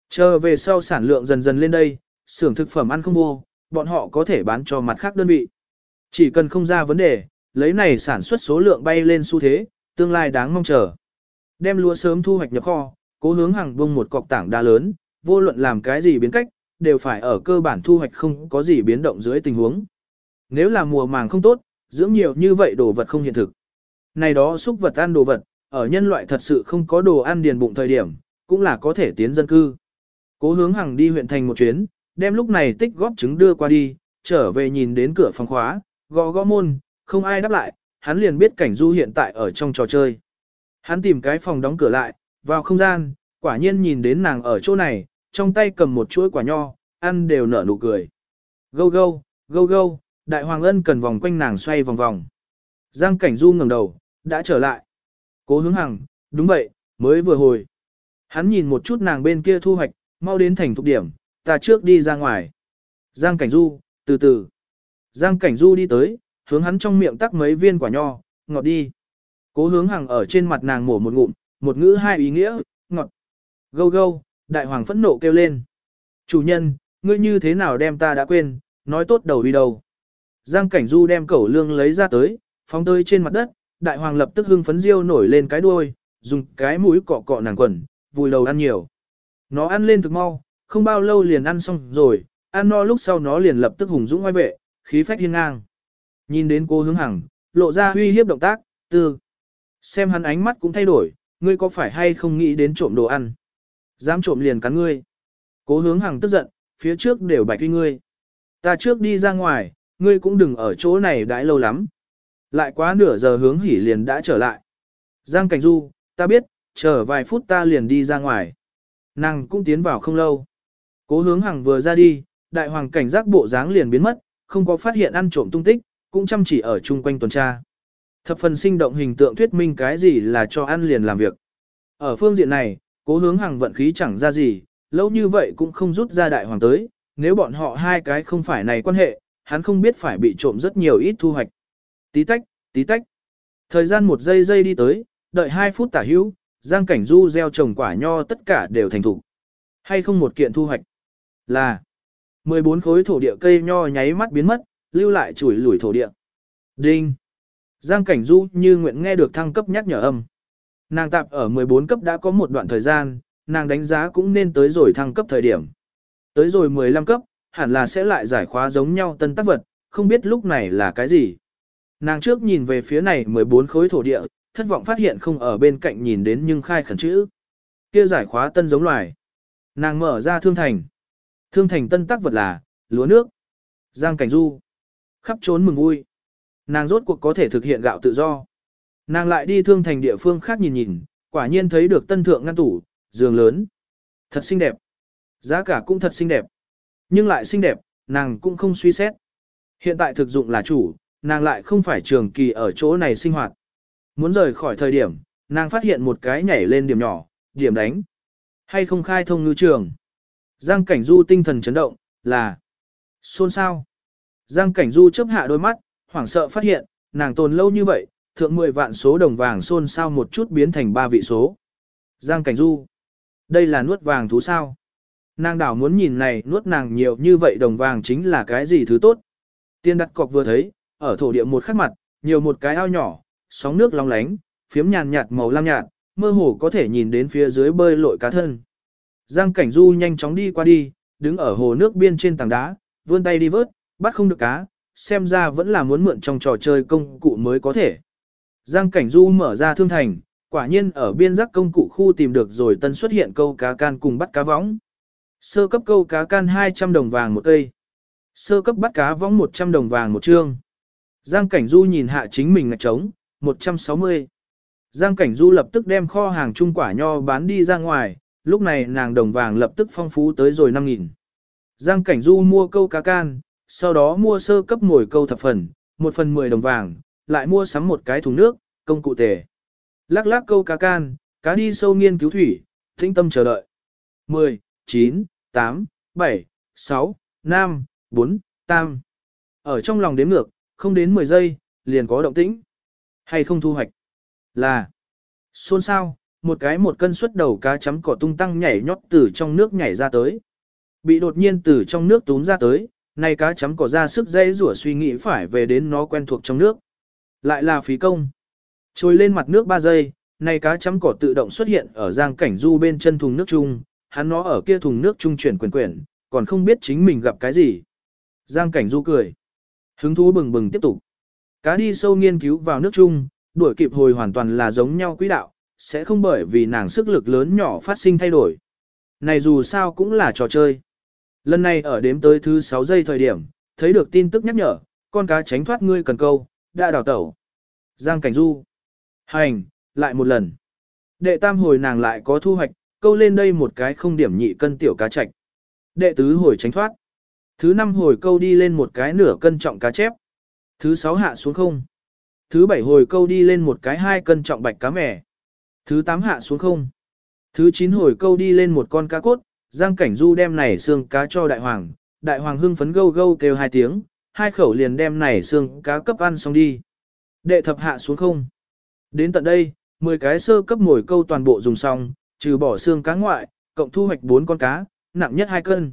Chờ về sau sản lượng dần dần lên đây, xưởng thực phẩm ăn không vô, bọn họ có thể bán cho mặt khác đơn vị. Chỉ cần không ra vấn đề, lấy này sản xuất số lượng bay lên xu thế, tương lai đáng mong chờ. Đem lúa sớm thu hoạch nhập kho, cố hướng hàng bông một cọc tảng đa lớn, vô luận làm cái gì biến cách, đều phải ở cơ bản thu hoạch không có gì biến động dưới tình huống. Nếu là mùa màng không tốt, dưỡng nhiều như vậy đồ vật không hiện thực. Này đó xúc vật ăn đồ vật, ở nhân loại thật sự không có đồ ăn điền bụng thời điểm, cũng là có thể tiến dân cư. Cố hướng hàng đi huyện thành một chuyến, đem lúc này tích góp trứng đưa qua đi, trở về nhìn đến cửa phòng khóa, gõ gõ môn, không ai đáp lại, hắn liền biết cảnh du hiện tại ở trong trò chơi. Hắn tìm cái phòng đóng cửa lại, vào không gian, quả nhiên nhìn đến nàng ở chỗ này, trong tay cầm một chuỗi quả nho, ăn đều nở nụ cười. Gâu gâu, gâu gâu, đại hoàng ân cần vòng quanh nàng xoay vòng vòng. Giang cảnh du ngẩng đầu, đã trở lại. Cố hướng hằng, đúng vậy, mới vừa hồi. Hắn nhìn một chút nàng bên kia thu hoạch, mau đến thành thục điểm, ta trước đi ra ngoài. Giang cảnh du, từ từ. Giang cảnh du đi tới, hướng hắn trong miệng tắc mấy viên quả nho, ngọt đi. Cố hướng hằng ở trên mặt nàng mổ một ngụm, một ngữ hai ý nghĩa, ngọt. Gâu gâu, đại hoàng phẫn nộ kêu lên. Chủ nhân, ngươi như thế nào đem ta đã quên, nói tốt đầu đi đầu. Giang cảnh du đem cẩu lương lấy ra tới, phóng tới trên mặt đất, đại hoàng lập tức hưng phấn riêu nổi lên cái đuôi, dùng cái mũi cọ cọ nàng quần, vùi đầu ăn nhiều. Nó ăn lên thực mau, không bao lâu liền ăn xong rồi, ăn no lúc sau nó liền lập tức hùng dũng ngoài vệ, khí phách hiên ngang. Nhìn đến cô hướng hằng, lộ ra uy hiếp động tác, tư. Xem hắn ánh mắt cũng thay đổi, ngươi có phải hay không nghĩ đến trộm đồ ăn? Dám trộm liền cắn ngươi. Cố hướng hằng tức giận, phía trước đều bạch uy ngươi. Ta trước đi ra ngoài, ngươi cũng đừng ở chỗ này đãi lâu lắm. Lại quá nửa giờ hướng hỉ liền đã trở lại. Giang Cảnh Du, ta biết, chờ vài phút ta liền đi ra ngoài. Nàng cũng tiến vào không lâu. Cố hướng hằng vừa ra đi, đại hoàng cảnh giác bộ dáng liền biến mất, không có phát hiện ăn trộm tung tích, cũng chăm chỉ ở chung quanh tuần tra. Thập phần sinh động hình tượng thuyết minh cái gì là cho ăn liền làm việc. Ở phương diện này, cố hướng hằng vận khí chẳng ra gì, lâu như vậy cũng không rút ra đại hoàng tới, nếu bọn họ hai cái không phải này quan hệ, hắn không biết phải bị trộm rất nhiều ít thu hoạch. Tí tách, tí tách. Thời gian một giây giây đi tới, đợi hai phút tả hữu, giang cảnh du gieo trồng quả nho tất cả đều thành thủ. Hay không một kiện thu hoạch. Là 14 khối thổ địa cây nho nháy mắt biến mất, lưu lại chuỗi lủi thổ địa. Đinh. Giang cảnh du như nguyện nghe được thăng cấp nhắc nhở âm. Nàng tạp ở 14 cấp đã có một đoạn thời gian, nàng đánh giá cũng nên tới rồi thăng cấp thời điểm. Tới rồi 15 cấp, hẳn là sẽ lại giải khóa giống nhau tân tác vật, không biết lúc này là cái gì. Nàng trước nhìn về phía này 14 khối thổ địa, thất vọng phát hiện không ở bên cạnh nhìn đến nhưng khai khẩn chữ. Kia giải khóa tân giống loài. Nàng mở ra thương thành. Thương thành tân tác vật là, lúa nước. Giang cảnh du. Khắp trốn mừng vui. Nàng rốt cuộc có thể thực hiện gạo tự do. Nàng lại đi thương thành địa phương khác nhìn nhìn, quả nhiên thấy được tân thượng ngăn tủ, giường lớn. Thật xinh đẹp. Giá cả cũng thật xinh đẹp. Nhưng lại xinh đẹp, nàng cũng không suy xét. Hiện tại thực dụng là chủ, nàng lại không phải trường kỳ ở chỗ này sinh hoạt. Muốn rời khỏi thời điểm, nàng phát hiện một cái nhảy lên điểm nhỏ, điểm đánh. Hay không khai thông ngư trường. Giang Cảnh Du tinh thần chấn động, là xôn xao. Giang Cảnh Du chấp hạ đôi mắt, hoảng sợ phát hiện, nàng tồn lâu như vậy, thượng 10 vạn số đồng vàng xôn xao một chút biến thành ba vị số. Giang Cảnh Du, đây là nuốt vàng thú sao? Nàng đảo muốn nhìn này nuốt nàng nhiều như vậy đồng vàng chính là cái gì thứ tốt. Tiên đặt cọc vừa thấy, ở thổ địa một khắc mặt, nhiều một cái ao nhỏ, sóng nước long lánh, phiếm nhàn nhạt màu lam nhạt, mơ hồ có thể nhìn đến phía dưới bơi lội cá thân. Giang Cảnh Du nhanh chóng đi qua đi, đứng ở hồ nước biên trên tảng đá, vươn tay đi vớt, bắt không được cá, xem ra vẫn là muốn mượn trong trò chơi công cụ mới có thể. Giang Cảnh Du mở ra thương thành, quả nhiên ở biên giác công cụ khu tìm được rồi tân xuất hiện câu cá can cùng bắt cá võng. Sơ cấp câu cá can 200 đồng vàng một cây. Sơ cấp bắt cá võng 100 đồng vàng một trương. Giang Cảnh Du nhìn hạ chính mình ngạch trống, 160. Giang Cảnh Du lập tức đem kho hàng trung quả nho bán đi ra ngoài, lúc này nàng đồng vàng lập tức phong phú tới rồi 5.000. Giang Cảnh Du mua câu cá can, sau đó mua sơ cấp ngồi câu thập phần, một phần 10 đồng vàng, lại mua sắm một cái thùng nước, công cụ tề. Lắc lắc câu cá can, cá đi sâu nghiên cứu thủy, tĩnh tâm chờ đợi. 10, 9, 8, 7, 6, 5, 4, tam. Ở trong lòng đếm ngược, không đến 10 giây, liền có động tĩnh. Hay không thu hoạch? Là. Xôn sao, một cái một cân suất đầu cá chấm cỏ tung tăng nhảy nhót từ trong nước nhảy ra tới. Bị đột nhiên từ trong nước túm ra tới, nay cá chấm cỏ ra sức dây rủa suy nghĩ phải về đến nó quen thuộc trong nước. Lại là phí công. Trồi lên mặt nước 3 giây, nay cá chấm cỏ tự động xuất hiện ở giang cảnh du bên chân thùng nước chung, hắn nó ở kia thùng nước trung chuyển quyền quyển, còn không biết chính mình gặp cái gì. Giang cảnh du cười. Hứng thú bừng bừng tiếp tục. Cá đi sâu nghiên cứu vào nước chung, đuổi kịp hồi hoàn toàn là giống nhau quỹ đạo, sẽ không bởi vì nàng sức lực lớn nhỏ phát sinh thay đổi. Này dù sao cũng là trò chơi. Lần này ở đếm tới thứ 6 giây thời điểm, thấy được tin tức nhắc nhở, con cá tránh thoát ngươi cần câu, đã đào tẩu. Giang Cảnh Du. Hành, lại một lần. Đệ tam hồi nàng lại có thu hoạch, câu lên đây một cái không điểm nhị cân tiểu cá chạch. Đệ tứ hồi tránh thoát. Thứ năm hồi câu đi lên một cái nửa cân trọng cá chép. Thứ sáu hạ xuống không. Thứ bảy hồi câu đi lên một cái hai cân trọng bạch cá mẻ. Thứ tám hạ xuống không. Thứ chín hồi câu đi lên một con cá cốt, Giang Cảnh Du đem này xương cá cho đại hoàng, đại hoàng hưng phấn gâu gâu kêu hai tiếng, hai khẩu liền đem này xương cá cấp ăn xong đi. Đệ thập hạ xuống không. Đến tận đây, 10 cái sơ cấp ngồi câu toàn bộ dùng xong, trừ bỏ xương cá ngoại, cộng thu hoạch 4 con cá, nặng nhất 2 cân.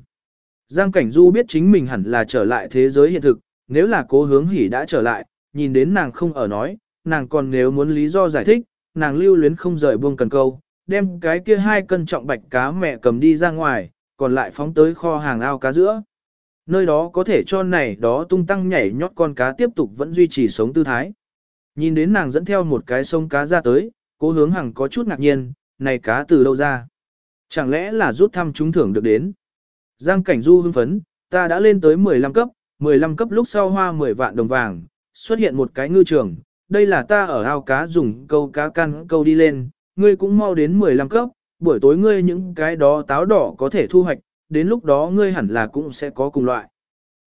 Giang Cảnh Du biết chính mình hẳn là trở lại thế giới hiện thực, nếu là cố hướng hỉ đã trở lại, nhìn đến nàng không ở nói, nàng còn nếu muốn lý do giải thích, nàng lưu luyến không rời buông cần câu, đem cái kia hai cân trọng bạch cá mẹ cầm đi ra ngoài, còn lại phóng tới kho hàng ao cá giữa. Nơi đó có thể cho này đó tung tăng nhảy nhót con cá tiếp tục vẫn duy trì sống tư thái. Nhìn đến nàng dẫn theo một cái sông cá ra tới, cố hướng hằng có chút ngạc nhiên, này cá từ đâu ra? Chẳng lẽ là rút thăm trúng thưởng được đến? Giang cảnh du hưng phấn, ta đã lên tới 15 cấp, 15 cấp lúc sau hoa 10 vạn đồng vàng, xuất hiện một cái ngư trường, đây là ta ở ao cá dùng câu cá căn câu đi lên, ngươi cũng mau đến 15 cấp, buổi tối ngươi những cái đó táo đỏ có thể thu hoạch, đến lúc đó ngươi hẳn là cũng sẽ có cùng loại.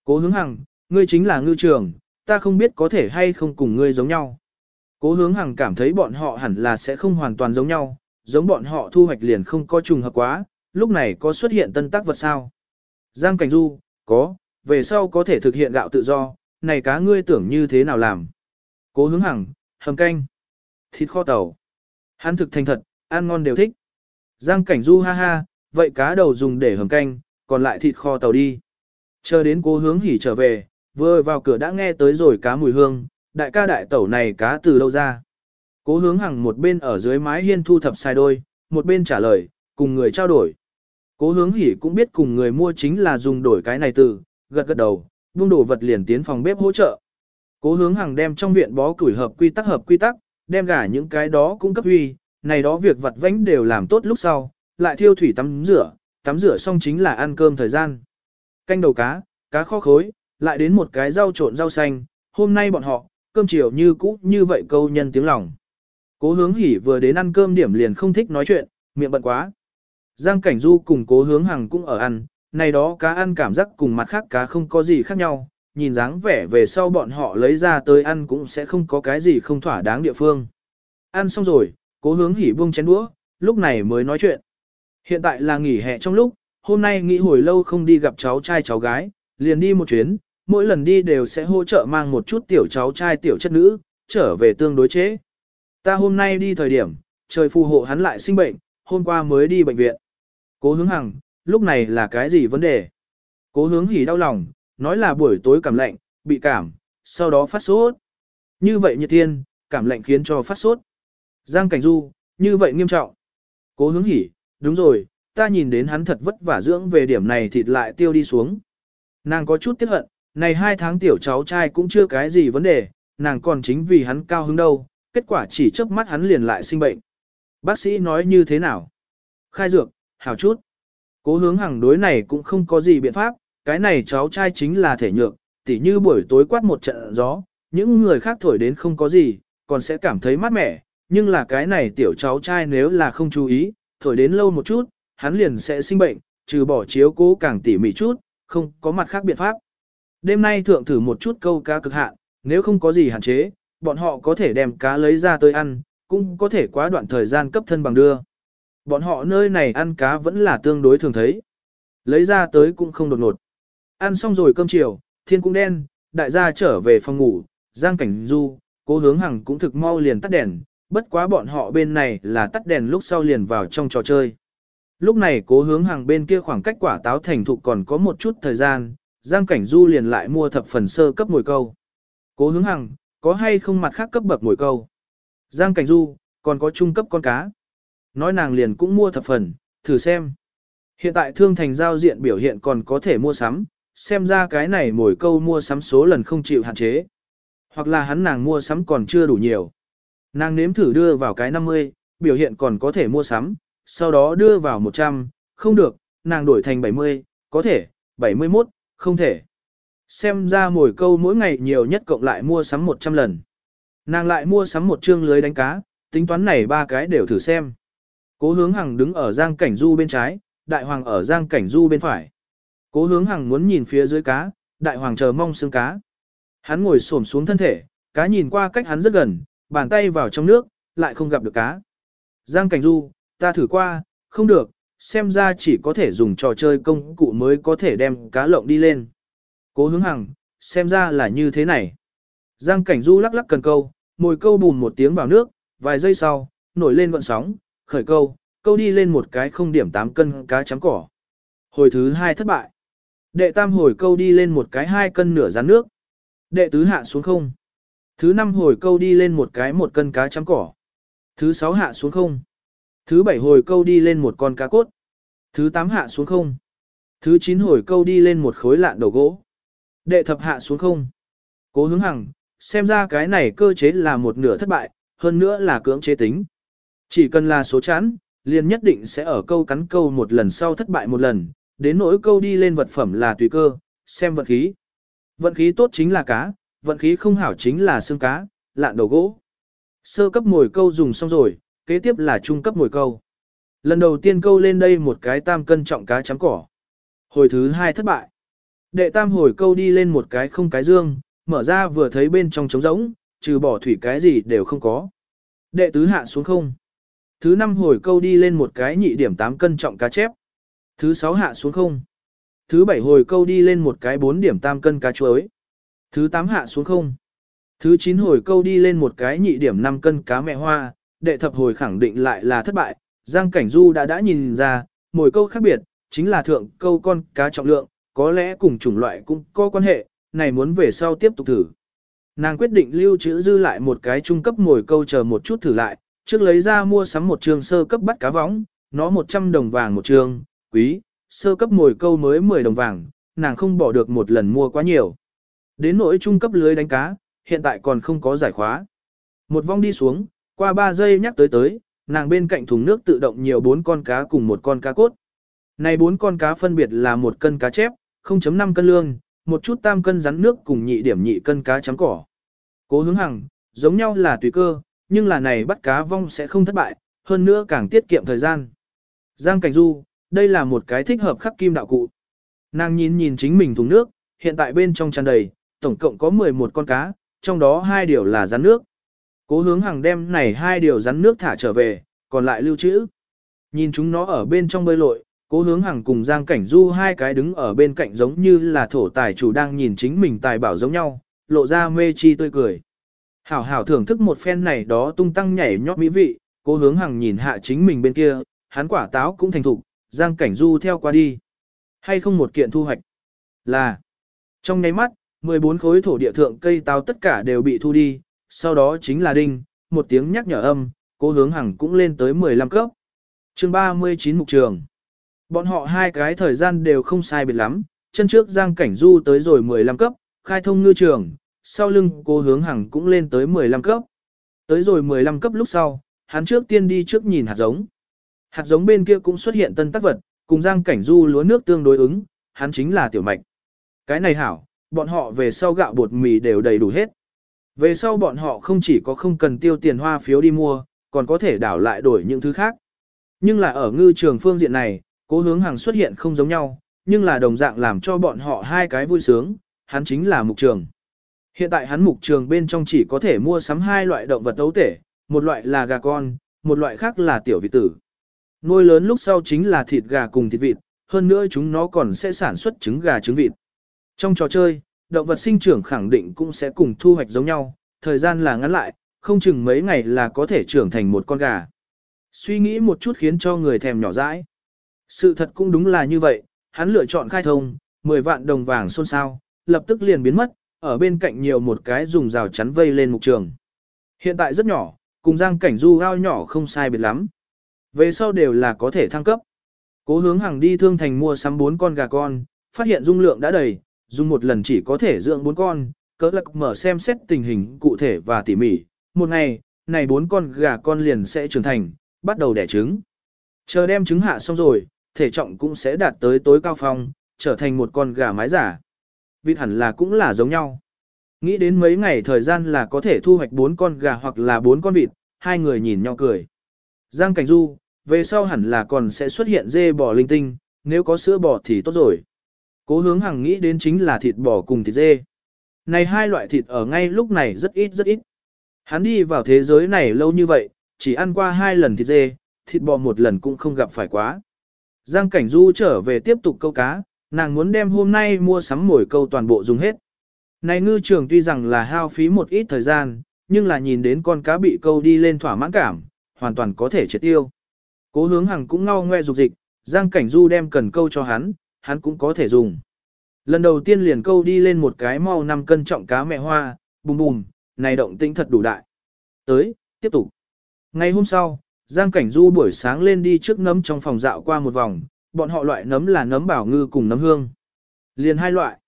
Cố hướng hằng, ngươi chính là ngư trường, ta không biết có thể hay không cùng ngươi giống nhau. Cố hướng hằng cảm thấy bọn họ hẳn là sẽ không hoàn toàn giống nhau, giống bọn họ thu hoạch liền không có trùng hợp quá, lúc này có xuất hiện tân tác vật sao. Giang Cảnh Du, có, về sau có thể thực hiện gạo tự do, này cá ngươi tưởng như thế nào làm. Cố hướng hằng, hầm canh, thịt kho tàu. Hắn thực thành thật, ăn ngon đều thích. Giang Cảnh Du ha ha, vậy cá đầu dùng để hầm canh, còn lại thịt kho tàu đi. Chờ đến cố hướng hỉ trở về, vừa vào cửa đã nghe tới rồi cá mùi hương, đại ca đại tẩu này cá từ đâu ra. Cố hướng hằng một bên ở dưới mái hiên thu thập sai đôi, một bên trả lời, cùng người trao đổi. Cố hướng hỉ cũng biết cùng người mua chính là dùng đổi cái này từ, gật gật đầu, buông đồ vật liền tiến phòng bếp hỗ trợ. Cố hướng Hằng đem trong viện bó củi hợp quy tắc hợp quy tắc, đem gả những cái đó cũng cấp huy, này đó việc vặt vãnh đều làm tốt lúc sau, lại thiêu thủy tắm rửa, tắm rửa xong chính là ăn cơm thời gian. Canh đầu cá, cá kho khối, lại đến một cái rau trộn rau xanh, hôm nay bọn họ, cơm chiều như cũ như vậy câu nhân tiếng lòng. Cố hướng hỉ vừa đến ăn cơm điểm liền không thích nói chuyện, miệng bận quá. Giang Cảnh Du cùng cố hướng hằng cũng ở ăn, này đó cá ăn cảm giác cùng mặt khác cá không có gì khác nhau, nhìn dáng vẻ về sau bọn họ lấy ra tới ăn cũng sẽ không có cái gì không thỏa đáng địa phương. Ăn xong rồi, cố hướng hỉ buông chén đũa, lúc này mới nói chuyện. Hiện tại là nghỉ hè trong lúc, hôm nay nghĩ hồi lâu không đi gặp cháu trai cháu gái, liền đi một chuyến, mỗi lần đi đều sẽ hỗ trợ mang một chút tiểu cháu trai tiểu chất nữ, trở về tương đối chế. Ta hôm nay đi thời điểm, trời phù hộ hắn lại sinh bệnh, hôm qua mới đi bệnh viện. Cố hướng hằng, lúc này là cái gì vấn đề? Cố hướng hỉ đau lòng, nói là buổi tối cảm lạnh, bị cảm, sau đó phát sốt. Như vậy nhiệt thiên, cảm lạnh khiến cho phát sốt. Giang Cảnh Du, như vậy nghiêm trọng. Cố hướng hỉ, đúng rồi, ta nhìn đến hắn thật vất vả dưỡng về điểm này thịt lại tiêu đi xuống. Nàng có chút tiếc hận, này hai tháng tiểu cháu trai cũng chưa cái gì vấn đề, nàng còn chính vì hắn cao hứng đâu, kết quả chỉ chớp mắt hắn liền lại sinh bệnh. Bác sĩ nói như thế nào? Khai dược, hảo chút. Cố hướng hàng đối này cũng không có gì biện pháp, cái này cháu trai chính là thể nhược, tỉ như buổi tối quát một trận gió, những người khác thổi đến không có gì, còn sẽ cảm thấy mát mẻ, nhưng là cái này tiểu cháu trai nếu là không chú ý, thổi đến lâu một chút, hắn liền sẽ sinh bệnh, trừ bỏ chiếu cố càng tỉ mỉ chút, không có mặt khác biện pháp. Đêm nay thượng thử một chút câu cá cực hạn, nếu không có gì hạn chế, bọn họ có thể đem cá lấy ra tới ăn, cũng có thể quá đoạn thời gian cấp thân bằng đưa. Bọn họ nơi này ăn cá vẫn là tương đối thường thấy. Lấy ra tới cũng không đột ngột. Ăn xong rồi cơm chiều, thiên cũng đen, đại gia trở về phòng ngủ, giang cảnh du, cố hướng hằng cũng thực mau liền tắt đèn, bất quá bọn họ bên này là tắt đèn lúc sau liền vào trong trò chơi. Lúc này cố hướng hàng bên kia khoảng cách quả táo thành thục còn có một chút thời gian, Giang Cảnh Du liền lại mua thập phần sơ cấp mồi câu. Cố hướng hàng, có hay không mặt khác cấp bậc mồi câu? Giang Cảnh Du, còn có trung cấp con cá. Nói nàng liền cũng mua thập phần, thử xem. Hiện tại thương thành giao diện biểu hiện còn có thể mua sắm, xem ra cái này mồi câu mua sắm số lần không chịu hạn chế. Hoặc là hắn nàng mua sắm còn chưa đủ nhiều. Nàng nếm thử đưa vào cái 50, biểu hiện còn có thể mua sắm, sau đó đưa vào 100, không được, nàng đổi thành 70, có thể, 71, không thể. Xem ra mồi câu mỗi ngày nhiều nhất cộng lại mua sắm 100 lần. Nàng lại mua sắm một chương lưới đánh cá, tính toán này ba cái đều thử xem. Cố hướng hằng đứng ở giang cảnh du bên trái, đại hoàng ở giang cảnh du bên phải. Cố hướng hằng muốn nhìn phía dưới cá, đại hoàng chờ mong xương cá. Hắn ngồi xổm xuống thân thể, cá nhìn qua cách hắn rất gần, bàn tay vào trong nước, lại không gặp được cá. Giang cảnh du, ta thử qua, không được, xem ra chỉ có thể dùng trò chơi công cụ mới có thể đem cá lộng đi lên. Cố hướng hằng, xem ra là như thế này. Giang cảnh du lắc lắc cần câu, mồi câu bùn một tiếng vào nước, vài giây sau, nổi lên gọn sóng, khởi câu, câu đi lên một cái không điểm 8 cân cá chấm cỏ. Hồi thứ hai thất bại. Đệ tam hồi câu đi lên một cái hai cân nửa rán nước. Đệ tứ hạ xuống không. Thứ năm hồi câu đi lên một cái một cân cá chấm cỏ. Thứ sáu hạ xuống không. Thứ bảy hồi câu đi lên một con cá cốt. Thứ tám hạ xuống không. Thứ chín hồi câu đi lên một khối lạn đầu gỗ. Đệ thập hạ xuống không. Cố hướng hằng, xem ra cái này cơ chế là một nửa thất bại, hơn nữa là cưỡng chế tính. Chỉ cần là số chán, liền nhất định sẽ ở câu cắn câu một lần sau thất bại một lần, đến nỗi câu đi lên vật phẩm là tùy cơ, xem vận khí. Vận khí tốt chính là cá, vận khí không hảo chính là xương cá, lạn đầu gỗ. Sơ cấp mồi câu dùng xong rồi, kế tiếp là trung cấp mồi câu. Lần đầu tiên câu lên đây một cái tam cân trọng cá chấm cỏ. Hồi thứ hai thất bại. Đệ tam hồi câu đi lên một cái không cái dương, mở ra vừa thấy bên trong trống rỗng, trừ bỏ thủy cái gì đều không có. Đệ tứ hạ xuống không. Thứ năm hồi câu đi lên một cái nhị điểm 8 cân trọng cá chép. Thứ sáu hạ xuống không. Thứ bảy hồi câu đi lên một cái 4 điểm tam cân cá chuối. Thứ tám hạ xuống không. Thứ chín hồi câu đi lên một cái nhị điểm 5 cân cá mẹ hoa, đệ thập hồi khẳng định lại là thất bại, Giang Cảnh Du đã đã nhìn ra, mỗi câu khác biệt, chính là thượng câu con cá trọng lượng, có lẽ cùng chủng loại cũng có quan hệ, này muốn về sau tiếp tục thử. Nàng quyết định lưu trữ dư lại một cái trung cấp mồi câu chờ một chút thử lại, trước lấy ra mua sắm một trường sơ cấp bắt cá võng, nó 100 đồng vàng một trường, quý, sơ cấp mồi câu mới 10 đồng vàng, nàng không bỏ được một lần mua quá nhiều. Đến nỗi trung cấp lưới đánh cá, hiện tại còn không có giải khóa. Một vong đi xuống, qua 3 giây nhắc tới tới, nàng bên cạnh thùng nước tự động nhiều 4 con cá cùng một con cá cốt. Này 4 con cá phân biệt là một cân cá chép, 0.5 cân lương, một chút tam cân rắn nước cùng nhị điểm nhị cân cá trắng cỏ. Cố hướng hằng, giống nhau là tùy cơ, nhưng là này bắt cá vong sẽ không thất bại, hơn nữa càng tiết kiệm thời gian. Giang Cảnh Du, đây là một cái thích hợp khắc kim đạo cụ. Nàng nhìn nhìn chính mình thùng nước, hiện tại bên trong tràn đầy, tổng cộng có 11 con cá, trong đó hai điều là rắn nước. Cố hướng hàng đem này hai điều rắn nước thả trở về, còn lại lưu trữ. Nhìn chúng nó ở bên trong bơi lội, cố hướng hàng cùng Giang Cảnh Du hai cái đứng ở bên cạnh giống như là thổ tài chủ đang nhìn chính mình tài bảo giống nhau, lộ ra mê chi tươi cười. Hảo hảo thưởng thức một phen này đó tung tăng nhảy nhót mỹ vị, cố hướng hàng nhìn hạ chính mình bên kia, hắn quả táo cũng thành thục, Giang Cảnh Du theo qua đi. Hay không một kiện thu hoạch? Là, trong nháy mắt, 14 khối thổ địa thượng cây táo tất cả đều bị thu đi, sau đó chính là đinh, một tiếng nhắc nhở âm, cố hướng hằng cũng lên tới 15 cấp. chương 39 mục trường. Bọn họ hai cái thời gian đều không sai biệt lắm, chân trước Giang Cảnh Du tới rồi 15 cấp, khai thông ngư trường, sau lưng cô hướng hằng cũng lên tới 15 cấp. Tới rồi 15 cấp lúc sau, hắn trước tiên đi trước nhìn hạt giống. Hạt giống bên kia cũng xuất hiện tân tác vật, cùng Giang Cảnh Du lúa nước tương đối ứng, hắn chính là tiểu mạch. Cái này hảo, bọn họ về sau gạo bột mì đều đầy đủ hết. Về sau bọn họ không chỉ có không cần tiêu tiền hoa phiếu đi mua, còn có thể đảo lại đổi những thứ khác. Nhưng là ở ngư trường phương diện này, cố hướng hàng xuất hiện không giống nhau, nhưng là đồng dạng làm cho bọn họ hai cái vui sướng, hắn chính là mục trường. Hiện tại hắn mục trường bên trong chỉ có thể mua sắm hai loại động vật ấu tể, một loại là gà con, một loại khác là tiểu vị tử. Nuôi lớn lúc sau chính là thịt gà cùng thịt vịt, hơn nữa chúng nó còn sẽ sản xuất trứng gà trứng vịt. Trong trò chơi, động vật sinh trưởng khẳng định cũng sẽ cùng thu hoạch giống nhau, thời gian là ngắn lại, không chừng mấy ngày là có thể trưởng thành một con gà. Suy nghĩ một chút khiến cho người thèm nhỏ dãi. Sự thật cũng đúng là như vậy, hắn lựa chọn khai thông, 10 vạn đồng vàng xôn xao, lập tức liền biến mất, ở bên cạnh nhiều một cái dùng rào chắn vây lên mục trường. Hiện tại rất nhỏ, cùng giang cảnh du gao nhỏ không sai biệt lắm. Về sau đều là có thể thăng cấp. Cố hướng hàng đi thương thành mua sắm 4 con gà con, phát hiện dung lượng đã đầy, dùng một lần chỉ có thể dưỡng 4 con, cỡ lạc mở xem xét tình hình cụ thể và tỉ mỉ. Một ngày, này 4 con gà con liền sẽ trưởng thành, bắt đầu đẻ trứng. Chờ đem trứng hạ xong rồi, thể trọng cũng sẽ đạt tới tối cao phong, trở thành một con gà mái giả. Vịt hẳn là cũng là giống nhau. Nghĩ đến mấy ngày thời gian là có thể thu hoạch 4 con gà hoặc là 4 con vịt, hai người nhìn nhau cười. Giang Cảnh Du, về sau hẳn là còn sẽ xuất hiện dê bò linh tinh, nếu có sữa bò thì tốt rồi. Cố hướng hằng nghĩ đến chính là thịt bò cùng thịt dê. Này hai loại thịt ở ngay lúc này rất ít rất ít. Hắn đi vào thế giới này lâu như vậy, chỉ ăn qua hai lần thịt dê, thịt bò một lần cũng không gặp phải quá. Giang Cảnh Du trở về tiếp tục câu cá, nàng muốn đem hôm nay mua sắm mồi câu toàn bộ dùng hết. Này ngư trường tuy rằng là hao phí một ít thời gian, nhưng là nhìn đến con cá bị câu đi lên thỏa mãn cảm, hoàn toàn có thể triệt tiêu. Cố hướng hằng cũng ngao ngoe dục dịch, Giang Cảnh Du đem cần câu cho hắn, hắn cũng có thể dùng. Lần đầu tiên liền câu đi lên một cái mau 5 cân trọng cá mẹ hoa, bùm bùm, này động tĩnh thật đủ đại. Tới, tiếp tục. Ngày hôm sau, Giang Cảnh Du buổi sáng lên đi trước nấm trong phòng dạo qua một vòng, bọn họ loại nấm là nấm bảo ngư cùng nấm hương. Liền hai loại.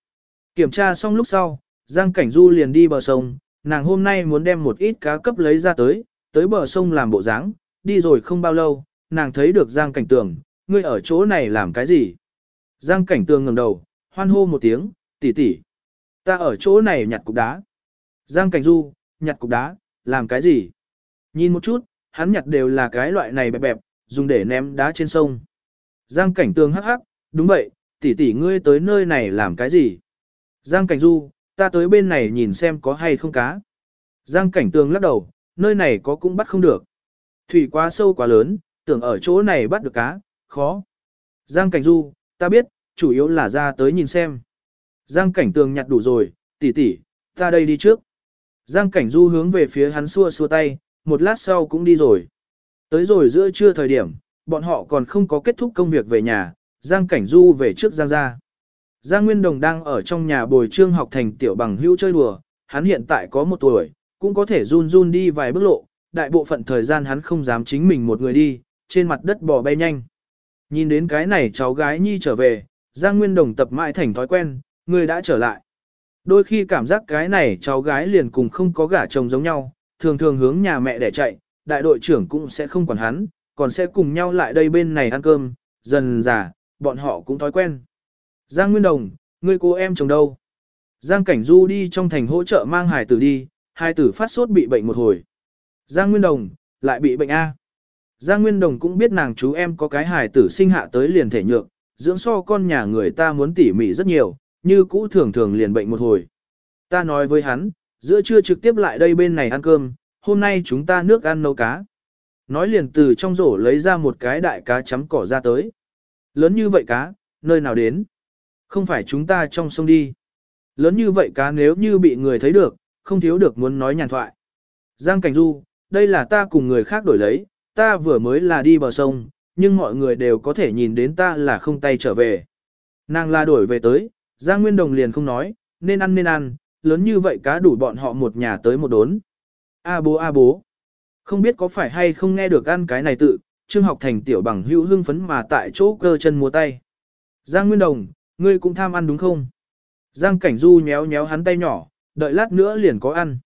Kiểm tra xong lúc sau, Giang Cảnh Du liền đi bờ sông, nàng hôm nay muốn đem một ít cá cấp lấy ra tới, tới bờ sông làm bộ dáng, đi rồi không bao lâu, nàng thấy được Giang Cảnh Tường, ngươi ở chỗ này làm cái gì? Giang Cảnh Tường ngẩng đầu, hoan hô một tiếng, tỷ tỷ, ta ở chỗ này nhặt cục đá. Giang Cảnh Du, nhặt cục đá, làm cái gì? Nhìn một chút, hắn nhặt đều là cái loại này bẹp bẹp, dùng để ném đá trên sông. Giang Cảnh Tường hắc hắc, đúng vậy, tỷ tỷ ngươi tới nơi này làm cái gì? Giang Cảnh Du, ta tới bên này nhìn xem có hay không cá. Giang Cảnh Tường lắc đầu, nơi này có cũng bắt không được. Thủy quá sâu quá lớn, tưởng ở chỗ này bắt được cá, khó. Giang Cảnh Du, ta biết, chủ yếu là ra tới nhìn xem. Giang Cảnh Tường nhặt đủ rồi, tỷ tỷ, ta đây đi trước. Giang Cảnh Du hướng về phía hắn xua xua tay, một lát sau cũng đi rồi. Tới rồi giữa trưa thời điểm, bọn họ còn không có kết thúc công việc về nhà, Giang Cảnh Du về trước Giang gia. Giang Nguyên Đồng đang ở trong nhà bồi trương học thành tiểu bằng hữu chơi đùa, hắn hiện tại có một tuổi, cũng có thể run run đi vài bước lộ, đại bộ phận thời gian hắn không dám chính mình một người đi, trên mặt đất bò bay nhanh. Nhìn đến cái này cháu gái nhi trở về, Giang Nguyên Đồng tập mãi thành thói quen, người đã trở lại. Đôi khi cảm giác cái này cháu gái liền cùng không có gả chồng giống nhau, thường thường hướng nhà mẹ để chạy, đại đội trưởng cũng sẽ không quản hắn, còn sẽ cùng nhau lại đây bên này ăn cơm, dần già, bọn họ cũng thói quen. Giang Nguyên Đồng, ngươi cô em chồng đâu? Giang Cảnh Du đi trong thành hỗ trợ mang hải tử đi, hai tử phát sốt bị bệnh một hồi. Giang Nguyên Đồng, lại bị bệnh A. Giang Nguyên Đồng cũng biết nàng chú em có cái hài tử sinh hạ tới liền thể nhược, dưỡng so con nhà người ta muốn tỉ mỉ rất nhiều, như cũ thường thường liền bệnh một hồi. Ta nói với hắn, giữa trưa trực tiếp lại đây bên này ăn cơm, hôm nay chúng ta nước ăn nấu cá. Nói liền từ trong rổ lấy ra một cái đại cá chấm cỏ ra tới. Lớn như vậy cá, nơi nào đến? Không phải chúng ta trong sông đi. Lớn như vậy cá nếu như bị người thấy được, không thiếu được muốn nói nhàn thoại. Giang Cảnh Du, đây là ta cùng người khác đổi lấy, ta vừa mới là đi bờ sông, nhưng mọi người đều có thể nhìn đến ta là không tay trở về. Nàng la đổi về tới, Giang Nguyên Đồng liền không nói, nên ăn nên ăn, lớn như vậy cá đủ bọn họ một nhà tới một đốn. A bố a bố. Không biết có phải hay không nghe được ăn cái này tự, Trương học thành tiểu bằng hữu hưng phấn mà tại chỗ cơ chân múa tay. Giang Nguyên Đồng, ngươi cũng tham ăn đúng không? Giang Cảnh Du nhéo nhéo hắn tay nhỏ, đợi lát nữa liền có ăn.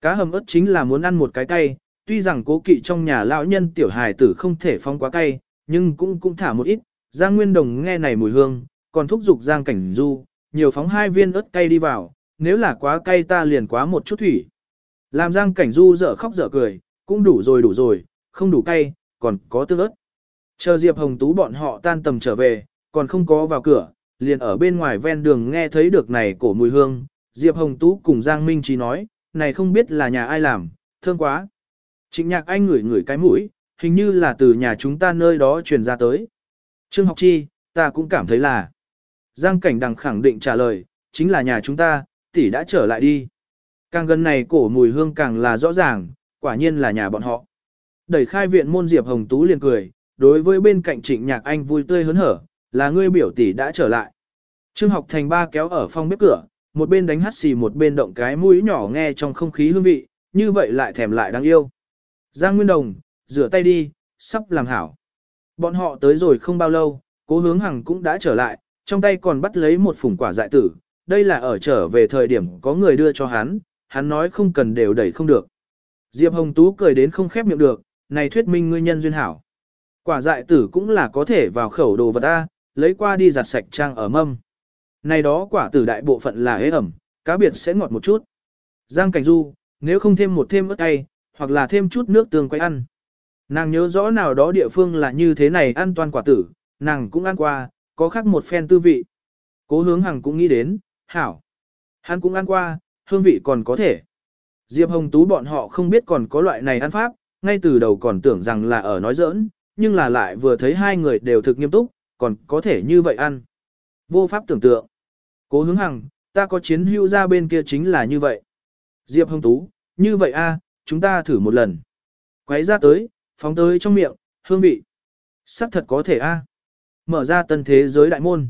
Cá hầm ớt chính là muốn ăn một cái cay, tuy rằng cố kỵ trong nhà lão nhân tiểu hài tử không thể phong quá cay, nhưng cũng cũng thả một ít. Giang Nguyên Đồng nghe này mùi hương, còn thúc giục Giang Cảnh Du, nhiều phóng hai viên ớt cay đi vào, nếu là quá cay ta liền quá một chút thủy. Làm Giang Cảnh Du dở khóc dở cười, cũng đủ rồi đủ rồi, không đủ cay, còn có tương ớt. Chờ Diệp Hồng Tú bọn họ tan tầm trở về, còn không có vào cửa, liền ở bên ngoài ven đường nghe thấy được này cổ mùi hương. Diệp Hồng Tú cùng Giang Minh Trí nói, này không biết là nhà ai làm, thương quá. Trịnh nhạc anh ngửi ngửi cái mũi, hình như là từ nhà chúng ta nơi đó truyền ra tới. Trương học chi, ta cũng cảm thấy là. Giang cảnh đằng khẳng định trả lời, chính là nhà chúng ta, tỷ đã trở lại đi. Càng gần này cổ mùi hương càng là rõ ràng, quả nhiên là nhà bọn họ. Đẩy khai viện môn Diệp Hồng Tú liền cười, đối với bên cạnh trịnh nhạc anh vui tươi hớn hở, là ngươi biểu tỷ đã trở lại. Trương học thành ba kéo ở phòng bếp cửa, một bên đánh hắt xì một bên động cái mũi nhỏ nghe trong không khí hương vị, như vậy lại thèm lại đáng yêu. Giang Nguyên Đồng, rửa tay đi, sắp làm hảo. Bọn họ tới rồi không bao lâu, cố hướng hằng cũng đã trở lại, trong tay còn bắt lấy một phủng quả dại tử. Đây là ở trở về thời điểm có người đưa cho hắn, hắn nói không cần đều đẩy không được. Diệp Hồng Tú cười đến không khép miệng được, này thuyết minh ngươi nhân duyên hảo. Quả dại tử cũng là có thể vào khẩu đồ vật ta, lấy qua đi giặt sạch trang ở mâm. Này đó quả tử đại bộ phận là hế ẩm, cá biệt sẽ ngọt một chút. Giang Cảnh Du, nếu không thêm một thêm ớt cay, hoặc là thêm chút nước tương quay ăn. Nàng nhớ rõ nào đó địa phương là như thế này ăn toàn quả tử, nàng cũng ăn qua, có khác một phen tư vị. Cố hướng hằng cũng nghĩ đến, hảo. Hắn cũng ăn qua, hương vị còn có thể. Diệp Hồng Tú bọn họ không biết còn có loại này ăn pháp, ngay từ đầu còn tưởng rằng là ở nói giỡn, nhưng là lại vừa thấy hai người đều thực nghiêm túc, còn có thể như vậy ăn. Vô pháp tưởng tượng. Cố hướng hằng, ta có chiến hữu ra bên kia chính là như vậy. Diệp Hồng Tú, như vậy a, chúng ta thử một lần. Quấy ra tới, phóng tới trong miệng, hương vị. Sắc thật có thể a. Mở ra tân thế giới đại môn.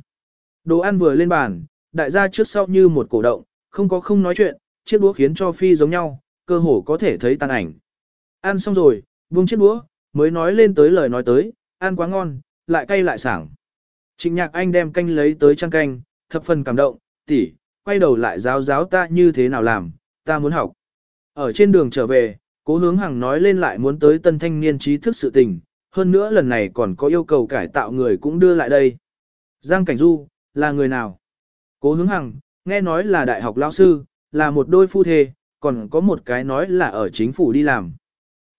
Đồ ăn vừa lên bàn, đại gia trước sau như một cổ động, không có không nói chuyện, chiếc đũa khiến cho phi giống nhau, cơ hồ có thể thấy tàn ảnh. Ăn xong rồi, buông chiếc đũa, mới nói lên tới lời nói tới, ăn quá ngon, lại cay lại sảng. Trịnh nhạc anh đem canh lấy tới trang canh, thập phần cảm động, tỷ, quay đầu lại giáo giáo ta như thế nào làm, ta muốn học. Ở trên đường trở về, cố hướng hằng nói lên lại muốn tới tân thanh niên trí thức sự tình, hơn nữa lần này còn có yêu cầu cải tạo người cũng đưa lại đây. Giang Cảnh Du, là người nào? Cố hướng hằng, nghe nói là đại học lao sư, là một đôi phu thê, còn có một cái nói là ở chính phủ đi làm.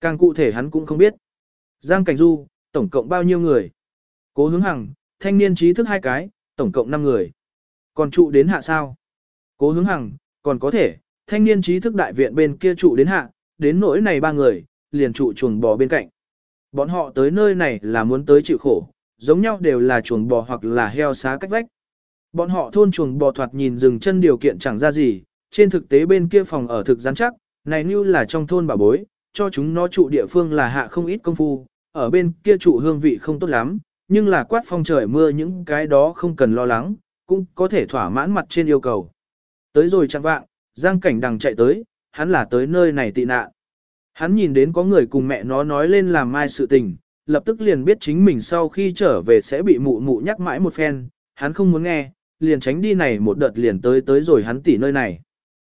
Càng cụ thể hắn cũng không biết. Giang Cảnh Du, tổng cộng bao nhiêu người? Cố hướng hằng, thanh niên trí thức hai cái, tổng cộng 5 người. Còn trụ đến hạ sao? Cố hướng hằng, còn có thể, thanh niên trí thức đại viện bên kia trụ đến hạ, đến nỗi này ba người, liền trụ chuồng bò bên cạnh. Bọn họ tới nơi này là muốn tới chịu khổ, giống nhau đều là chuồng bò hoặc là heo xá cách vách. Bọn họ thôn chuồng bò thoạt nhìn dừng chân điều kiện chẳng ra gì, trên thực tế bên kia phòng ở thực rắn chắc, này như là trong thôn bà bối, cho chúng nó trụ địa phương là hạ không ít công phu, ở bên kia trụ hương vị không tốt lắm, nhưng là quát phong trời mưa những cái đó không cần lo lắng, cũng có thể thỏa mãn mặt trên yêu cầu. Tới rồi chẳng vạng, Giang Cảnh Đằng chạy tới, hắn là tới nơi này tị nạn. Hắn nhìn đến có người cùng mẹ nó nói lên làm mai sự tình, lập tức liền biết chính mình sau khi trở về sẽ bị mụ mụ nhắc mãi một phen, hắn không muốn nghe, liền tránh đi này một đợt liền tới tới rồi hắn tỉ nơi này.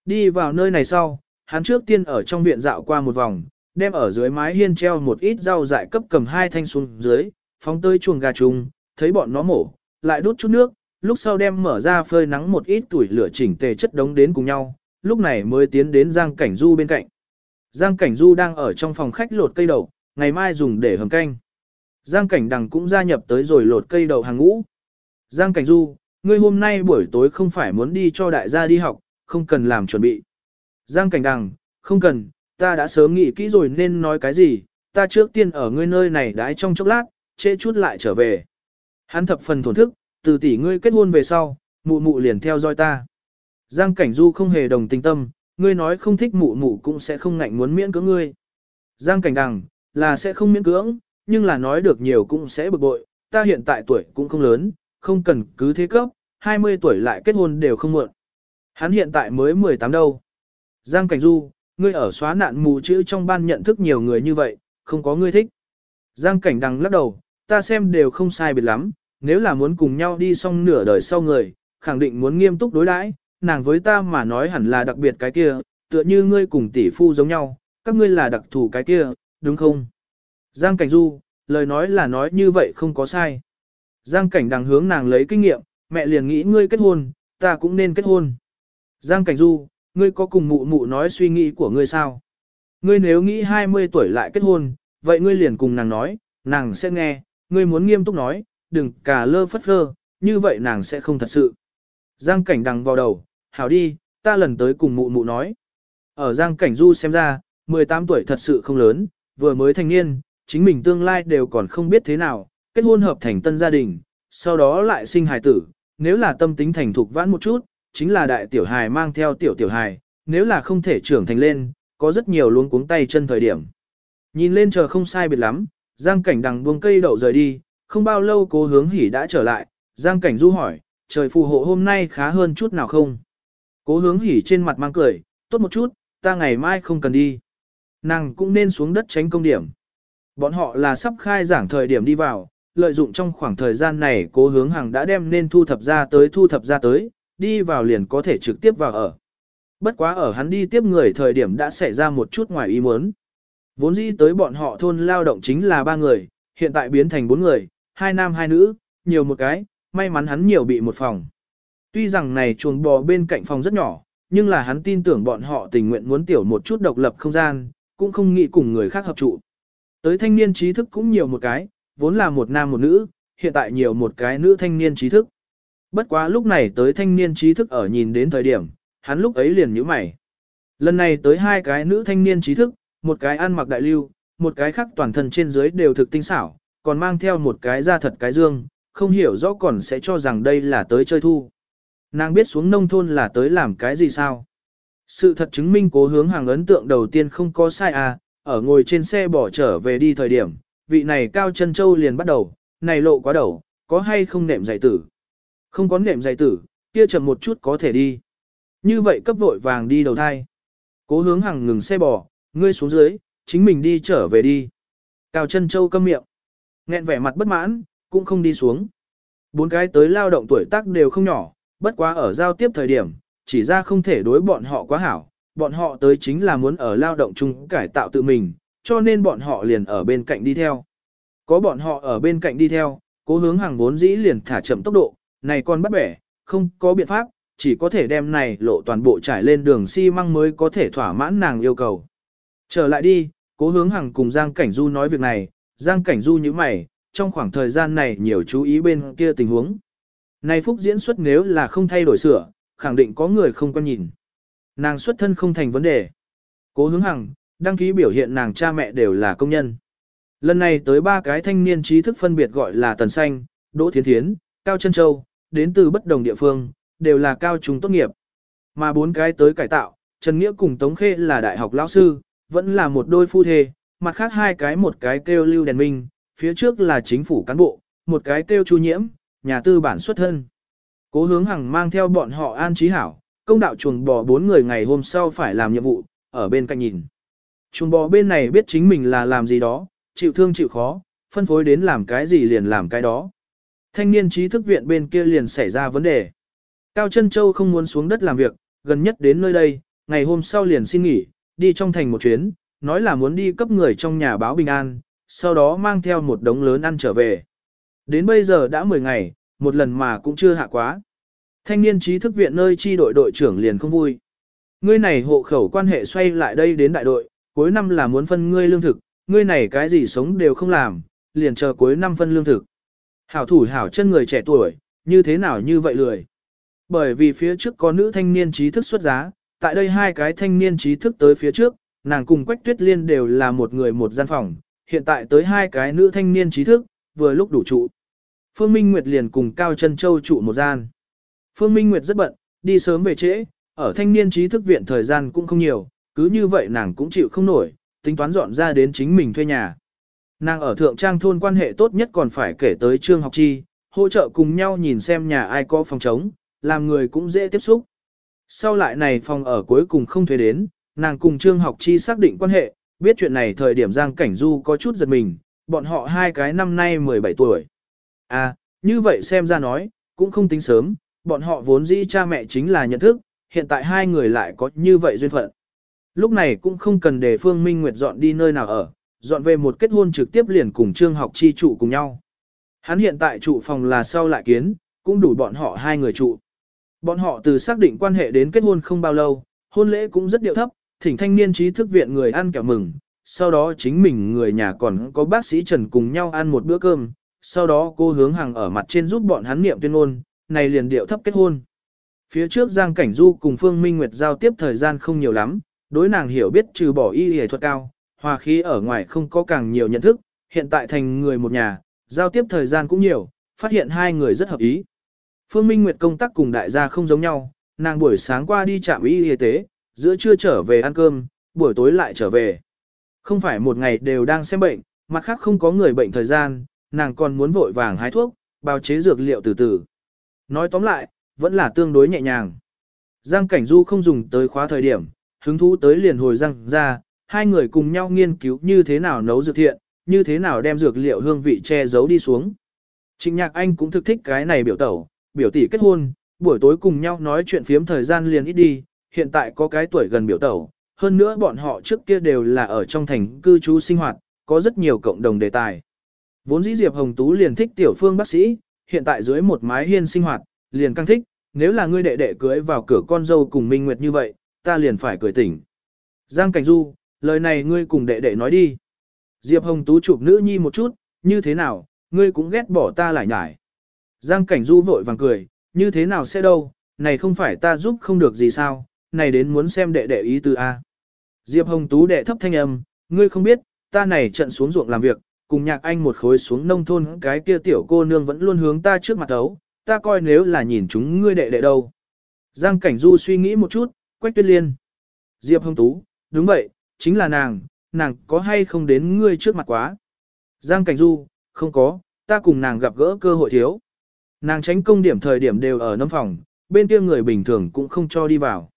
Đi vào nơi này sau, hắn trước tiên ở trong viện dạo qua một vòng, đem ở dưới mái hiên treo một ít rau dại cấp cầm hai thanh xuống dưới, phóng tới chuồng gà trùng, thấy bọn nó mổ, lại đút chút nước, lúc sau đem mở ra phơi nắng một ít tuổi lửa chỉnh tề chất đống đến cùng nhau, lúc này mới tiến đến Giang Cảnh Du bên cạnh. Giang Cảnh Du đang ở trong phòng khách lột cây đậu, ngày mai dùng để hầm canh. Giang Cảnh Đằng cũng gia nhập tới rồi lột cây đậu hàng ngũ. Giang Cảnh Du, ngươi hôm nay buổi tối không phải muốn đi cho đại gia đi học, không cần làm chuẩn bị. Giang Cảnh Đằng, không cần, ta đã sớm nghĩ kỹ rồi nên nói cái gì, ta trước tiên ở ngươi nơi này đãi trong chốc lát, trễ chút lại trở về. Hắn thập phần thổn thức, từ tỷ ngươi kết hôn về sau, mụ mụ liền theo dõi ta. Giang Cảnh Du không hề đồng tình tâm, ngươi nói không thích mụ mụ cũng sẽ không ngạnh muốn miễn cưỡng ngươi. Giang Cảnh Đằng, là sẽ không miễn cưỡng, nhưng là nói được nhiều cũng sẽ bực bội, ta hiện tại tuổi cũng không lớn, không cần cứ thế cấp, 20 tuổi lại kết hôn đều không muộn. Hắn hiện tại mới 18 đâu. Giang Cảnh Du, ngươi ở xóa nạn mù chữ trong ban nhận thức nhiều người như vậy, không có ngươi thích. Giang Cảnh Đằng lắc đầu, ta xem đều không sai biệt lắm, nếu là muốn cùng nhau đi xong nửa đời sau người, khẳng định muốn nghiêm túc đối đãi, nàng với ta mà nói hẳn là đặc biệt cái kia, tựa như ngươi cùng tỷ phu giống nhau, các ngươi là đặc thù cái kia, đúng không? Giang Cảnh Du, lời nói là nói như vậy không có sai. Giang Cảnh Đằng hướng nàng lấy kinh nghiệm, mẹ liền nghĩ ngươi kết hôn, ta cũng nên kết hôn. Giang Cảnh Du, ngươi có cùng mụ mụ nói suy nghĩ của ngươi sao? Ngươi nếu nghĩ 20 tuổi lại kết hôn, vậy ngươi liền cùng nàng nói, nàng sẽ nghe, ngươi muốn nghiêm túc nói, đừng cả lơ phất lơ, như vậy nàng sẽ không thật sự. Giang cảnh đằng vào đầu, hảo đi, ta lần tới cùng mụ mụ nói. Ở Giang cảnh du xem ra, 18 tuổi thật sự không lớn, vừa mới thành niên, chính mình tương lai đều còn không biết thế nào, kết hôn hợp thành tân gia đình, sau đó lại sinh hài tử, nếu là tâm tính thành thục vãn một chút, chính là đại tiểu hài mang theo tiểu tiểu hài, nếu là không thể trưởng thành lên, có rất nhiều luống cuống tay chân thời điểm. Nhìn lên chờ không sai biệt lắm, Giang Cảnh đằng buông cây đậu rời đi, không bao lâu cố hướng hỉ đã trở lại, Giang Cảnh Du hỏi, trời phù hộ hôm nay khá hơn chút nào không? Cố hướng hỉ trên mặt mang cười, tốt một chút, ta ngày mai không cần đi. Nàng cũng nên xuống đất tránh công điểm. Bọn họ là sắp khai giảng thời điểm đi vào, lợi dụng trong khoảng thời gian này cố hướng hàng đã đem nên thu thập ra tới thu thập ra tới, đi vào liền có thể trực tiếp vào ở. Bất quá ở hắn đi tiếp người thời điểm đã xảy ra một chút ngoài ý muốn. Vốn dĩ tới bọn họ thôn lao động chính là ba người, hiện tại biến thành bốn người, hai nam hai nữ, nhiều một cái, may mắn hắn nhiều bị một phòng. Tuy rằng này chuồng bò bên cạnh phòng rất nhỏ, nhưng là hắn tin tưởng bọn họ tình nguyện muốn tiểu một chút độc lập không gian, cũng không nghĩ cùng người khác hợp trụ. Tới thanh niên trí thức cũng nhiều một cái, vốn là một nam một nữ, hiện tại nhiều một cái nữ thanh niên trí thức. Bất quá lúc này tới thanh niên trí thức ở nhìn đến thời điểm, hắn lúc ấy liền nhíu mày. Lần này tới hai cái nữ thanh niên trí thức, một cái ăn mặc đại lưu, một cái khác toàn thân trên dưới đều thực tinh xảo, còn mang theo một cái da thật cái dương, không hiểu rõ còn sẽ cho rằng đây là tới chơi thu. Nàng biết xuống nông thôn là tới làm cái gì sao? Sự thật chứng minh cố hướng hàng ấn tượng đầu tiên không có sai à, ở ngồi trên xe bỏ trở về đi thời điểm, vị này cao chân châu liền bắt đầu, này lộ quá đầu, có hay không nệm giải tử? Không có nệm giải tử, kia chậm một chút có thể đi. Như vậy cấp vội vàng đi đầu thai. Cố hướng hàng ngừng xe bò, ngươi xuống dưới, chính mình đi trở về đi. Cao chân châu câm miệng. nghẹn vẻ mặt bất mãn, cũng không đi xuống. Bốn cái tới lao động tuổi tác đều không nhỏ, bất quá ở giao tiếp thời điểm, chỉ ra không thể đối bọn họ quá hảo. Bọn họ tới chính là muốn ở lao động chung cải tạo tự mình, cho nên bọn họ liền ở bên cạnh đi theo. Có bọn họ ở bên cạnh đi theo, cố hướng hàng vốn dĩ liền thả chậm tốc độ, này con bắt bẻ, không có biện pháp, chỉ có thể đem này lộ toàn bộ trải lên đường xi măng mới có thể thỏa mãn nàng yêu cầu. Trở lại đi, cố hướng hàng cùng Giang Cảnh Du nói việc này, Giang Cảnh Du như mày, trong khoảng thời gian này nhiều chú ý bên kia tình huống. Này phúc diễn xuất nếu là không thay đổi sửa, khẳng định có người không quan nhìn. Nàng xuất thân không thành vấn đề. Cố hướng hằng, đăng ký biểu hiện nàng cha mẹ đều là công nhân. Lần này tới ba cái thanh niên trí thức phân biệt gọi là Tần Xanh, Đỗ Thiến Thiến, Cao Trân Châu, đến từ bất đồng địa phương, đều là cao trung tốt nghiệp. Mà bốn cái tới cải tạo, Trần Nghĩa cùng Tống Khê là đại học lão sư, vẫn là một đôi phu thê, mặt khác hai cái một cái kêu lưu đèn minh, phía trước là chính phủ cán bộ, một cái kêu chu nhiễm, nhà tư bản xuất thân. Cố hướng hằng mang theo bọn họ an trí hảo, công đạo chuồng bò bốn người ngày hôm sau phải làm nhiệm vụ, ở bên cạnh nhìn. Chuồng bò bên này biết chính mình là làm gì đó, chịu thương chịu khó, phân phối đến làm cái gì liền làm cái đó. Thanh niên trí thức viện bên kia liền xảy ra vấn đề. Cao Trân Châu không muốn xuống đất làm việc, gần nhất đến nơi đây, ngày hôm sau liền xin nghỉ, đi trong thành một chuyến, nói là muốn đi cấp người trong nhà báo bình an, sau đó mang theo một đống lớn ăn trở về. Đến bây giờ đã 10 ngày, một lần mà cũng chưa hạ quá. Thanh niên trí thức viện nơi chi đội đội trưởng liền không vui. Ngươi này hộ khẩu quan hệ xoay lại đây đến đại đội, cuối năm là muốn phân ngươi lương thực, ngươi này cái gì sống đều không làm, liền chờ cuối năm phân lương thực. Hảo thủ hảo chân người trẻ tuổi, như thế nào như vậy lười. Bởi vì phía trước có nữ thanh niên trí thức xuất giá, tại đây hai cái thanh niên trí thức tới phía trước, nàng cùng Quách Tuyết Liên đều là một người một gian phòng, hiện tại tới hai cái nữ thanh niên trí thức, vừa lúc đủ trụ. Phương Minh Nguyệt liền cùng Cao Trân Châu trụ một gian. Phương Minh Nguyệt rất bận, đi sớm về trễ, ở thanh niên trí thức viện thời gian cũng không nhiều, cứ như vậy nàng cũng chịu không nổi, tính toán dọn ra đến chính mình thuê nhà. Nàng ở thượng trang thôn quan hệ tốt nhất còn phải kể tới trương học chi, hỗ trợ cùng nhau nhìn xem nhà ai có phòng trống, làm người cũng dễ tiếp xúc. Sau lại này phòng ở cuối cùng không thuê đến, nàng cùng trương học chi xác định quan hệ, biết chuyện này thời điểm Giang Cảnh Du có chút giật mình, bọn họ hai cái năm nay 17 tuổi. À, như vậy xem ra nói, cũng không tính sớm, bọn họ vốn dĩ cha mẹ chính là nhận thức, hiện tại hai người lại có như vậy duyên phận. Lúc này cũng không cần để Phương Minh Nguyệt dọn đi nơi nào ở, dọn về một kết hôn trực tiếp liền cùng Trương học chi trụ cùng nhau. Hắn hiện tại trụ phòng là sau lại kiến, cũng đủ bọn họ hai người trụ. Bọn họ từ xác định quan hệ đến kết hôn không bao lâu, hôn lễ cũng rất điệu thấp, thỉnh thanh niên trí thức viện người ăn kẹo mừng, sau đó chính mình người nhà còn có bác sĩ Trần cùng nhau ăn một bữa cơm, sau đó cô hướng hàng ở mặt trên giúp bọn hắn niệm tuyên ngôn, này liền điệu thấp kết hôn. Phía trước Giang Cảnh Du cùng Phương Minh Nguyệt giao tiếp thời gian không nhiều lắm, đối nàng hiểu biết trừ bỏ y y thuật cao, hòa khí ở ngoài không có càng nhiều nhận thức, hiện tại thành người một nhà, giao tiếp thời gian cũng nhiều, phát hiện hai người rất hợp ý. Phương Minh Nguyệt công tác cùng đại gia không giống nhau, nàng buổi sáng qua đi trạm y y tế, giữa trưa trở về ăn cơm, buổi tối lại trở về. Không phải một ngày đều đang xem bệnh, mặt khác không có người bệnh thời gian, nàng còn muốn vội vàng hái thuốc, bào chế dược liệu từ từ. Nói tóm lại, vẫn là tương đối nhẹ nhàng. Giang Cảnh Du không dùng tới khóa thời điểm, hứng thú tới liền hồi răng ra, hai người cùng nhau nghiên cứu như thế nào nấu dược thiện, như thế nào đem dược liệu hương vị che giấu đi xuống. Trịnh Nhạc Anh cũng thực thích cái này biểu tẩu, biểu tỷ kết hôn, buổi tối cùng nhau nói chuyện phiếm thời gian liền ít đi, hiện tại có cái tuổi gần biểu tẩu, hơn nữa bọn họ trước kia đều là ở trong thành cư trú sinh hoạt, có rất nhiều cộng đồng đề tài. Vốn dĩ Diệp Hồng Tú liền thích tiểu phương bác sĩ, hiện tại dưới một mái hiên sinh hoạt, liền căng thích, nếu là ngươi đệ đệ cưới vào cửa con dâu cùng Minh Nguyệt như vậy, ta liền phải cười tỉnh. Giang Cảnh Du, lời này ngươi cùng đệ đệ nói đi. Diệp Hồng Tú chụp nữ nhi một chút, như thế nào, ngươi cũng ghét bỏ ta lại nhải. Giang Cảnh Du vội vàng cười, như thế nào sẽ đâu, này không phải ta giúp không được gì sao, này đến muốn xem đệ đệ ý từ A. Diệp Hồng Tú đệ thấp thanh âm, ngươi không biết, ta này trận xuống ruộng làm việc, cùng nhạc anh một khối xuống nông thôn cái kia tiểu cô nương vẫn luôn hướng ta trước mặt ấu, ta coi nếu là nhìn chúng ngươi đệ đệ đâu. Giang Cảnh Du suy nghĩ một chút, Quách Tuyết Liên. Diệp Hồng Tú, đúng vậy, chính là nàng, nàng có hay không đến ngươi trước mặt quá. Giang Cảnh Du, không có, ta cùng nàng gặp gỡ cơ hội thiếu. Nàng tránh công điểm thời điểm đều ở nâm phòng, bên kia người bình thường cũng không cho đi vào.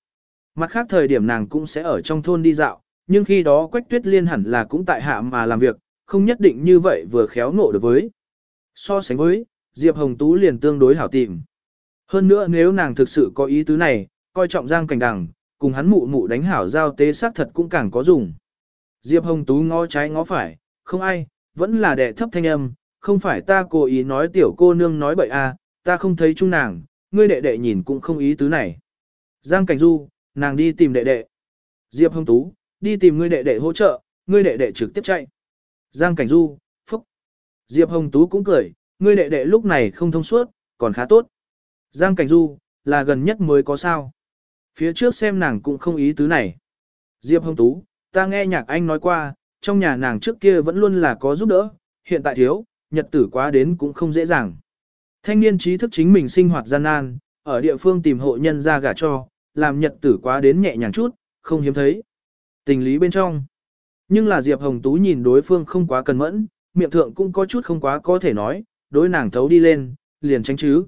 Mặt khác thời điểm nàng cũng sẽ ở trong thôn đi dạo, nhưng khi đó Quách Tuyết Liên hẳn là cũng tại hạ mà làm việc, không nhất định như vậy vừa khéo ngộ được với. So sánh với, Diệp Hồng Tú liền tương đối hảo tìm. Hơn nữa nếu nàng thực sự có ý tứ này, coi trọng Giang Cảnh Đằng, cùng hắn mụ mụ đánh hảo giao tế xác thật cũng càng có dùng. Diệp Hồng Tú ngó trái ngó phải, không ai, vẫn là đệ thấp thanh âm, không phải ta cố ý nói tiểu cô nương nói bậy à, ta không thấy chung nàng, ngươi đệ đệ nhìn cũng không ý tứ này. Giang Cảnh Du, nàng đi tìm đệ đệ. Diệp Hồng Tú, đi tìm ngươi đệ đệ hỗ trợ, ngươi đệ đệ trực tiếp chạy. Giang Cảnh Du, phúc. Diệp Hồng Tú cũng cười, ngươi đệ đệ lúc này không thông suốt, còn khá tốt. Giang Cảnh Du, là gần nhất mới có sao. Phía trước xem nàng cũng không ý tứ này. Diệp Hồng Tú, ta nghe nhạc anh nói qua, trong nhà nàng trước kia vẫn luôn là có giúp đỡ, hiện tại thiếu, nhật tử quá đến cũng không dễ dàng. Thanh niên trí thức chính mình sinh hoạt gian nan, ở địa phương tìm hộ nhân ra gả cho, làm nhật tử quá đến nhẹ nhàng chút, không hiếm thấy. Tình lý bên trong. Nhưng là Diệp Hồng Tú nhìn đối phương không quá cần mẫn, miệng thượng cũng có chút không quá có thể nói, đối nàng thấu đi lên, liền tránh chứ.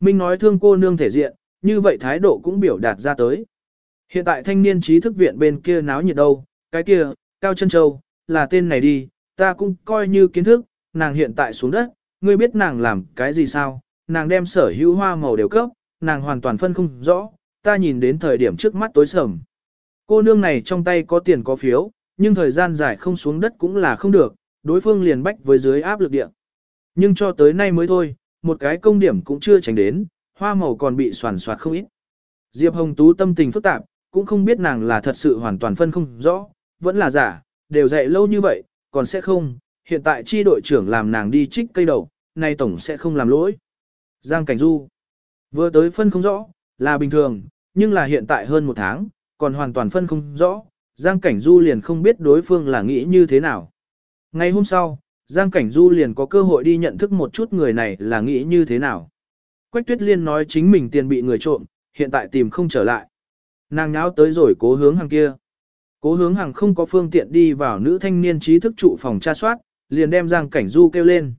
Minh nói thương cô nương thể diện, như vậy thái độ cũng biểu đạt ra tới. Hiện tại thanh niên trí thức viện bên kia náo nhiệt đâu, cái kia, Cao Chân Châu, là tên này đi, ta cũng coi như kiến thức, nàng hiện tại xuống đất, ngươi biết nàng làm cái gì sao, nàng đem sở hữu hoa màu đều cấp, nàng hoàn toàn phân không rõ, ta nhìn đến thời điểm trước mắt tối sầm. Cô nương này trong tay có tiền có phiếu, nhưng thời gian dài không xuống đất cũng là không được, đối phương liền bách với dưới áp lực địa. Nhưng cho tới nay mới thôi, một cái công điểm cũng chưa tránh đến, hoa màu còn bị soàn soạt không ít. Diệp Hồng Tú tâm tình phức tạp, cũng không biết nàng là thật sự hoàn toàn phân không rõ, vẫn là giả, đều dạy lâu như vậy, còn sẽ không, hiện tại chi đội trưởng làm nàng đi trích cây đầu, nay tổng sẽ không làm lỗi. Giang Cảnh Du vừa tới phân không rõ, là bình thường, nhưng là hiện tại hơn một tháng, còn hoàn toàn phân không rõ, Giang Cảnh Du liền không biết đối phương là nghĩ như thế nào. Ngày hôm sau, Giang Cảnh Du liền có cơ hội đi nhận thức một chút người này là nghĩ như thế nào. Quách Tuyết Liên nói chính mình tiền bị người trộm, hiện tại tìm không trở lại. Nàng nháo tới rồi cố hướng hàng kia. Cố hướng hàng không có phương tiện đi vào nữ thanh niên trí thức trụ phòng tra soát, liền đem Giang Cảnh Du kêu lên.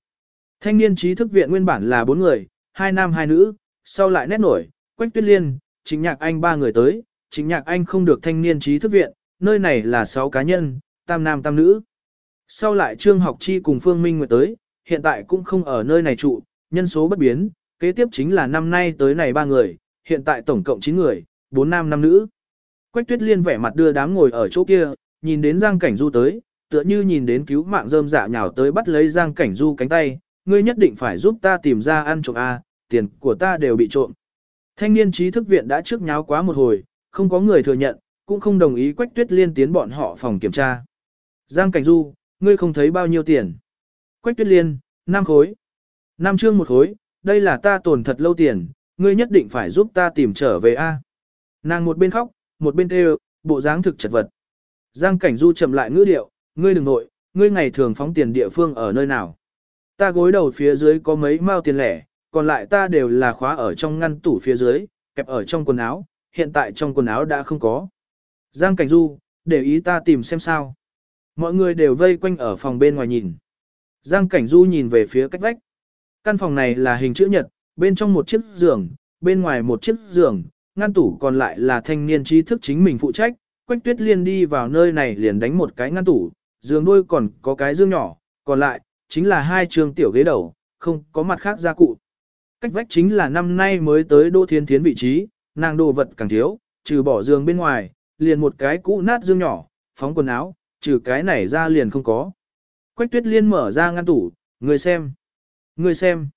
Thanh niên trí thức viện nguyên bản là bốn người, hai nam hai nữ, sau lại nét nổi, Quách Tuyết Liên, Chính Nhạc Anh ba người tới, Chính Nhạc Anh không được thanh niên trí thức viện, nơi này là sáu cá nhân, tam nam tam nữ. Sau lại Trương Học Chi cùng Phương Minh Nguyệt tới, hiện tại cũng không ở nơi này trụ, nhân số bất biến, kế tiếp chính là năm nay tới này ba người, hiện tại tổng cộng 9 người, 4 nam 5 nữ. Quách Tuyết Liên vẻ mặt đưa đám ngồi ở chỗ kia, nhìn đến Giang Cảnh Du tới, tựa như nhìn đến cứu mạng rơm dạ nhào tới bắt lấy Giang Cảnh Du cánh tay, ngươi nhất định phải giúp ta tìm ra ăn trộm A, tiền của ta đều bị trộm. Thanh niên trí thức viện đã trước nháo quá một hồi, không có người thừa nhận, cũng không đồng ý Quách Tuyết Liên tiến bọn họ phòng kiểm tra. Giang Cảnh Du, ngươi không thấy bao nhiêu tiền. Quách Tuyết Liên, 5 khối. 5 chương một khối, đây là ta tồn thật lâu tiền, ngươi nhất định phải giúp ta tìm trở về A. Nàng một bên khóc, một bên kêu, bộ dáng thực chật vật. Giang Cảnh Du chậm lại ngữ điệu, ngươi đừng nội, ngươi ngày thường phóng tiền địa phương ở nơi nào. Ta gối đầu phía dưới có mấy mao tiền lẻ, còn lại ta đều là khóa ở trong ngăn tủ phía dưới, kẹp ở trong quần áo, hiện tại trong quần áo đã không có. Giang Cảnh Du, để ý ta tìm xem sao. Mọi người đều vây quanh ở phòng bên ngoài nhìn. Giang Cảnh Du nhìn về phía cách vách. Căn phòng này là hình chữ nhật, bên trong một chiếc giường, bên ngoài một chiếc giường, ngăn tủ còn lại là thanh niên trí thức chính mình phụ trách. Quách tuyết liên đi vào nơi này liền đánh một cái ngăn tủ, giường đôi còn có cái dương nhỏ, còn lại, chính là hai trường tiểu ghế đầu, không có mặt khác gia cụ. Cách vách chính là năm nay mới tới Đỗ Thiên Thiến vị trí, nàng đồ vật càng thiếu, trừ bỏ giường bên ngoài, liền một cái cũ nát dương nhỏ, phóng quần áo, trừ cái này ra liền không có. Quách tuyết liên mở ra ngăn tủ, người xem. Ngươi xem.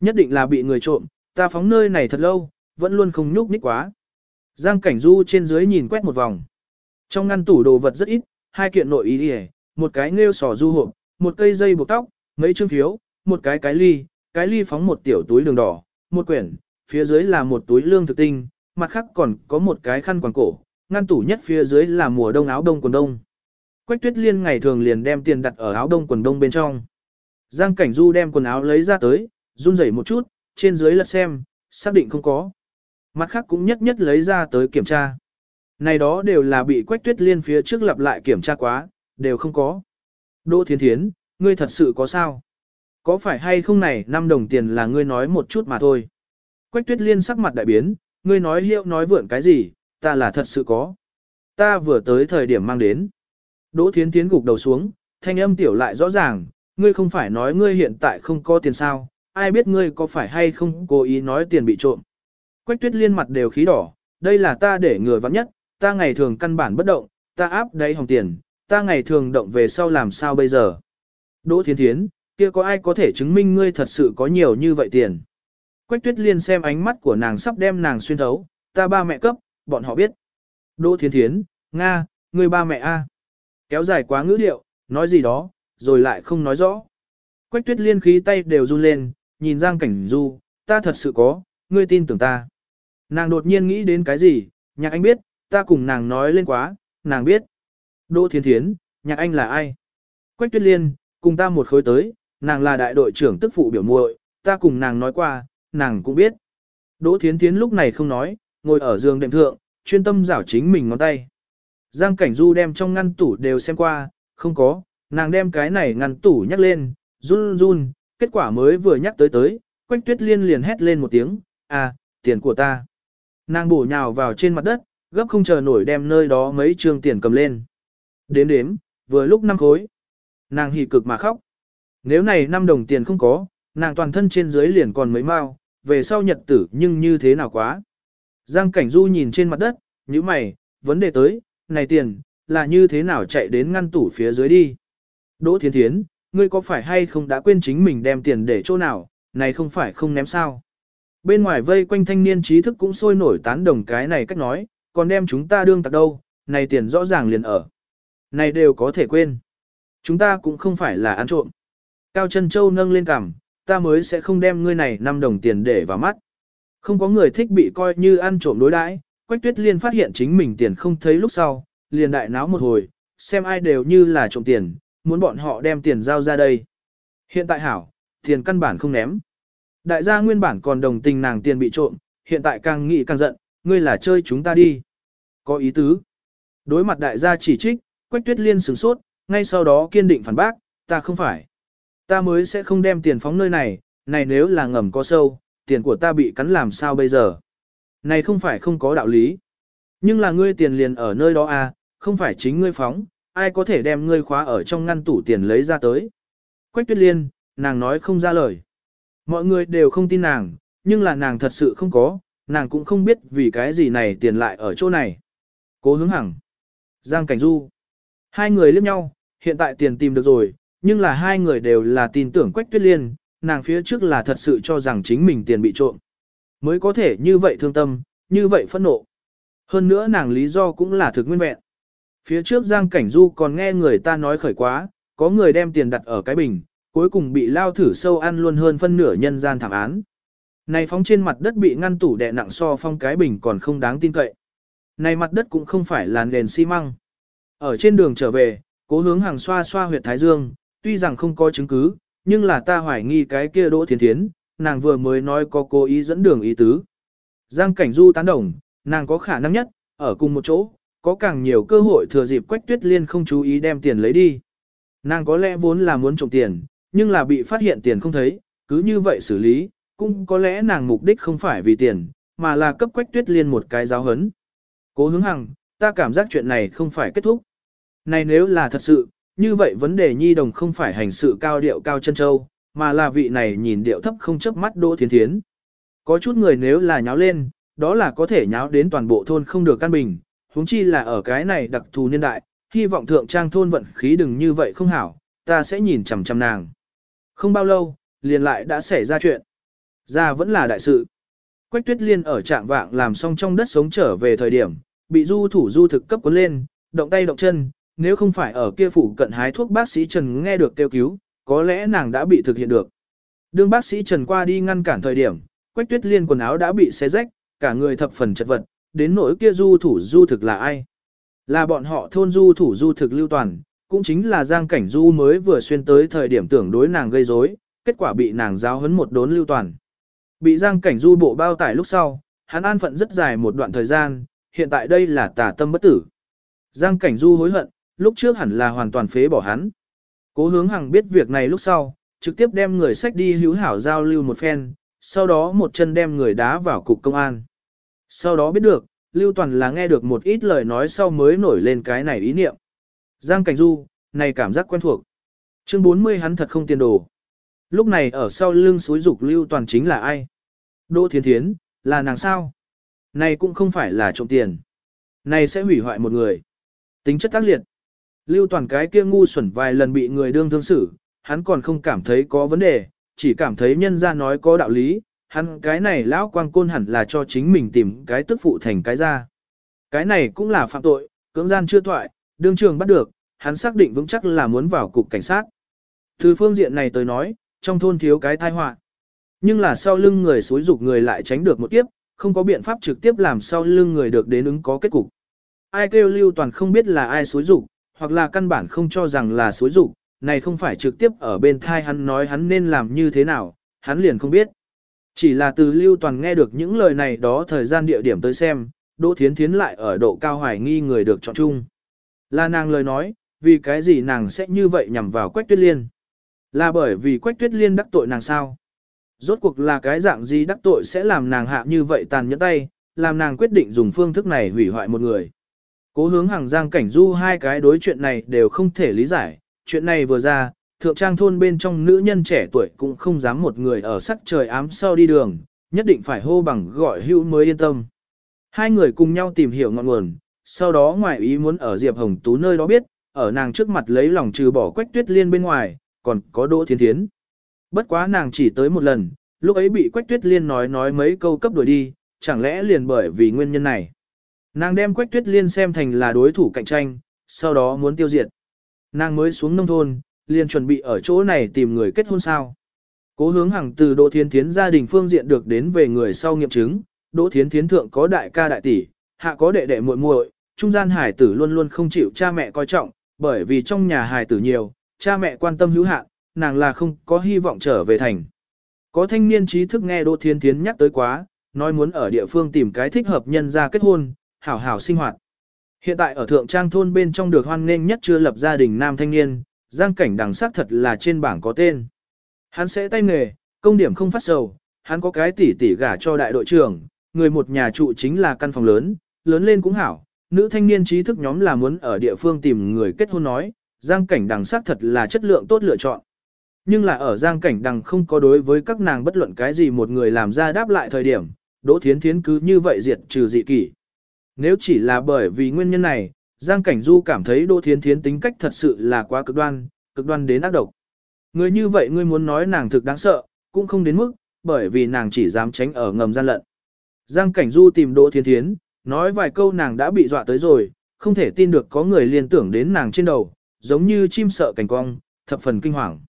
Nhất định là bị người trộm, ta phóng nơi này thật lâu, vẫn luôn không nhúc nhích quá. Giang cảnh du trên dưới nhìn quét một vòng. Trong ngăn tủ đồ vật rất ít, hai kiện nội y đi một cái nêu sò du hộp, một cây dây buộc tóc, mấy chương phiếu, một cái cái ly, cái ly phóng một tiểu túi đường đỏ, một quyển, phía dưới là một túi lương thực tinh, mặt khác còn có một cái khăn quàng cổ, ngăn tủ nhất phía dưới là mùa đông áo đông quần đông. Quách tuyết liên ngày thường liền đem tiền đặt ở áo đông quần đông bên trong. Giang cảnh du đem quần áo lấy ra tới, run rẩy một chút, trên dưới lật xem, xác định không có. Mặt khác cũng nhất nhất lấy ra tới kiểm tra. Này đó đều là bị quách tuyết liên phía trước lặp lại kiểm tra quá, đều không có. Đỗ Thiên Thiến, ngươi thật sự có sao? Có phải hay không này 5 đồng tiền là ngươi nói một chút mà thôi. Quách tuyết liên sắc mặt đại biến, ngươi nói hiệu nói vượn cái gì, ta là thật sự có. Ta vừa tới thời điểm mang đến. Đỗ Thiến Thiến gục đầu xuống, thanh âm tiểu lại rõ ràng, ngươi không phải nói ngươi hiện tại không có tiền sao, ai biết ngươi có phải hay không cố ý nói tiền bị trộm. Quách tuyết liên mặt đều khí đỏ, đây là ta để người vắng nhất, ta ngày thường căn bản bất động, ta áp đáy hồng tiền, ta ngày thường động về sau làm sao bây giờ. Đỗ Thiến Thiến, kia có ai có thể chứng minh ngươi thật sự có nhiều như vậy tiền. Quách tuyết liên xem ánh mắt của nàng sắp đem nàng xuyên thấu, ta ba mẹ cấp, bọn họ biết. Đỗ Thiến Thiến, Nga, ngươi ba mẹ A. Kéo dài quá ngữ điệu, nói gì đó, rồi lại không nói rõ. Quách tuyết liên khí tay đều run lên, nhìn Giang Cảnh Du, ta thật sự có, ngươi tin tưởng ta. Nàng đột nhiên nghĩ đến cái gì, nhạc anh biết, ta cùng nàng nói lên quá, nàng biết. Đỗ Thiên Thiến, nhạc anh là ai? Quách tuyết liên, cùng ta một khối tới, nàng là đại đội trưởng tức phụ biểu muội, ta cùng nàng nói qua, nàng cũng biết. Đỗ Thiến Thiến lúc này không nói, ngồi ở giường đệm thượng, chuyên tâm rảo chính mình ngón tay. Giang Cảnh Du đem trong ngăn tủ đều xem qua, không có, nàng đem cái này ngăn tủ nhắc lên, run run, kết quả mới vừa nhắc tới tới, Quách Tuyết Liên liền hét lên một tiếng, à, tiền của ta. Nàng bổ nhào vào trên mặt đất, gấp không chờ nổi đem nơi đó mấy trương tiền cầm lên. Đếm đếm, vừa lúc năm khối. Nàng hỉ cực mà khóc. Nếu này năm đồng tiền không có, nàng toàn thân trên dưới liền còn mấy mao, về sau nhật tử nhưng như thế nào quá. Giang Cảnh Du nhìn trên mặt đất, như mày, vấn đề tới, này tiền, là như thế nào chạy đến ngăn tủ phía dưới đi. Đỗ Thiên Thiến, ngươi có phải hay không đã quên chính mình đem tiền để chỗ nào, này không phải không ném sao. Bên ngoài vây quanh thanh niên trí thức cũng sôi nổi tán đồng cái này cách nói, còn đem chúng ta đương tặc đâu, này tiền rõ ràng liền ở. Này đều có thể quên. Chúng ta cũng không phải là ăn trộm. Cao chân Châu nâng lên cằm, ta mới sẽ không đem ngươi này 5 đồng tiền để vào mắt. Không có người thích bị coi như ăn trộm đối đãi. Quách tuyết liên phát hiện chính mình tiền không thấy lúc sau, liền đại náo một hồi, xem ai đều như là trộm tiền, muốn bọn họ đem tiền giao ra đây. Hiện tại hảo, tiền căn bản không ném. Đại gia nguyên bản còn đồng tình nàng tiền bị trộm, hiện tại càng nghĩ càng giận, ngươi là chơi chúng ta đi. Có ý tứ. Đối mặt đại gia chỉ trích, Quách Tuyết Liên sửng sốt, ngay sau đó kiên định phản bác, ta không phải. Ta mới sẽ không đem tiền phóng nơi này, này nếu là ngầm có sâu, tiền của ta bị cắn làm sao bây giờ. Này không phải không có đạo lý. Nhưng là ngươi tiền liền ở nơi đó à, không phải chính ngươi phóng, ai có thể đem ngươi khóa ở trong ngăn tủ tiền lấy ra tới. Quách tuyết liên, nàng nói không ra lời. Mọi người đều không tin nàng, nhưng là nàng thật sự không có, nàng cũng không biết vì cái gì này tiền lại ở chỗ này. Cố hướng hằng. Giang Cảnh Du. Hai người liếc nhau, hiện tại tiền tìm được rồi, nhưng là hai người đều là tin tưởng Quách Tuyết Liên, nàng phía trước là thật sự cho rằng chính mình tiền bị trộm. Mới có thể như vậy thương tâm, như vậy phẫn nộ. Hơn nữa nàng lý do cũng là thực nguyên vẹn. Phía trước Giang Cảnh Du còn nghe người ta nói khởi quá, có người đem tiền đặt ở cái bình, cuối cùng bị lao thử sâu ăn luôn hơn phân nửa nhân gian thảm án. Này phóng trên mặt đất bị ngăn tủ đè nặng so phong cái bình còn không đáng tin cậy. Này mặt đất cũng không phải là nền xi măng. Ở trên đường trở về, cố hướng hàng xoa xoa huyệt thái dương, tuy rằng không có chứng cứ, nhưng là ta hoài nghi cái kia đỗ thiên thiến, nàng vừa mới nói có cố ý dẫn đường ý tứ. Giang cảnh du tán đồng, nàng có khả năng nhất, ở cùng một chỗ, có càng nhiều cơ hội thừa dịp quách tuyết liên không chú ý đem tiền lấy đi. Nàng có lẽ vốn là muốn trộm tiền, nhưng là bị phát hiện tiền không thấy, cứ như vậy xử lý, cũng có lẽ nàng mục đích không phải vì tiền, mà là cấp quách tuyết liên một cái giáo hấn. Cố hướng hằng, ta cảm giác chuyện này không phải kết thúc. Này nếu là thật sự, như vậy vấn đề nhi đồng không phải hành sự cao điệu cao chân châu, mà là vị này nhìn điệu thấp không chớp mắt đỗ thiến thiến. Có chút người nếu là nháo lên, đó là có thể nháo đến toàn bộ thôn không được căn bình, huống chi là ở cái này đặc thù niên đại, hy vọng thượng trang thôn vận khí đừng như vậy không hảo, ta sẽ nhìn chằm chằm nàng. Không bao lâu, liền lại đã xảy ra chuyện. Ra vẫn là đại sự. Quách tuyết liên ở trạng vạng làm xong trong đất sống trở về thời điểm, bị du thủ du thực cấp cuốn lên, động tay động chân, nếu không phải ở kia phủ cận hái thuốc bác sĩ Trần nghe được kêu cứu, có lẽ nàng đã bị thực hiện được. Đương bác sĩ Trần qua đi ngăn cản thời điểm, Quách Tuyết Liên quần áo đã bị xé rách, cả người thập phần chật vật, đến nỗi kia du thủ du thực là ai? Là bọn họ thôn du thủ du thực lưu toàn, cũng chính là Giang Cảnh Du mới vừa xuyên tới thời điểm tưởng đối nàng gây rối, kết quả bị nàng giáo huấn một đốn lưu toàn. Bị Giang Cảnh Du bộ bao tải lúc sau, hắn an phận rất dài một đoạn thời gian, hiện tại đây là tà tâm bất tử. Giang Cảnh Du hối hận, lúc trước hẳn là hoàn toàn phế bỏ hắn. Cố hướng hằng biết việc này lúc sau, trực tiếp đem người sách đi hữu hảo giao lưu một phen, sau đó một chân đem người đá vào cục công an. Sau đó biết được, Lưu Toàn là nghe được một ít lời nói sau mới nổi lên cái này ý niệm. Giang Cảnh Du, này cảm giác quen thuộc. Chương 40 hắn thật không tiền đồ. Lúc này ở sau lưng suối dục Lưu Toàn chính là ai? Đỗ Thiên Thiến, là nàng sao? Này cũng không phải là trộm tiền. Này sẽ hủy hoại một người. Tính chất tác liệt. Lưu toàn cái kia ngu xuẩn vài lần bị người đương thương xử, hắn còn không cảm thấy có vấn đề, chỉ cảm thấy nhân ra nói có đạo lý, hắn cái này lão quang côn hẳn là cho chính mình tìm cái tức phụ thành cái ra. Cái này cũng là phạm tội, cưỡng gian chưa thoại, đương trường bắt được, hắn xác định vững chắc là muốn vào cục cảnh sát. Từ phương diện này tới nói, trong thôn thiếu cái tai họa. Nhưng là sau lưng người xối dục người lại tránh được một kiếp, không có biện pháp trực tiếp làm sau lưng người được đến ứng có kết cục. Ai kêu lưu toàn không biết là ai xối dục, hoặc là căn bản không cho rằng là xối dục, này không phải trực tiếp ở bên thai hắn nói hắn nên làm như thế nào, hắn liền không biết. Chỉ là từ Lưu Toàn nghe được những lời này đó thời gian địa điểm tới xem, Đỗ Thiến Thiến lại ở độ cao hoài nghi người được chọn chung. Là nàng lời nói, vì cái gì nàng sẽ như vậy nhằm vào Quách Tuyết Liên? Là bởi vì Quách Tuyết Liên đắc tội nàng sao? Rốt cuộc là cái dạng gì đắc tội sẽ làm nàng hạ như vậy tàn nhẫn tay, làm nàng quyết định dùng phương thức này hủy hoại một người. Cố hướng hàng giang cảnh du hai cái đối chuyện này đều không thể lý giải, chuyện này vừa ra, thượng trang thôn bên trong nữ nhân trẻ tuổi cũng không dám một người ở sắc trời ám sau đi đường, nhất định phải hô bằng gọi hữu mới yên tâm. Hai người cùng nhau tìm hiểu ngọn nguồn, sau đó ngoài ý muốn ở Diệp Hồng Tú nơi đó biết, ở nàng trước mặt lấy lòng trừ bỏ quách tuyết liên bên ngoài, còn có Đỗ Thiên Thiến. Bất quá nàng chỉ tới một lần, lúc ấy bị quách tuyết liên nói nói mấy câu cấp đuổi đi, chẳng lẽ liền bởi vì nguyên nhân này. Nàng đem quách tuyết liên xem thành là đối thủ cạnh tranh, sau đó muốn tiêu diệt. Nàng mới xuống nông thôn, liền chuẩn bị ở chỗ này tìm người kết hôn sao. Cố hướng hàng từ Đỗ Thiên Thiến gia đình phương diện được đến về người sau nghiệm chứng, Đỗ Thiến Thiến thượng có đại ca đại tỷ, hạ có đệ đệ muội muội, trung gian hải tử luôn luôn không chịu cha mẹ coi trọng, bởi vì trong nhà hải tử nhiều, cha mẹ quan tâm hữu hạn, nàng là không có hy vọng trở về thành. Có thanh niên trí thức nghe Đỗ Thiên Thiến nhắc tới quá, nói muốn ở địa phương tìm cái thích hợp nhân ra kết hôn, hảo hảo sinh hoạt. Hiện tại ở thượng trang thôn bên trong được hoan nghênh nhất chưa lập gia đình nam thanh niên, giang cảnh đằng xác thật là trên bảng có tên. Hắn sẽ tay nghề, công điểm không phát sầu, hắn có cái tỷ tỷ gả cho đại đội trưởng, người một nhà trụ chính là căn phòng lớn, lớn lên cũng hảo. Nữ thanh niên trí thức nhóm là muốn ở địa phương tìm người kết hôn nói, giang cảnh đằng xác thật là chất lượng tốt lựa chọn. Nhưng là ở giang cảnh đằng không có đối với các nàng bất luận cái gì một người làm ra đáp lại thời điểm, Đỗ Thiến Thiến cứ như vậy diệt trừ dị kỷ. Nếu chỉ là bởi vì nguyên nhân này, Giang Cảnh Du cảm thấy Đỗ Thiến Thiến tính cách thật sự là quá cực đoan, cực đoan đến ác độc. Người như vậy ngươi muốn nói nàng thực đáng sợ, cũng không đến mức, bởi vì nàng chỉ dám tránh ở ngầm gian lận. Giang Cảnh Du tìm Đỗ Thiến Thiến, nói vài câu nàng đã bị dọa tới rồi, không thể tin được có người liên tưởng đến nàng trên đầu, giống như chim sợ cảnh cong, thập phần kinh hoàng.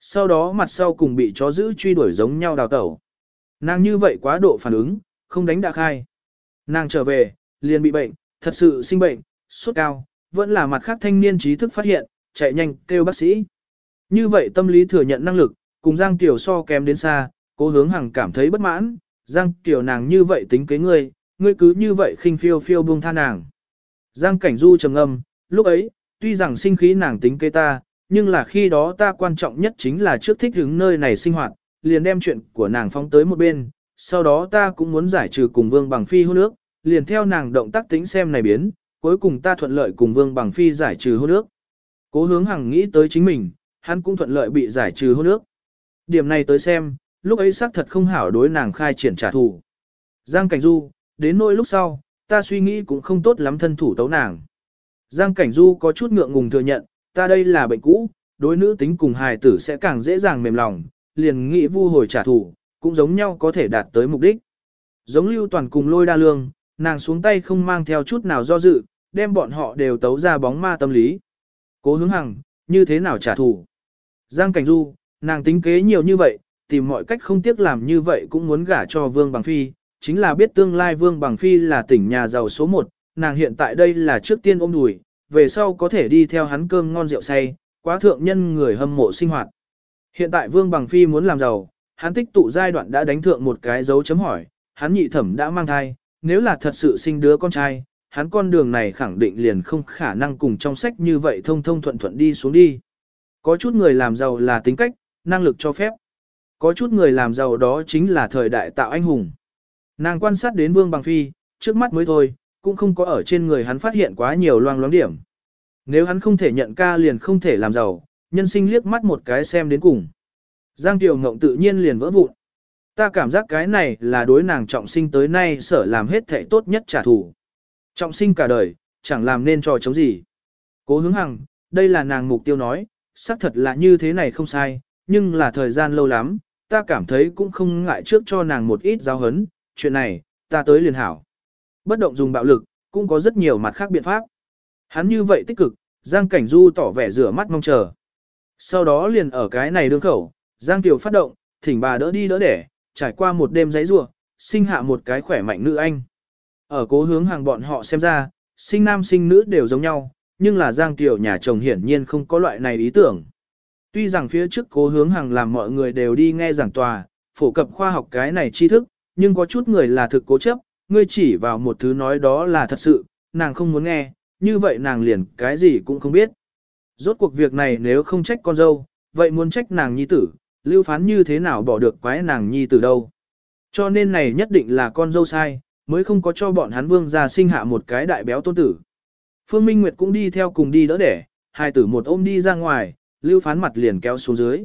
Sau đó mặt sau cùng bị chó giữ truy đuổi giống nhau đào tẩu. Nàng như vậy quá độ phản ứng, không đánh đã khai. Nàng trở về, liền bị bệnh, thật sự sinh bệnh, sốt cao, vẫn là mặt khác thanh niên trí thức phát hiện, chạy nhanh kêu bác sĩ. Như vậy tâm lý thừa nhận năng lực, cùng Giang Tiểu so kém đến xa, cố hướng hằng cảm thấy bất mãn, Giang Tiểu nàng như vậy tính kế ngươi, ngươi cứ như vậy khinh phiêu phiêu buông tha nàng. Giang Cảnh Du trầm ngâm, lúc ấy, tuy rằng sinh khí nàng tính kế ta, nhưng là khi đó ta quan trọng nhất chính là trước thích hứng nơi này sinh hoạt, liền đem chuyện của nàng phóng tới một bên, sau đó ta cũng muốn giải trừ cùng Vương Bằng Phi hôn nước, liền theo nàng động tác tính xem này biến, cuối cùng ta thuận lợi cùng Vương Bằng Phi giải trừ hôn ước. Cố hướng hằng nghĩ tới chính mình, hắn cũng thuận lợi bị giải trừ hôn ước. Điểm này tới xem, lúc ấy xác thật không hảo đối nàng khai triển trả thù. Giang Cảnh Du, đến nỗi lúc sau, ta suy nghĩ cũng không tốt lắm thân thủ tấu nàng. Giang Cảnh Du có chút ngượng ngùng thừa nhận, ta đây là bệnh cũ, đối nữ tính cùng hài tử sẽ càng dễ dàng mềm lòng, liền nghĩ vu hồi trả thù, cũng giống nhau có thể đạt tới mục đích. Giống lưu toàn cùng lôi đa lương, nàng xuống tay không mang theo chút nào do dự, đem bọn họ đều tấu ra bóng ma tâm lý. Cố hướng hằng, như thế nào trả thù? Giang Cảnh Du, nàng tính kế nhiều như vậy, tìm mọi cách không tiếc làm như vậy cũng muốn gả cho Vương Bằng Phi, chính là biết tương lai Vương Bằng Phi là tỉnh nhà giàu số 1, nàng hiện tại đây là trước tiên ôm đùi, về sau có thể đi theo hắn cơm ngon rượu say, quá thượng nhân người hâm mộ sinh hoạt. Hiện tại Vương Bằng Phi muốn làm giàu, hắn tích tụ giai đoạn đã đánh thượng một cái dấu chấm hỏi, hắn nhị thẩm đã mang thai, nếu là thật sự sinh đứa con trai, hắn con đường này khẳng định liền không khả năng cùng trong sách như vậy thông thông thuận thuận đi xuống đi. Có chút người làm giàu là tính cách, năng lực cho phép. Có chút người làm giàu đó chính là thời đại tạo anh hùng. Nàng quan sát đến Vương Bằng Phi, trước mắt mới thôi, cũng không có ở trên người hắn phát hiện quá nhiều loang loáng điểm. Nếu hắn không thể nhận ca liền không thể làm giàu, nhân sinh liếc mắt một cái xem đến cùng. Giang Tiểu Ngộng tự nhiên liền vỡ vụn. Ta cảm giác cái này là đối nàng trọng sinh tới nay sở làm hết thể tốt nhất trả thù. Trọng sinh cả đời, chẳng làm nên trò chống gì. Cố hướng hằng, đây là nàng mục tiêu nói, xác thật là như thế này không sai, nhưng là thời gian lâu lắm, ta cảm thấy cũng không ngại trước cho nàng một ít giáo hấn, chuyện này, ta tới liền hảo. Bất động dùng bạo lực, cũng có rất nhiều mặt khác biện pháp. Hắn như vậy tích cực, Giang Cảnh Du tỏ vẻ rửa mắt mong chờ. Sau đó liền ở cái này đương khẩu, Giang Tiểu phát động, thỉnh bà đỡ đi đỡ đẻ, trải qua một đêm giấy rủa, sinh hạ một cái khỏe mạnh nữ anh. Ở cố hướng hàng bọn họ xem ra, sinh nam sinh nữ đều giống nhau, nhưng là Giang Tiểu nhà chồng hiển nhiên không có loại này ý tưởng. Tuy rằng phía trước cố hướng hàng làm mọi người đều đi nghe giảng tòa, phổ cập khoa học cái này tri thức, nhưng có chút người là thực cố chấp, ngươi chỉ vào một thứ nói đó là thật sự, nàng không muốn nghe, như vậy nàng liền cái gì cũng không biết. Rốt cuộc việc này nếu không trách con dâu, vậy muốn trách nàng nhi tử, lưu phán như thế nào bỏ được quái nàng nhi từ đâu. Cho nên này nhất định là con dâu sai, mới không có cho bọn hắn vương gia sinh hạ một cái đại béo tôn tử. Phương Minh Nguyệt cũng đi theo cùng đi đỡ đẻ, hai tử một ôm đi ra ngoài, lưu phán mặt liền kéo xuống dưới.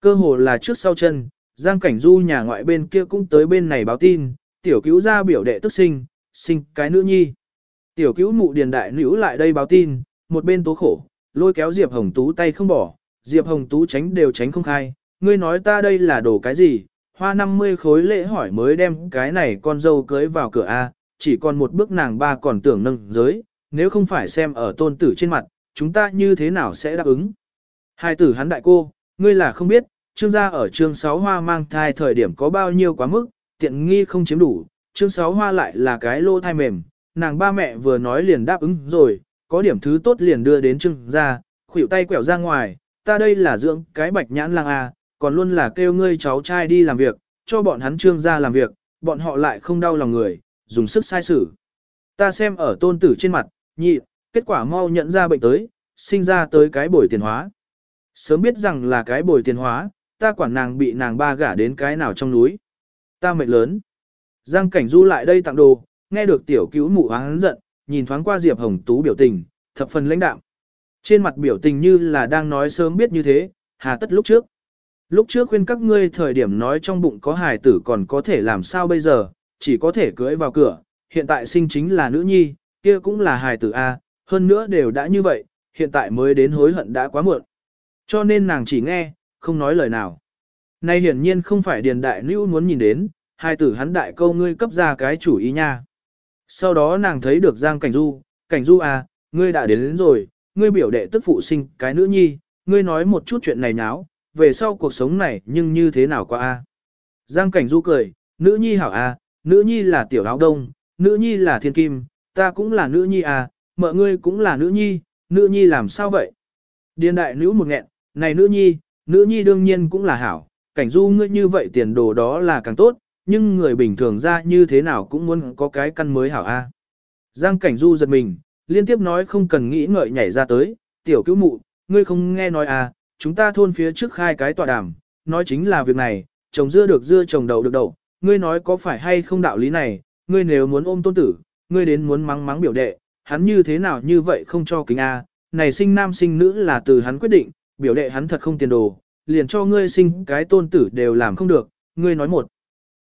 Cơ hồ là trước sau chân, Giang Cảnh Du nhà ngoại bên kia cũng tới bên này báo tin, tiểu cứu ra biểu đệ tức sinh, sinh cái nữ nhi. Tiểu cứu mụ điền đại nữ lại đây báo tin, một bên tố khổ, lôi kéo Diệp Hồng Tú tay không bỏ, Diệp Hồng Tú tránh đều tránh không khai, ngươi nói ta đây là đồ cái gì, hoa 50 khối lễ hỏi mới đem cái này con dâu cưới vào cửa A, chỉ còn một bước nàng ba còn tưởng nâng giới, nếu không phải xem ở tôn tử trên mặt, chúng ta như thế nào sẽ đáp ứng. Hai tử hắn đại cô, ngươi là không biết, trương gia ở trương 6 hoa mang thai thời điểm có bao nhiêu quá mức, tiện nghi không chiếm đủ, trương 6 hoa lại là cái lô thai mềm, nàng ba mẹ vừa nói liền đáp ứng rồi, có điểm thứ tốt liền đưa đến trương gia, khuỷu tay quẹo ra ngoài, ta đây là dưỡng cái bạch nhãn lang a, còn luôn là kêu ngươi cháu trai đi làm việc, cho bọn hắn trương ra làm việc, bọn họ lại không đau lòng người, dùng sức sai xử. Ta xem ở tôn tử trên mặt, nhị, kết quả mau nhận ra bệnh tới, sinh ra tới cái bồi tiền hóa. Sớm biết rằng là cái bồi tiền hóa, ta quản nàng bị nàng ba gả đến cái nào trong núi. Ta mệt lớn. Giang cảnh du lại đây tặng đồ, nghe được tiểu cứu mụ hắn giận, nhìn thoáng qua Diệp Hồng Tú biểu tình, thập phần lãnh đạm. Trên mặt biểu tình như là đang nói sớm biết như thế, hà tất lúc trước. Lúc trước khuyên các ngươi thời điểm nói trong bụng có hài tử còn có thể làm sao bây giờ, chỉ có thể cưới vào cửa, hiện tại sinh chính là nữ nhi, kia cũng là hài tử A, hơn nữa đều đã như vậy, hiện tại mới đến hối hận đã quá muộn. Cho nên nàng chỉ nghe, không nói lời nào. Nay hiển nhiên không phải điền đại nữ muốn nhìn đến, hai tử hắn đại câu ngươi cấp ra cái chủ ý nha. Sau đó nàng thấy được Giang Cảnh Du, Cảnh Du à, ngươi đã đến, đến rồi, ngươi biểu đệ tức phụ sinh cái nữ nhi, ngươi nói một chút chuyện này nháo, về sau cuộc sống này nhưng như thế nào qua a? Giang Cảnh Du cười, nữ nhi hảo a, nữ nhi là tiểu áo đông, nữ nhi là thiên kim, ta cũng là nữ nhi à, mợ ngươi cũng là nữ nhi, nữ nhi làm sao vậy? Điền đại nữ một nghẹn, này nữ nhi, nữ nhi đương nhiên cũng là hảo, cảnh du ngươi như vậy tiền đồ đó là càng tốt, nhưng người bình thường ra như thế nào cũng muốn có cái căn mới hảo a. Giang cảnh du giật mình, liên tiếp nói không cần nghĩ ngợi nhảy ra tới, tiểu cứu mụ, ngươi không nghe nói à, chúng ta thôn phía trước khai cái tọa đàm, nói chính là việc này, trồng dưa được dưa trồng đậu được đậu, ngươi nói có phải hay không đạo lý này, ngươi nếu muốn ôm tôn tử, ngươi đến muốn mắng mắng biểu đệ, hắn như thế nào như vậy không cho kính A, này sinh nam sinh nữ là từ hắn quyết định, biểu đệ hắn thật không tiền đồ, liền cho ngươi sinh cái tôn tử đều làm không được, ngươi nói một.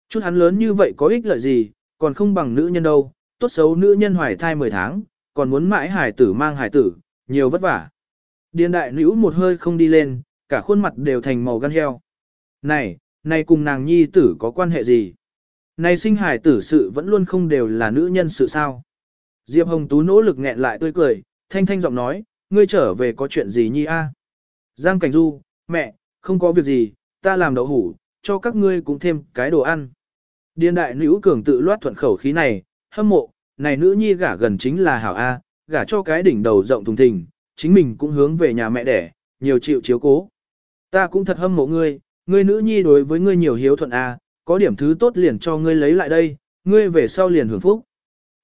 Chút hắn lớn như vậy có ích lợi gì, còn không bằng nữ nhân đâu, tốt xấu nữ nhân hoài thai 10 tháng, còn muốn mãi hải tử mang hải tử, nhiều vất vả. Điền đại nữ một hơi không đi lên, cả khuôn mặt đều thành màu gan heo. Này, này cùng nàng nhi tử có quan hệ gì? Này sinh hải tử sự vẫn luôn không đều là nữ nhân sự sao. Diệp Hồng Tú nỗ lực nghẹn lại tươi cười, thanh thanh giọng nói, ngươi trở về có chuyện gì nhi a? Giang Cảnh Du, mẹ, không có việc gì, ta làm đậu hủ, cho các ngươi cũng thêm cái đồ ăn. Điền đại nữ cường tự loát thuận khẩu khí này, hâm mộ, này nữ nhi gả gần chính là hảo A, gả cho cái đỉnh đầu rộng thùng thình, chính mình cũng hướng về nhà mẹ đẻ, nhiều chịu chiếu cố. Ta cũng thật hâm mộ ngươi, ngươi nữ nhi đối với ngươi nhiều hiếu thuận A, có điểm thứ tốt liền cho ngươi lấy lại đây, ngươi về sau liền hưởng phúc.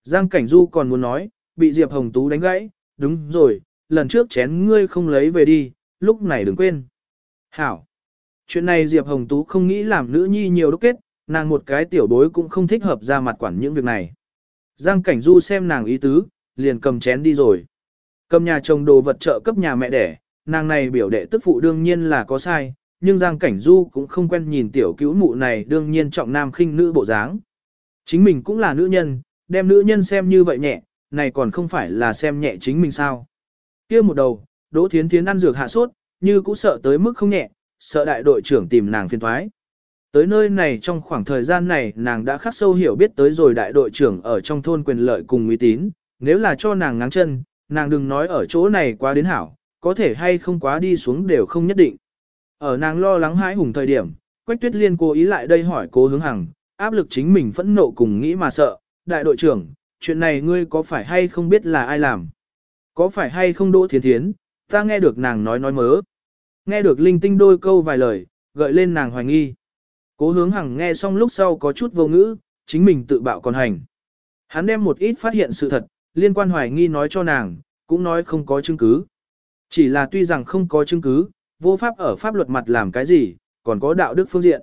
Giang Cảnh Du còn muốn nói, bị Diệp Hồng Tú đánh gãy, đúng rồi, lần trước chén ngươi không lấy về đi, lúc này đừng quên. Hảo. Chuyện này Diệp Hồng Tú không nghĩ làm nữ nhi nhiều đúc kết, nàng một cái tiểu bối cũng không thích hợp ra mặt quản những việc này. Giang Cảnh Du xem nàng ý tứ, liền cầm chén đi rồi. Cầm nhà chồng đồ vật trợ cấp nhà mẹ đẻ, nàng này biểu đệ tức phụ đương nhiên là có sai, nhưng Giang Cảnh Du cũng không quen nhìn tiểu cứu mụ này đương nhiên trọng nam khinh nữ bộ dáng. Chính mình cũng là nữ nhân, đem nữ nhân xem như vậy nhẹ, này còn không phải là xem nhẹ chính mình sao. kia một đầu, Đỗ Thiến Thiến ăn dược hạ sốt, như cũng sợ tới mức không nhẹ, sợ đại đội trưởng tìm nàng phiền thoái. Tới nơi này trong khoảng thời gian này nàng đã khắc sâu hiểu biết tới rồi đại đội trưởng ở trong thôn quyền lợi cùng uy tín, nếu là cho nàng ngáng chân, nàng đừng nói ở chỗ này quá đến hảo, có thể hay không quá đi xuống đều không nhất định. Ở nàng lo lắng hãi hùng thời điểm, Quách Tuyết Liên cố ý lại đây hỏi cố hướng hằng, áp lực chính mình phẫn nộ cùng nghĩ mà sợ, đại đội trưởng, chuyện này ngươi có phải hay không biết là ai làm? Có phải hay không đỗ thiến thiến, ta nghe được nàng nói nói mớ. Nghe được linh tinh đôi câu vài lời, gợi lên nàng hoài nghi. Cố hướng hằng nghe xong lúc sau có chút vô ngữ, chính mình tự bạo còn hành. Hắn đem một ít phát hiện sự thật, liên quan hoài nghi nói cho nàng, cũng nói không có chứng cứ. Chỉ là tuy rằng không có chứng cứ, vô pháp ở pháp luật mặt làm cái gì, còn có đạo đức phương diện.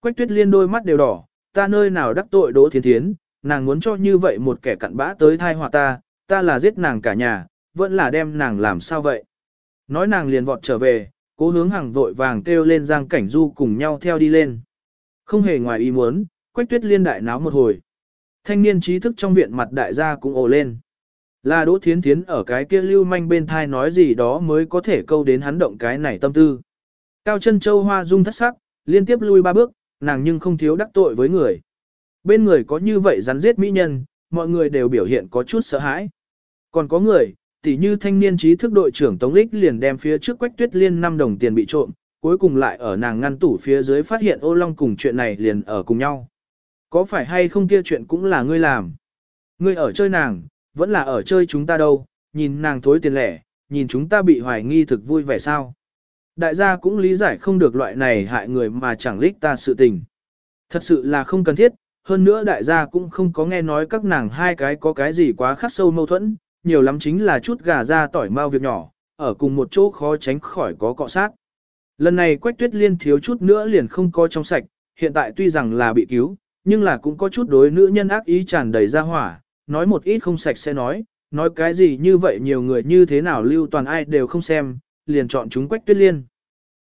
Quách tuyết liên đôi mắt đều đỏ, ta nơi nào đắc tội đỗ thiên thiến, nàng muốn cho như vậy một kẻ cặn bã tới thai họa ta, ta là giết nàng cả nhà, vẫn là đem nàng làm sao vậy. Nói nàng liền vọt trở về, cố hướng hàng vội vàng kêu lên giang cảnh du cùng nhau theo đi lên. Không hề ngoài ý muốn, quách tuyết liên đại náo một hồi. Thanh niên trí thức trong viện mặt đại gia cũng ồ lên. Là Đỗ Thiến Thiến ở cái kia lưu manh bên thai nói gì đó mới có thể câu đến hắn động cái này tâm tư. Cao chân châu hoa dung thất sắc, liên tiếp lui ba bước, nàng nhưng không thiếu đắc tội với người. Bên người có như vậy rắn giết mỹ nhân, mọi người đều biểu hiện có chút sợ hãi. Còn có người, tỉ như thanh niên trí thức đội trưởng Tống Lích liền đem phía trước quách tuyết liên 5 đồng tiền bị trộm, cuối cùng lại ở nàng ngăn tủ phía dưới phát hiện ô long cùng chuyện này liền ở cùng nhau. Có phải hay không kia chuyện cũng là ngươi làm? Ngươi ở chơi nàng, vẫn là ở chơi chúng ta đâu, nhìn nàng thối tiền lẻ, nhìn chúng ta bị hoài nghi thực vui vẻ sao? Đại gia cũng lý giải không được loại này hại người mà chẳng lích ta sự tình. Thật sự là không cần thiết, hơn nữa đại gia cũng không có nghe nói các nàng hai cái có cái gì quá khắc sâu mâu thuẫn, nhiều lắm chính là chút gà ra tỏi mau việc nhỏ, ở cùng một chỗ khó tránh khỏi có cọ sát. Lần này Quách Tuyết Liên thiếu chút nữa liền không có trong sạch, hiện tại tuy rằng là bị cứu, nhưng là cũng có chút đối nữ nhân ác ý tràn đầy ra hỏa, nói một ít không sạch sẽ nói, nói cái gì như vậy nhiều người như thế nào lưu toàn ai đều không xem, liền chọn chúng Quách Tuyết Liên.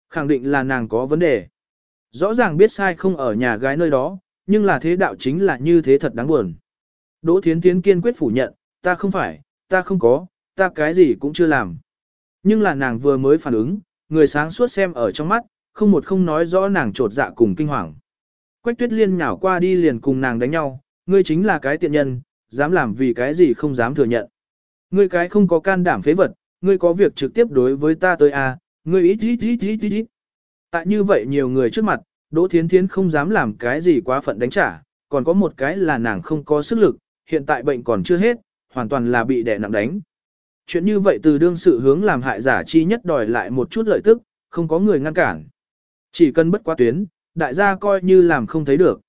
Khẳng định là nàng có vấn đề. Rõ ràng biết sai không ở nhà gái nơi đó, nhưng là thế đạo chính là như thế thật đáng buồn. Đỗ Thiến Thiến kiên quyết phủ nhận, ta không phải, ta không có, ta cái gì cũng chưa làm. Nhưng là nàng vừa mới phản ứng, người sáng suốt xem ở trong mắt, không một không nói rõ nàng trột dạ cùng kinh hoàng. Quách tuyết liên nhào qua đi liền cùng nàng đánh nhau, ngươi chính là cái tiện nhân, dám làm vì cái gì không dám thừa nhận. Ngươi cái không có can đảm phế vật, ngươi có việc trực tiếp đối với ta tới à, ngươi ít ít ít ít ít ít. Tại như vậy nhiều người trước mặt, Đỗ Thiến Thiến không dám làm cái gì quá phận đánh trả, còn có một cái là nàng không có sức lực, hiện tại bệnh còn chưa hết, hoàn toàn là bị đè nặng đánh. Chuyện như vậy từ đương sự hướng làm hại giả chi nhất đòi lại một chút lợi tức, không có người ngăn cản. Chỉ cần bất quá tuyến, đại gia coi như làm không thấy được.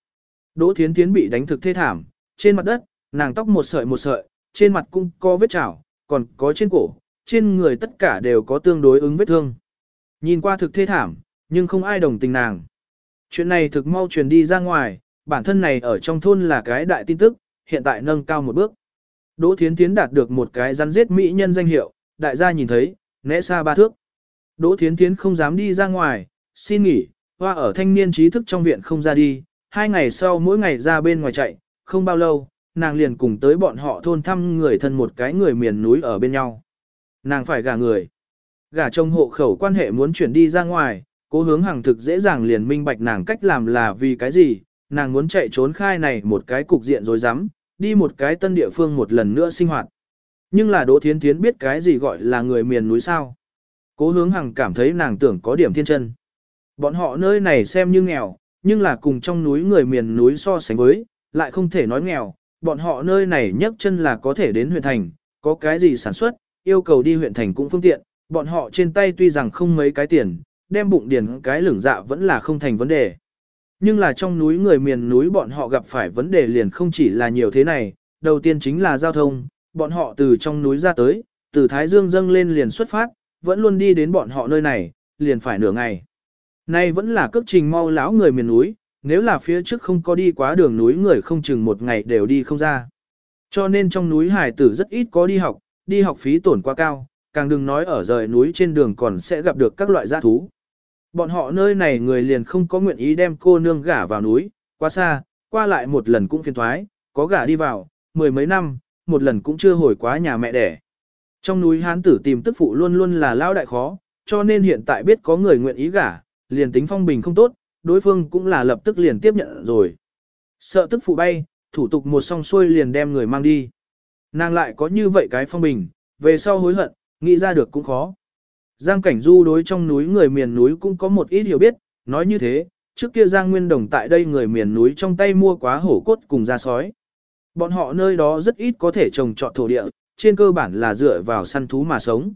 Đỗ Thiến Thiến bị đánh thực thê thảm, trên mặt đất, nàng tóc một sợi một sợi, trên mặt cũng có vết chảo, còn có trên cổ, trên người tất cả đều có tương đối ứng vết thương. Nhìn qua thực thê thảm, nhưng không ai đồng tình nàng. Chuyện này thực mau truyền đi ra ngoài, bản thân này ở trong thôn là cái đại tin tức, hiện tại nâng cao một bước. Đỗ Thiến Thiến đạt được một cái rắn giết mỹ nhân danh hiệu, đại gia nhìn thấy, né xa ba thước. Đỗ Thiến Thiến không dám đi ra ngoài, xin nghỉ, hoa ở thanh niên trí thức trong viện không ra đi, hai ngày sau mỗi ngày ra bên ngoài chạy, không bao lâu, nàng liền cùng tới bọn họ thôn thăm người thân một cái người miền núi ở bên nhau. Nàng phải gả người. Gả trong hộ khẩu quan hệ muốn chuyển đi ra ngoài, cố hướng hàng thực dễ dàng liền minh bạch nàng cách làm là vì cái gì, nàng muốn chạy trốn khai này một cái cục diện rồi dám, đi một cái tân địa phương một lần nữa sinh hoạt. Nhưng là Đỗ Thiến Thiến biết cái gì gọi là người miền núi sao. Cố hướng hằng cảm thấy nàng tưởng có điểm thiên chân. Bọn họ nơi này xem như nghèo, nhưng là cùng trong núi người miền núi so sánh với, lại không thể nói nghèo. Bọn họ nơi này nhấc chân là có thể đến huyện thành, có cái gì sản xuất, yêu cầu đi huyện thành cũng phương tiện. Bọn họ trên tay tuy rằng không mấy cái tiền, đem bụng điền cái lửng dạ vẫn là không thành vấn đề. Nhưng là trong núi người miền núi bọn họ gặp phải vấn đề liền không chỉ là nhiều thế này, đầu tiên chính là giao thông, bọn họ từ trong núi ra tới, từ Thái Dương dâng lên liền xuất phát, vẫn luôn đi đến bọn họ nơi này, liền phải nửa ngày. Nay vẫn là cước trình mau lão người miền núi, nếu là phía trước không có đi quá đường núi người không chừng một ngày đều đi không ra. Cho nên trong núi hải tử rất ít có đi học, đi học phí tổn quá cao, càng đừng nói ở rời núi trên đường còn sẽ gặp được các loại giã thú. Bọn họ nơi này người liền không có nguyện ý đem cô nương gả vào núi, quá xa, qua lại một lần cũng phiền thoái, có gả đi vào, mười mấy năm, một lần cũng chưa hồi quá nhà mẹ đẻ. Trong núi hán tử tìm tức phụ luôn luôn là lao đại khó, cho nên hiện tại biết có người nguyện ý gả, liền tính phong bình không tốt, đối phương cũng là lập tức liền tiếp nhận rồi. Sợ tức phụ bay, thủ tục một song xuôi liền đem người mang đi. Nàng lại có như vậy cái phong bình, về sau hối hận, nghĩ ra được cũng khó. Giang Cảnh Du đối trong núi người miền núi cũng có một ít hiểu biết, nói như thế, trước kia Giang Nguyên Đồng tại đây người miền núi trong tay mua quá hổ cốt cùng da sói. Bọn họ nơi đó rất ít có thể trồng trọt thổ địa, trên cơ bản là dựa vào săn thú mà sống.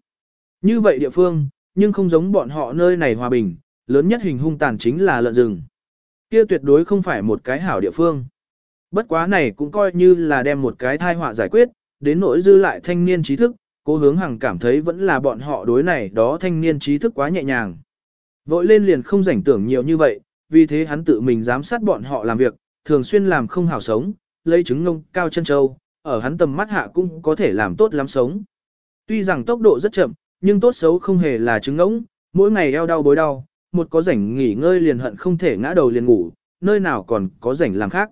Như vậy địa phương, nhưng không giống bọn họ nơi này hòa bình, lớn nhất hình hung tàn chính là lợn rừng. Kia tuyệt đối không phải một cái hảo địa phương. Bất quá này cũng coi như là đem một cái thai họa giải quyết, đến nỗi dư lại thanh niên trí thức, Cố hướng hằng cảm thấy vẫn là bọn họ đối này đó thanh niên trí thức quá nhẹ nhàng. Vội lên liền không rảnh tưởng nhiều như vậy, vì thế hắn tự mình giám sát bọn họ làm việc, thường xuyên làm không hảo sống, lấy trứng ngông cao chân châu, ở hắn tầm mắt hạ cũng có thể làm tốt lắm sống. Tuy rằng tốc độ rất chậm, nhưng tốt xấu không hề là trứng ngỗng, mỗi ngày eo đau bối đau, một có rảnh nghỉ ngơi liền hận không thể ngã đầu liền ngủ, nơi nào còn có rảnh làm khác.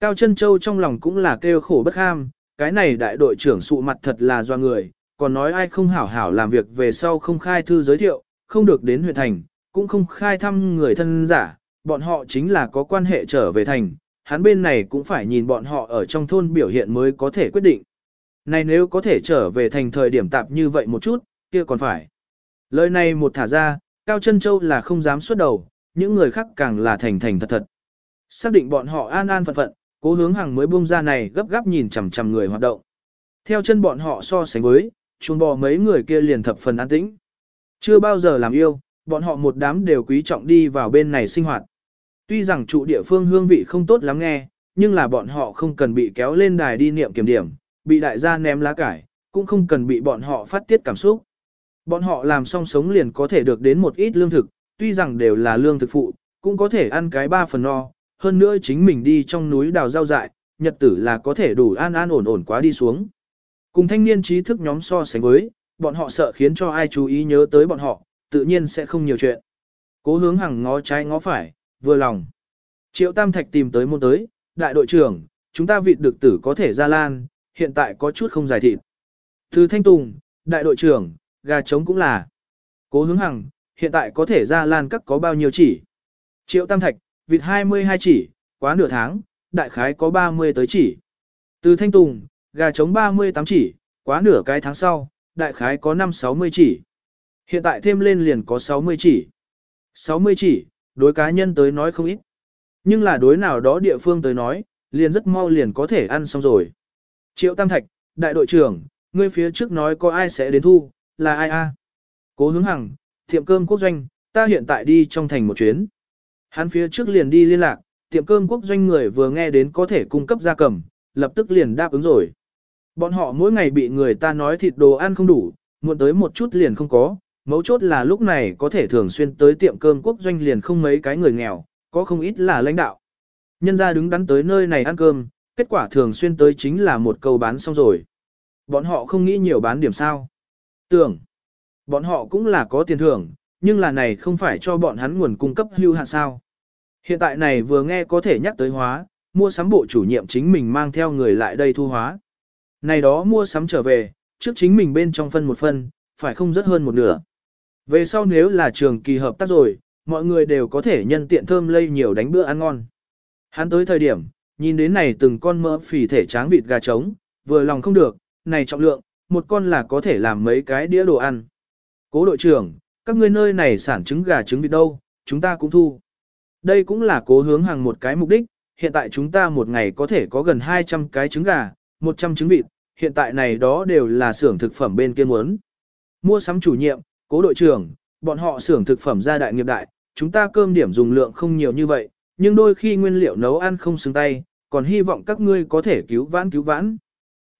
Cao chân châu trong lòng cũng là kêu khổ bất ham, cái này đại đội trưởng sụ mặt thật là do người, còn nói ai không hảo hảo làm việc về sau không khai thư giới thiệu, không được đến huyện thành, cũng không khai thăm người thân giả, bọn họ chính là có quan hệ trở về thành, hắn bên này cũng phải nhìn bọn họ ở trong thôn biểu hiện mới có thể quyết định. Này nếu có thể trở về thành thời điểm tạp như vậy một chút, kia còn phải. Lời này một thả ra, Cao chân Châu là không dám xuất đầu, những người khác càng là thành thành thật thật. Xác định bọn họ an an phận phận, cố hướng hàng mới buông ra này gấp gáp nhìn chằm chằm người hoạt động. Theo chân bọn họ so sánh với, chuồng bò mấy người kia liền thập phần an tĩnh. Chưa bao giờ làm yêu, bọn họ một đám đều quý trọng đi vào bên này sinh hoạt. Tuy rằng trụ địa phương hương vị không tốt lắm nghe, nhưng là bọn họ không cần bị kéo lên đài đi niệm kiểm điểm, bị đại gia ném lá cải, cũng không cần bị bọn họ phát tiết cảm xúc. Bọn họ làm xong sống liền có thể được đến một ít lương thực, tuy rằng đều là lương thực phụ, cũng có thể ăn cái ba phần no, hơn nữa chính mình đi trong núi đào rau dại, nhật tử là có thể đủ an an ổn ổn quá đi xuống. Cùng thanh niên trí thức nhóm so sánh với, bọn họ sợ khiến cho ai chú ý nhớ tới bọn họ, tự nhiên sẽ không nhiều chuyện. Cố hướng hàng ngó trái ngó phải, vừa lòng. Triệu Tam Thạch tìm tới môn tới, đại đội trưởng, chúng ta vịt được tử có thể ra lan, hiện tại có chút không giải thịt. Từ Thanh Tùng, đại đội trưởng, gà trống cũng là. Cố hướng hằng, hiện tại có thể ra lan cắt có bao nhiêu chỉ. Triệu Tam Thạch, vịt 22 chỉ, quá nửa tháng, đại khái có 30 tới chỉ. Từ Thanh Tùng, gà trống 38 chỉ, quá nửa cái tháng sau, đại khái có 5-60 chỉ. Hiện tại thêm lên liền có 60 chỉ. 60 chỉ, đối cá nhân tới nói không ít. Nhưng là đối nào đó địa phương tới nói, liền rất mau liền có thể ăn xong rồi. Triệu Tam Thạch, đại đội trưởng, ngươi phía trước nói có ai sẽ đến thu, là ai a? Cố hướng hằng, tiệm cơm quốc doanh, ta hiện tại đi trong thành một chuyến. Hắn phía trước liền đi liên lạc, tiệm cơm quốc doanh người vừa nghe đến có thể cung cấp gia cầm, lập tức liền đáp ứng rồi. Bọn họ mỗi ngày bị người ta nói thịt đồ ăn không đủ, muộn tới một chút liền không có, mấu chốt là lúc này có thể thường xuyên tới tiệm cơm quốc doanh liền không mấy cái người nghèo, có không ít là lãnh đạo. Nhân ra đứng đắn tới nơi này ăn cơm, kết quả thường xuyên tới chính là một câu bán xong rồi. Bọn họ không nghĩ nhiều bán điểm sao. Tưởng, bọn họ cũng là có tiền thưởng, nhưng là này không phải cho bọn hắn nguồn cung cấp hưu hạn sao. Hiện tại này vừa nghe có thể nhắc tới hóa, mua sắm bộ chủ nhiệm chính mình mang theo người lại đây thu hóa. Này đó mua sắm trở về, trước chính mình bên trong phân một phân, phải không rất hơn một nửa. Về sau nếu là trường kỳ hợp tác rồi, mọi người đều có thể nhân tiện thơm lây nhiều đánh bữa ăn ngon. Hắn tới thời điểm, nhìn đến này từng con mỡ phì thể tráng vịt gà trống, vừa lòng không được, này trọng lượng, một con là có thể làm mấy cái đĩa đồ ăn. Cố đội trưởng, các ngươi nơi này sản trứng gà trứng vịt đâu, chúng ta cũng thu. Đây cũng là cố hướng hàng một cái mục đích, hiện tại chúng ta một ngày có thể có gần 200 cái trứng gà, 100 trứng vịt, hiện tại này đó đều là xưởng thực phẩm bên kia muốn. Mua sắm chủ nhiệm, cố đội trưởng, bọn họ xưởng thực phẩm gia đại nghiệp đại, chúng ta cơm điểm dùng lượng không nhiều như vậy, nhưng đôi khi nguyên liệu nấu ăn không xứng tay, còn hy vọng các ngươi có thể cứu vãn cứu vãn.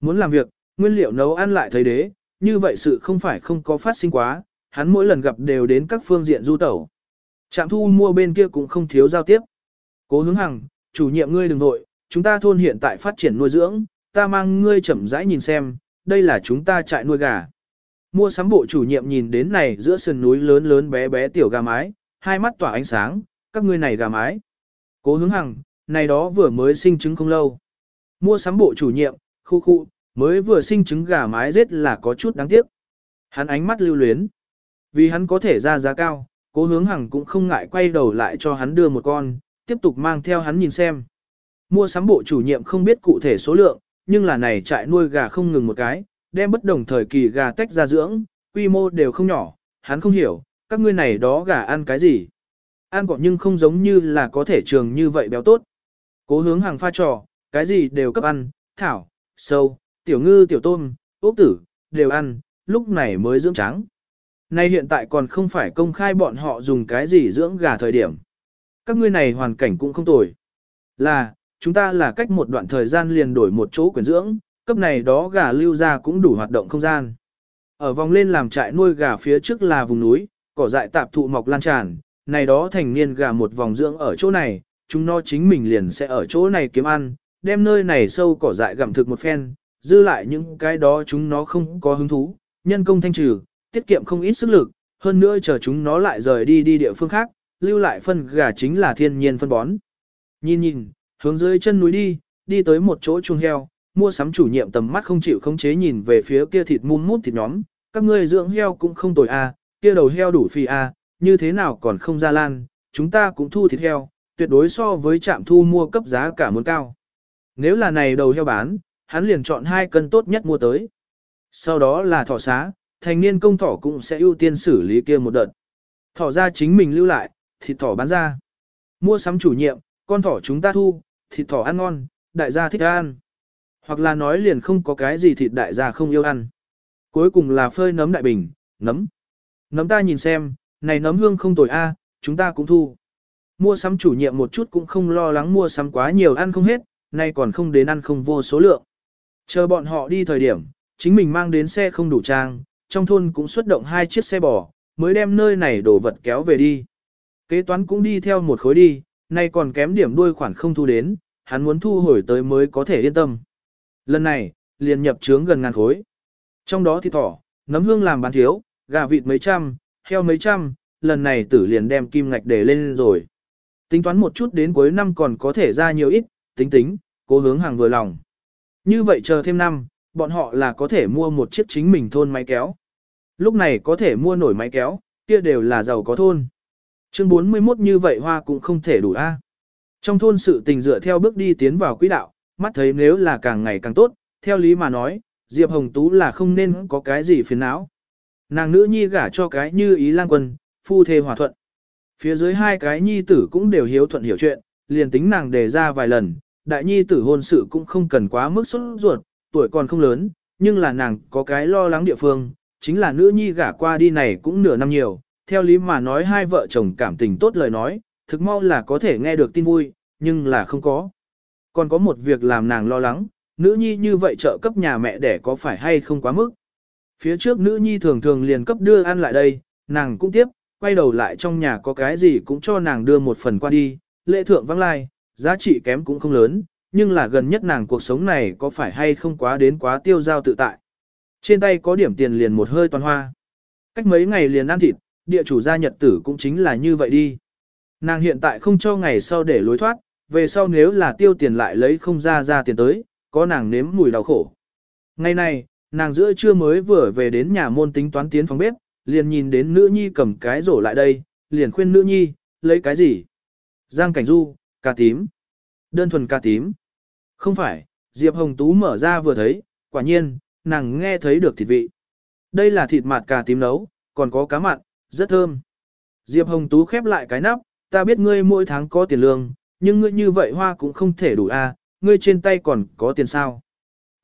Muốn làm việc, nguyên liệu nấu ăn lại thấy đế, như vậy sự không phải không có phát sinh quá, hắn mỗi lần gặp đều đến các phương diện du tẩu. Trạm thu mua bên kia cũng không thiếu giao tiếp. Cố hướng hằng, chủ nhiệm ngươi đừng nội, chúng ta thôn hiện tại phát triển nuôi dưỡng, ta mang ngươi chậm rãi nhìn xem, đây là chúng ta trại nuôi gà. Mua sắm bộ chủ nhiệm nhìn đến này giữa sườn núi lớn lớn bé bé tiểu gà mái, hai mắt tỏa ánh sáng, các ngươi này gà mái. Cố hướng hằng, này đó vừa mới sinh trứng không lâu. Mua sắm bộ chủ nhiệm, khu khu, mới vừa sinh trứng gà mái rết là có chút đáng tiếc. Hắn ánh mắt lưu luyến. Vì hắn có thể ra giá cao, cố hướng hằng cũng không ngại quay đầu lại cho hắn đưa một con, tiếp tục mang theo hắn nhìn xem. Mua sắm bộ chủ nhiệm không biết cụ thể số lượng, nhưng là này trại nuôi gà không ngừng một cái, đem bất đồng thời kỳ gà tách ra dưỡng, quy mô đều không nhỏ, hắn không hiểu, các ngươi này đó gà ăn cái gì. Ăn cỏ nhưng không giống như là có thể trường như vậy béo tốt. Cố hướng hàng pha trò, cái gì đều cấp ăn, thảo, sâu, tiểu ngư tiểu tôm, ốc tử, đều ăn, lúc này mới dưỡng trắng. Nay hiện tại còn không phải công khai bọn họ dùng cái gì dưỡng gà thời điểm. Các ngươi này hoàn cảnh cũng không tồi. Là, chúng ta là cách một đoạn thời gian liền đổi một chỗ quyển dưỡng, cấp này đó gà lưu ra cũng đủ hoạt động không gian. Ở vòng lên làm trại nuôi gà phía trước là vùng núi, cỏ dại tạp thụ mọc lan tràn, này đó thành niên gà một vòng dưỡng ở chỗ này, chúng nó chính mình liền sẽ ở chỗ này kiếm ăn, đem nơi này sâu cỏ dại gặm thực một phen, dư lại những cái đó chúng nó không có hứng thú, nhân công thanh trừ, tiết kiệm không ít sức lực, hơn nữa chờ chúng nó lại rời đi đi địa phương khác, lưu lại phân gà chính là thiên nhiên phân bón. Nhìn nhìn, hướng dưới chân núi đi, đi tới một chỗ chuồng heo, mua sắm chủ nhiệm tầm mắt không chịu khống chế nhìn về phía kia thịt mum mút thịt nhóm, các ngươi dưỡng heo cũng không tồi a, kia đầu heo đủ phi a, như thế nào còn không ra lan, chúng ta cũng thu thịt heo, tuyệt đối so với trạm thu mua cấp giá cả muốn cao. Nếu là này đầu heo bán, hắn liền chọn hai cân tốt nhất mua tới. Sau đó là thỏ xá, thành niên công thỏ cũng sẽ ưu tiên xử lý kia một đợt. Thỏ ra chính mình lưu lại, thịt thỏ bán ra. Mua sắm chủ nhiệm, con thỏ chúng ta thu, thịt thỏ ăn ngon, đại gia thích ăn. Hoặc là nói liền không có cái gì thịt đại gia không yêu ăn. Cuối cùng là phơi nấm đại bình, nấm. Nấm ta nhìn xem, này nấm hương không tồi a, chúng ta cũng thu. Mua sắm chủ nhiệm một chút cũng không lo lắng mua sắm quá nhiều ăn không hết, nay còn không đến ăn không vô số lượng. Chờ bọn họ đi thời điểm, chính mình mang đến xe không đủ trang, trong thôn cũng xuất động hai chiếc xe bò, mới đem nơi này đổ vật kéo về đi. Kế toán cũng đi theo một khối đi, nay còn kém điểm đuôi khoản không thu đến, hắn muốn thu hồi tới mới có thể yên tâm. Lần này, liền nhập trướng gần ngàn khối. Trong đó thì thỏ, nấm hương làm bán thiếu, gà vịt mấy trăm, heo mấy trăm, lần này tử liền đem kim ngạch để lên rồi. Tính toán một chút đến cuối năm còn có thể ra nhiều ít, tính tính, cố hướng hàng vừa lòng. Như vậy chờ thêm năm, bọn họ là có thể mua một chiếc chính mình thôn máy kéo. Lúc này có thể mua nổi máy kéo, kia đều là giàu có thôn. Chương 41 như vậy hoa cũng không thể đủ a. Trong thôn sự tình dựa theo bước đi tiến vào quỹ đạo, mắt thấy nếu là càng ngày càng tốt, theo lý mà nói, Diệp Hồng Tú là không nên có cái gì phiền não. Nàng nữ nhi gả cho cái như ý lang quân, phu thê hòa thuận. Phía dưới hai cái nhi tử cũng đều hiếu thuận hiểu chuyện, liền tính nàng đề ra vài lần, đại nhi tử hôn sự cũng không cần quá mức xuất ruột, tuổi còn không lớn, nhưng là nàng có cái lo lắng địa phương, chính là nữ nhi gả qua đi này cũng nửa năm nhiều, theo lý mà nói hai vợ chồng cảm tình tốt lời nói, thực mau là có thể nghe được tin vui, nhưng là không có. Còn có một việc làm nàng lo lắng, nữ nhi như vậy trợ cấp nhà mẹ đẻ có phải hay không quá mức. Phía trước nữ nhi thường thường liền cấp đưa ăn lại đây, nàng cũng tiếp, quay đầu lại trong nhà có cái gì cũng cho nàng đưa một phần qua đi, lễ thượng vắng lai, giá trị kém cũng không lớn, nhưng là gần nhất nàng cuộc sống này có phải hay không quá đến quá tiêu giao tự tại. Trên tay có điểm tiền liền một hơi toàn hoa. Cách mấy ngày liền ăn thịt, địa chủ gia nhật tử cũng chính là như vậy đi. Nàng hiện tại không cho ngày sau để lối thoát, về sau nếu là tiêu tiền lại lấy không ra ra tiền tới, có nàng nếm mùi đau khổ. Ngày này, nàng giữa trưa mới vừa về đến nhà môn tính toán tiến phòng bếp, liền nhìn đến nữ nhi cầm cái rổ lại đây, liền khuyên nữ nhi, lấy cái gì? Giang cảnh du, cà tím. Đơn thuần cà tím. Không phải, Diệp Hồng Tú mở ra vừa thấy, quả nhiên, nàng nghe thấy được thịt vị. Đây là thịt mạt cà tím nấu, còn có cá mặn, rất thơm. Diệp Hồng Tú khép lại cái nắp, ta biết ngươi mỗi tháng có tiền lương, nhưng ngươi như vậy hoa cũng không thể đủ a, à, ngươi trên tay còn có tiền sao.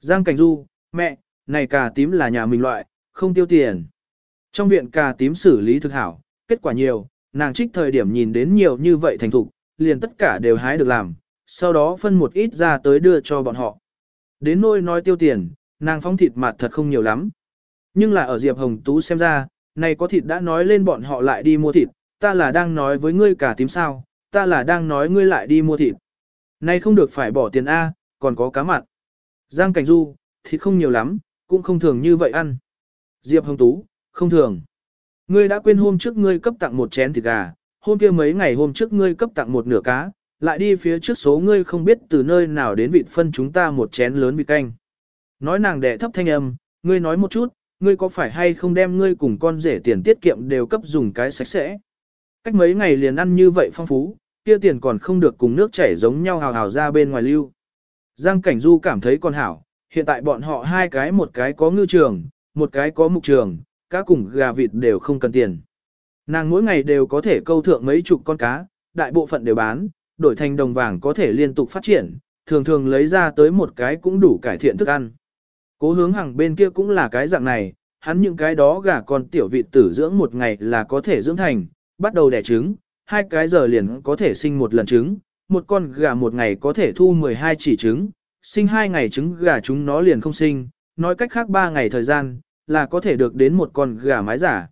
Giang Cảnh Du, mẹ, này cà tím là nhà mình loại, không tiêu tiền. Trong viện cà tím xử lý thực hảo, kết quả nhiều, nàng trích thời điểm nhìn đến nhiều như vậy thành thục, liền tất cả đều hái được làm, sau đó phân một ít ra tới đưa cho bọn họ. Đến nôi nói tiêu tiền, nàng phóng thịt mặt thật không nhiều lắm. Nhưng là ở Diệp Hồng Tú xem ra, này có thịt đã nói lên bọn họ lại đi mua thịt, ta là đang nói với ngươi cả tím sao, ta là đang nói ngươi lại đi mua thịt. Này không được phải bỏ tiền A, còn có cá mặn. Giang Cảnh Du, thịt không nhiều lắm, cũng không thường như vậy ăn. Diệp Hồng Tú, không thường. Ngươi đã quên hôm trước ngươi cấp tặng một chén thịt gà, hôm kia mấy ngày hôm trước ngươi cấp tặng một nửa cá, lại đi phía trước số ngươi không biết từ nơi nào đến vịt phân chúng ta một chén lớn vịt canh. Nói nàng đẻ thấp thanh âm, ngươi nói một chút, ngươi có phải hay không đem ngươi cùng con rể tiền tiết kiệm đều cấp dùng cái sạch sẽ. Cách mấy ngày liền ăn như vậy phong phú, kia tiền còn không được cùng nước chảy giống nhau hào hào ra bên ngoài lưu. Giang Cảnh Du cảm thấy con hảo, hiện tại bọn họ hai cái một cái có ngư trường, một cái có mục trường, cá cùng gà vịt đều không cần tiền. Nàng mỗi ngày đều có thể câu thượng mấy chục con cá, đại bộ phận đều bán, đổi thành đồng vàng có thể liên tục phát triển, thường thường lấy ra tới một cái cũng đủ cải thiện thức ăn. Cố hướng hàng bên kia cũng là cái dạng này, hắn những cái đó gà con tiểu vịt tử dưỡng một ngày là có thể dưỡng thành, bắt đầu đẻ trứng, hai cái giờ liền có thể sinh một lần trứng, một con gà một ngày có thể thu 12 chỉ trứng, sinh hai ngày trứng gà chúng nó liền không sinh, nói cách khác ba ngày thời gian, là có thể được đến một con gà mái giả.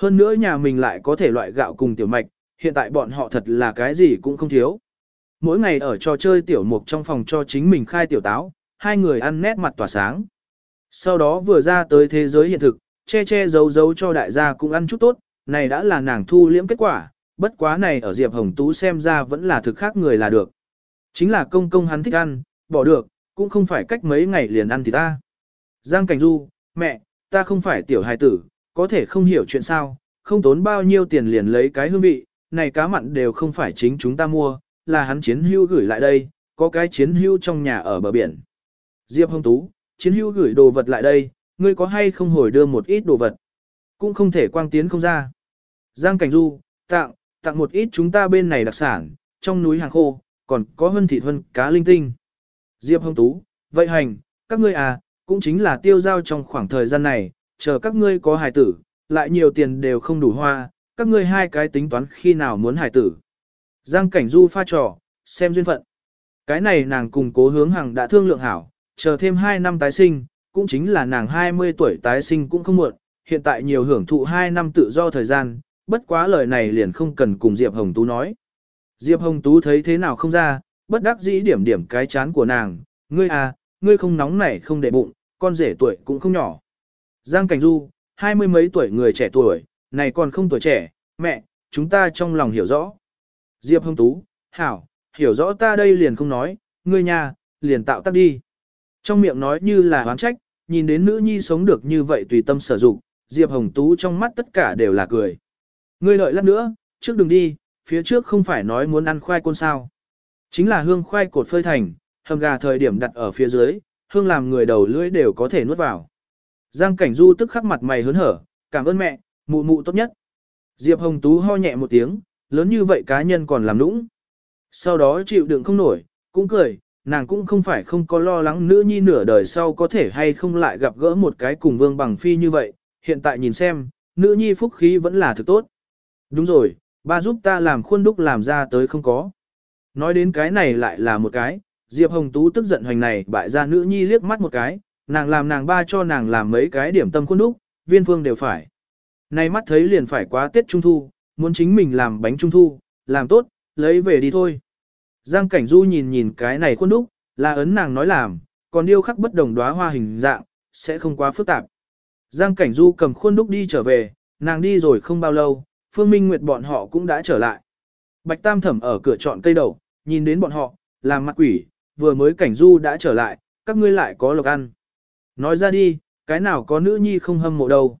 Hơn nữa nhà mình lại có thể loại gạo cùng tiểu mạch, hiện tại bọn họ thật là cái gì cũng không thiếu. Mỗi ngày ở trò chơi tiểu mục trong phòng cho chính mình khai tiểu táo, hai người ăn nét mặt tỏa sáng. Sau đó vừa ra tới thế giới hiện thực, che che giấu giấu cho đại gia cũng ăn chút tốt, này đã là nàng thu liễm kết quả, bất quá này ở Diệp Hồng Tú xem ra vẫn là thực khác người là được. Chính là công công hắn thích ăn, bỏ được, cũng không phải cách mấy ngày liền ăn thì ta. Giang Cảnh Du, mẹ, ta không phải tiểu hài tử, có thể không hiểu chuyện sao, không tốn bao nhiêu tiền liền lấy cái hương vị, này cá mặn đều không phải chính chúng ta mua, là hắn chiến hưu gửi lại đây, có cái chiến hưu trong nhà ở bờ biển. Diệp Hồng Tú, chiến hưu gửi đồ vật lại đây, ngươi có hay không hồi đưa một ít đồ vật, cũng không thể quang tiến không ra. Giang Cảnh Du, tặng, tặng một ít chúng ta bên này đặc sản, trong núi hàng khô, còn có hân thịt hân cá linh tinh. Diệp Hồng Tú, vậy hành, các ngươi à, cũng chính là tiêu giao trong khoảng thời gian này, chờ các ngươi có hài tử, lại nhiều tiền đều không đủ hoa, các ngươi hai cái tính toán khi nào muốn hài tử. Giang Cảnh Du pha trò, xem duyên phận. Cái này nàng cùng cố hướng hàng đã thương lượng hảo, chờ thêm 2 năm tái sinh, cũng chính là nàng 20 tuổi tái sinh cũng không muộn, hiện tại nhiều hưởng thụ 2 năm tự do thời gian, bất quá lời này liền không cần cùng Diệp Hồng Tú nói. Diệp Hồng Tú thấy thế nào không ra, bất đắc dĩ điểm điểm cái chán của nàng, ngươi à, ngươi không nóng nảy không để bụng, con rể tuổi cũng không nhỏ. Giang Cảnh Du, hai mươi mấy tuổi người trẻ tuổi, này còn không tuổi trẻ, mẹ, chúng ta trong lòng hiểu rõ. Diệp Hồng Tú, hảo, hiểu rõ ta đây liền không nói, ngươi nhà, liền tạo tác đi. Trong miệng nói như là oán trách, nhìn đến nữ nhi sống được như vậy tùy tâm sở dụng, Diệp Hồng Tú trong mắt tất cả đều là cười. Ngươi lợi lát nữa, trước đừng đi, phía trước không phải nói muốn ăn khoai côn sao. Chính là hương khoai cột phơi thành, hầm gà thời điểm đặt ở phía dưới, hương làm người đầu lưỡi đều có thể nuốt vào. Giang Cảnh Du tức khắc mặt mày hớn hở, cảm ơn mẹ, mụ mụ tốt nhất. Diệp Hồng Tú ho nhẹ một tiếng, lớn như vậy cá nhân còn làm nũng. Sau đó chịu đựng không nổi, cũng cười, nàng cũng không phải không có lo lắng nữ nhi nửa đời sau có thể hay không lại gặp gỡ một cái cùng vương bằng phi như vậy, hiện tại nhìn xem, nữ nhi phúc khí vẫn là thực tốt. Đúng rồi, ba giúp ta làm khuôn đúc làm ra tới không có. Nói đến cái này lại là một cái, Diệp Hồng Tú tức giận hoành này bại ra nữ nhi liếc mắt một cái, nàng làm nàng ba cho nàng làm mấy cái điểm tâm khuôn đúc, viên phương đều phải. nay mắt thấy liền phải quá Tết Trung Thu, muốn chính mình làm bánh Trung Thu, làm tốt, lấy về đi thôi. Giang Cảnh Du nhìn nhìn cái này khuôn đúc, là ấn nàng nói làm, còn điêu khắc bất đồng đóa hoa hình dạng, sẽ không quá phức tạp. Giang Cảnh Du cầm khuôn đúc đi trở về, nàng đi rồi không bao lâu, Phương Minh Nguyệt bọn họ cũng đã trở lại. Bạch Tam Thẩm ở cửa chọn cây đầu, nhìn đến bọn họ, làm mặt quỷ, vừa mới Cảnh Du đã trở lại, các ngươi lại có lộc ăn. Nói ra đi, cái nào có nữ nhi không hâm mộ đâu.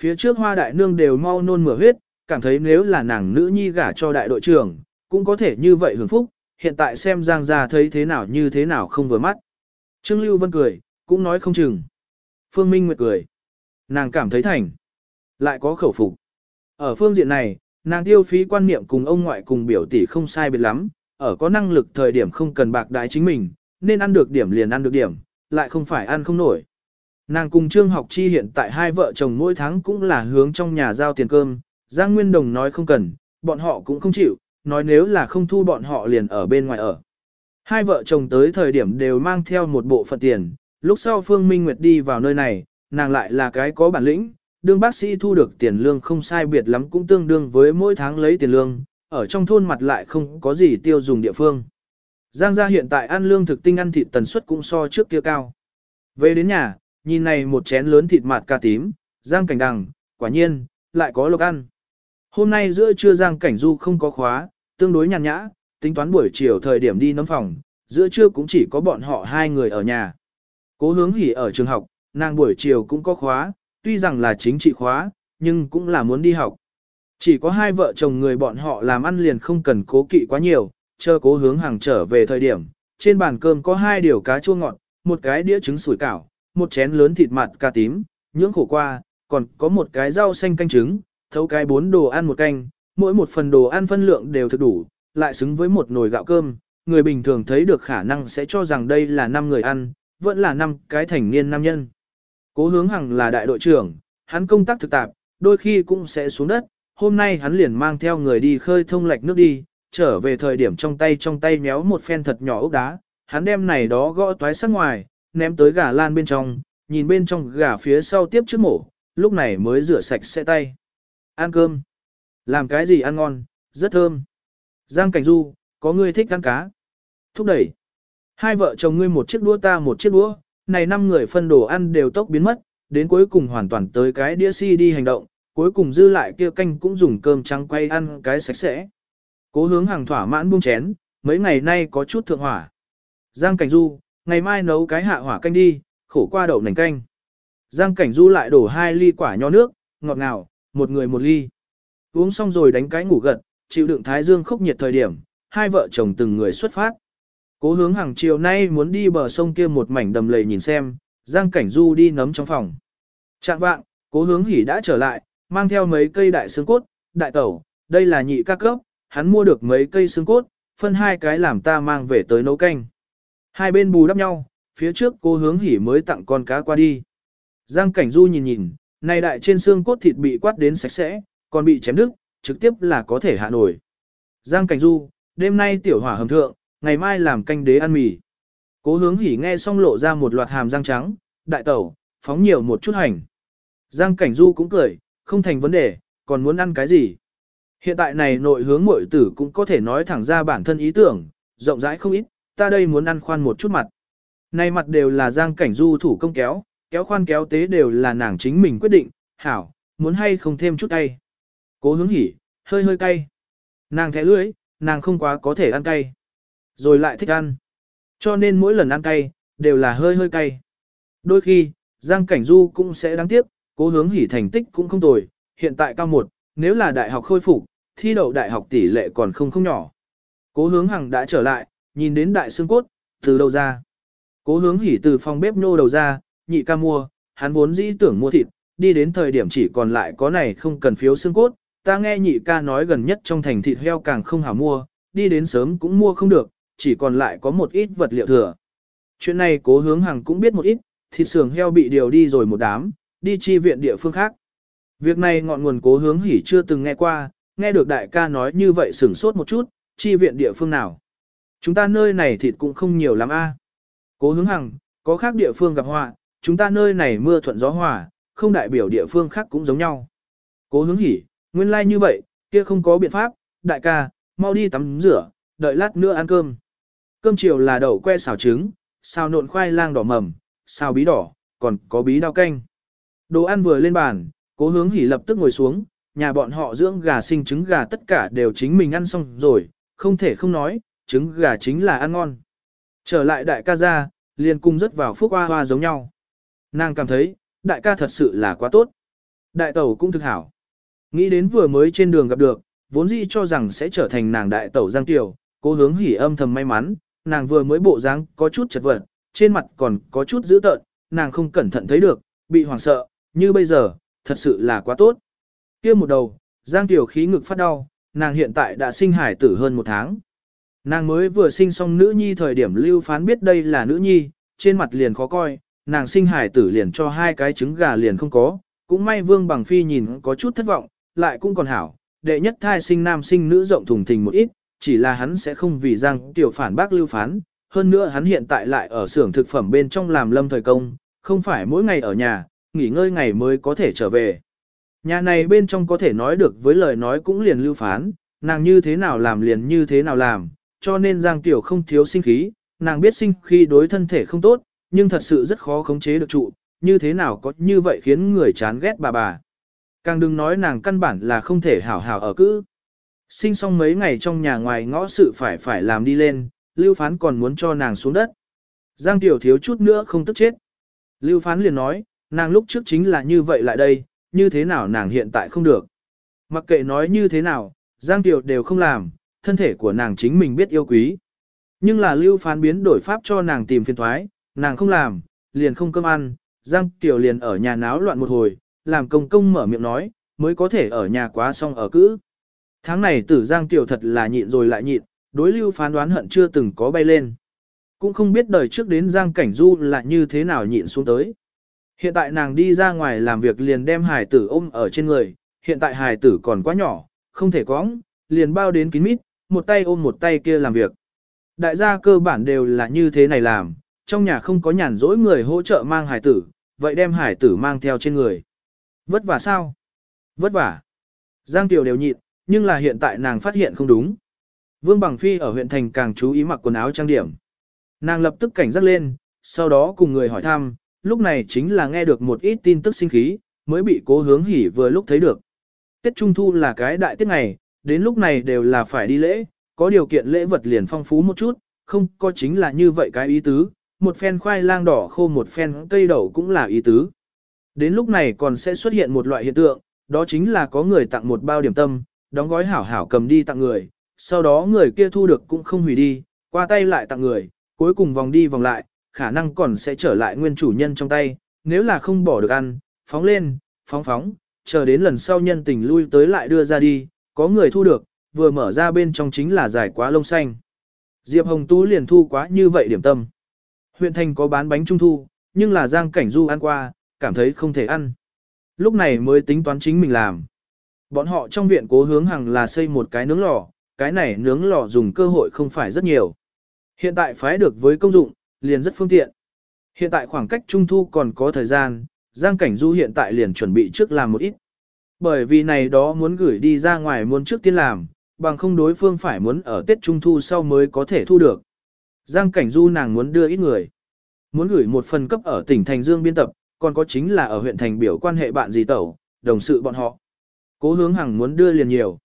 Phía trước hoa đại nương đều mau nôn mửa huyết, cảm thấy nếu là nàng nữ nhi gả cho đại đội trưởng, cũng có thể như vậy hưởng phúc, hiện tại xem Giang gia thấy thế nào như thế nào không vừa mắt. Trương Lưu Vân cười, cũng nói không chừng. Phương Minh Nguyệt cười. Nàng cảm thấy thành. Lại có khẩu phục. Ở phương diện này, nàng tiêu phí quan niệm cùng ông ngoại cùng biểu tỷ không sai biệt lắm, ở có năng lực thời điểm không cần bạc đái chính mình, nên ăn được điểm liền ăn được điểm, lại không phải ăn không nổi. Nàng cùng Trương Học Chi hiện tại hai vợ chồng mỗi tháng cũng là hướng trong nhà giao tiền cơm, Giang Nguyên Đồng nói không cần, bọn họ cũng không chịu, nói nếu là không thu bọn họ liền ở bên ngoài ở. Hai vợ chồng tới thời điểm đều mang theo một bộ phận tiền, lúc sau Phương Minh Nguyệt đi vào nơi này, nàng lại là cái có bản lĩnh, đương bác sĩ thu được tiền lương không sai biệt lắm cũng tương đương với mỗi tháng lấy tiền lương, ở trong thôn mặt lại không có gì tiêu dùng địa phương. Giang gia hiện tại ăn lương thực tinh ăn thịt tần suất cũng so trước kia cao. Về đến nhà, nhìn này một chén lớn thịt mạt cà tím, Giang cảnh đằng, quả nhiên, lại có lộc ăn. Hôm nay giữa trưa Giang cảnh du không có khóa, tương đối nhàn nhã, tính toán buổi chiều thời điểm đi nấm phòng, giữa trưa cũng chỉ có bọn họ hai người ở nhà. Cố hướng hỉ ở trường học, nàng buổi chiều cũng có khóa, tuy rằng là chính trị khóa, nhưng cũng là muốn đi học. Chỉ có hai vợ chồng người bọn họ làm ăn liền không cần cố kỵ quá nhiều, chờ cố hướng hàng trở về thời điểm, trên bàn cơm có hai điều cá chua ngọt, một cái đĩa trứng sủi cảo, một chén lớn thịt mặt cà tím, nhưỡng khổ qua, còn có một cái rau xanh canh trứng, thấu cái bốn đồ ăn một canh, mỗi một phần đồ ăn phân lượng đều thực đủ, lại xứng với một nồi gạo cơm, người bình thường thấy được khả năng sẽ cho rằng đây là năm người ăn, vẫn là năm cái thành niên nam nhân. Cố hướng hằng là đại đội trưởng, hắn công tác thực tạp, đôi khi cũng sẽ xuống đất, hôm nay hắn liền mang theo người đi khơi thông lạch nước đi, trở về thời điểm trong tay trong tay méo một phen thật nhỏ ốc đá, hắn đem này đó gõ toái sắc ngoài, ném tới gà lan bên trong, nhìn bên trong gà phía sau tiếp trước mổ, lúc này mới rửa sạch sẽ tay. Ăn cơm. Làm cái gì ăn ngon, rất thơm. Giang Cảnh Du, có người thích ăn cá. Thúc đẩy. Hai vợ chồng ngươi một chiếc đũa ta một chiếc đũa, này năm người phân đồ ăn đều tốc biến mất, đến cuối cùng hoàn toàn tới cái đĩa si đi hành động, cuối cùng dư lại kia canh cũng dùng cơm trắng quay ăn cái sạch sẽ. Cố hướng hàng thỏa mãn buông chén, mấy ngày nay có chút thượng hỏa. Giang Cảnh Du, ngày mai nấu cái hạ hỏa canh đi, khổ qua đậu nành canh. Giang Cảnh Du lại đổ hai ly quả nho nước, ngọt ngào, một người một ly. Uống xong rồi đánh cái ngủ gật, chịu đựng thái dương khốc nhiệt thời điểm, hai vợ chồng từng người xuất phát. Cố hướng hàng chiều nay muốn đi bờ sông kia một mảnh đầm lầy nhìn xem, Giang Cảnh Du đi nấm trong phòng. Trạng vạng, cố hướng hỉ đã trở lại, mang theo mấy cây đại xương cốt, đại tẩu, đây là nhị ca cấp, hắn mua được mấy cây xương cốt, phân hai cái làm ta mang về tới nấu canh. Hai bên bù đắp nhau, phía trước cô hướng hỉ mới tặng con cá qua đi. Giang Cảnh Du nhìn nhìn, này đại trên xương cốt thịt bị quát đến sạch sẽ, còn bị chém đứt, trực tiếp là có thể hạ nổi. Giang Cảnh Du, đêm nay tiểu hỏa hầm thượng, ngày mai làm canh đế ăn mì. Cố hướng hỉ nghe xong lộ ra một loạt hàm răng trắng, đại tẩu, phóng nhiều một chút hành. Giang Cảnh Du cũng cười, không thành vấn đề, còn muốn ăn cái gì. Hiện tại này nội hướng muội tử cũng có thể nói thẳng ra bản thân ý tưởng, rộng rãi không ít, ta đây muốn ăn khoan một chút mặt. Này mặt đều là Giang Cảnh Du thủ công kéo, kéo khoan kéo tế đều là nàng chính mình quyết định, hảo, muốn hay không thêm chút cay. Cố hướng hỉ, hơi hơi cay. Nàng thẻ lưỡi, nàng không quá có thể ăn cay. Rồi lại thích ăn. Cho nên mỗi lần ăn cay, đều là hơi hơi cay. Đôi khi, Giang Cảnh Du cũng sẽ đáng tiếc, cố hướng hỉ thành tích cũng không tồi, hiện tại cao một, nếu là đại học khôi phục, thi đậu đại học tỷ lệ còn không không nhỏ. Cố hướng hằng đã trở lại, nhìn đến đại xương cốt, từ đâu ra. Cố hướng hỉ từ phòng bếp nô đầu ra, nhị ca mua, hắn vốn dĩ tưởng mua thịt, đi đến thời điểm chỉ còn lại có này không cần phiếu xương cốt, ta nghe nhị ca nói gần nhất trong thành thịt heo càng không hảo mua, đi đến sớm cũng mua không được, chỉ còn lại có một ít vật liệu thừa. Chuyện này cố hướng Hằng cũng biết một ít, thịt sườn heo bị điều đi rồi một đám, đi chi viện địa phương khác. Việc này ngọn nguồn cố hướng hỉ chưa từng nghe qua, nghe được đại ca nói như vậy sửng sốt một chút, chi viện địa phương nào. Chúng ta nơi này thịt cũng không nhiều lắm a. Cố hướng hằng, có khác địa phương gặp họa, chúng ta nơi này mưa thuận gió hòa, không đại biểu địa phương khác cũng giống nhau. Cố hướng hỉ, nguyên lai like như vậy, kia không có biện pháp, đại ca, mau đi tắm rửa, đợi lát nữa ăn cơm. Cơm chiều là đậu que xào trứng, xào nộn khoai lang đỏ mầm, xào bí đỏ, còn có bí đao canh. Đồ ăn vừa lên bàn, cố hướng hỉ lập tức ngồi xuống, nhà bọn họ dưỡng gà sinh trứng gà tất cả đều chính mình ăn xong rồi, không thể không nói, trứng gà chính là ăn ngon. Trở lại đại ca ra, liền cung rất vào phúc hoa hoa giống nhau. Nàng cảm thấy, đại ca thật sự là quá tốt. Đại tẩu cũng thực hảo. Nghĩ đến vừa mới trên đường gặp được, vốn dĩ cho rằng sẽ trở thành nàng đại tẩu Giang Tiểu, cố hướng hỉ âm thầm may mắn, nàng vừa mới bộ dáng có chút chật vật, trên mặt còn có chút dữ tợn, nàng không cẩn thận thấy được, bị hoảng sợ, như bây giờ, thật sự là quá tốt. kia một đầu, Giang Tiểu khí ngực phát đau, nàng hiện tại đã sinh hải tử hơn một tháng. Nàng mới vừa sinh xong nữ nhi thời điểm lưu phán biết đây là nữ nhi, trên mặt liền khó coi, nàng sinh hải tử liền cho hai cái trứng gà liền không có, cũng may vương bằng phi nhìn có chút thất vọng, lại cũng còn hảo, đệ nhất thai sinh nam sinh nữ rộng thùng thình một ít, chỉ là hắn sẽ không vì Giang Tiểu phản bác lưu phán, hơn nữa hắn hiện tại lại ở xưởng thực phẩm bên trong làm lâm thời công, không phải mỗi ngày ở nhà, nghỉ ngơi ngày mới có thể trở về. Nhà này bên trong có thể nói được với lời nói cũng liền lưu phán, nàng như thế nào làm liền như thế nào làm, cho nên Giang Tiểu không thiếu sinh khí, nàng biết sinh khi đối thân thể không tốt, nhưng thật sự rất khó khống chế được trụ, như thế nào có như vậy khiến người chán ghét bà bà. Càng đừng nói nàng căn bản là không thể hảo hảo ở cữ. Sinh xong mấy ngày trong nhà ngoài ngõ sự phải phải làm đi lên, Lưu Phán còn muốn cho nàng xuống đất. Giang Tiểu thiếu chút nữa không tức chết. Lưu Phán liền nói, nàng lúc trước chính là như vậy lại đây, như thế nào nàng hiện tại không được. Mặc kệ nói như thế nào, Giang Tiểu đều không làm, thân thể của nàng chính mình biết yêu quý. Nhưng là Lưu Phán biến đổi pháp cho nàng tìm phiền thoái, nàng không làm, liền không cơm ăn, Giang Tiểu liền ở nhà náo loạn một hồi, làm công công mở miệng nói, mới có thể ở nhà quá xong ở cữ. Tháng này tử Giang Tiểu thật là nhịn rồi lại nhịn, đối lưu phán đoán hận chưa từng có bay lên. Cũng không biết đời trước đến Giang Cảnh Du là như thế nào nhịn xuống tới. Hiện tại nàng đi ra ngoài làm việc liền đem hài tử ôm ở trên người, hiện tại hài tử còn quá nhỏ, không thể cóng, liền bao đến kín mít, một tay ôm một tay kia làm việc. Đại gia cơ bản đều là như thế này làm, trong nhà không có nhàn rỗi người hỗ trợ mang hài tử, vậy đem hài tử mang theo trên người. Vất vả sao? Vất vả. Giang Tiểu đều nhịn, nhưng là hiện tại nàng phát hiện không đúng. Vương Bằng Phi ở huyện thành càng chú ý mặc quần áo trang điểm. Nàng lập tức cảnh giác lên, sau đó cùng người hỏi thăm, lúc này chính là nghe được một ít tin tức sinh khí, mới bị cố hướng hỉ vừa lúc thấy được. Tết Trung Thu là cái đại tiết ngày, đến lúc này đều là phải đi lễ, có điều kiện lễ vật liền phong phú một chút, không có chính là như vậy cái ý tứ, một phen khoai lang đỏ khô một phen cây đậu cũng là ý tứ. Đến lúc này còn sẽ xuất hiện một loại hiện tượng, đó chính là có người tặng một bao điểm tâm, đóng gói hảo hảo cầm đi tặng người, sau đó người kia thu được cũng không hủy đi, qua tay lại tặng người, cuối cùng vòng đi vòng lại, khả năng còn sẽ trở lại nguyên chủ nhân trong tay, nếu là không bỏ được ăn, phóng lên, phóng phóng, chờ đến lần sau nhân tình lui tới lại đưa ra đi, có người thu được, vừa mở ra bên trong chính là giải quá lông xanh. Diệp Hồng Tú liền thu quá như vậy điểm tâm. Huyện thành có bán bánh trung thu, nhưng là Giang Cảnh Du ăn qua, cảm thấy không thể ăn. Lúc này mới tính toán chính mình làm. Bọn họ trong viện cố hướng hàng là xây một cái nướng lò, cái này nướng lò dùng cơ hội không phải rất nhiều. Hiện tại phái được với công dụng, liền rất phương tiện. Hiện tại khoảng cách trung thu còn có thời gian, Giang Cảnh Du hiện tại liền chuẩn bị trước làm một ít. Bởi vì này đó muốn gửi đi ra ngoài muốn trước tiên làm, bằng không đối phương phải muốn ở Tết Trung Thu sau mới có thể thu được. Giang Cảnh Du nàng muốn đưa ít người. Muốn gửi một phần cấp ở tỉnh Thành Dương biên tập, còn có chính là ở huyện Thành biểu quan hệ bạn gì tẩu, đồng sự bọn họ. Cố hướng hàng muốn đưa liền nhiều.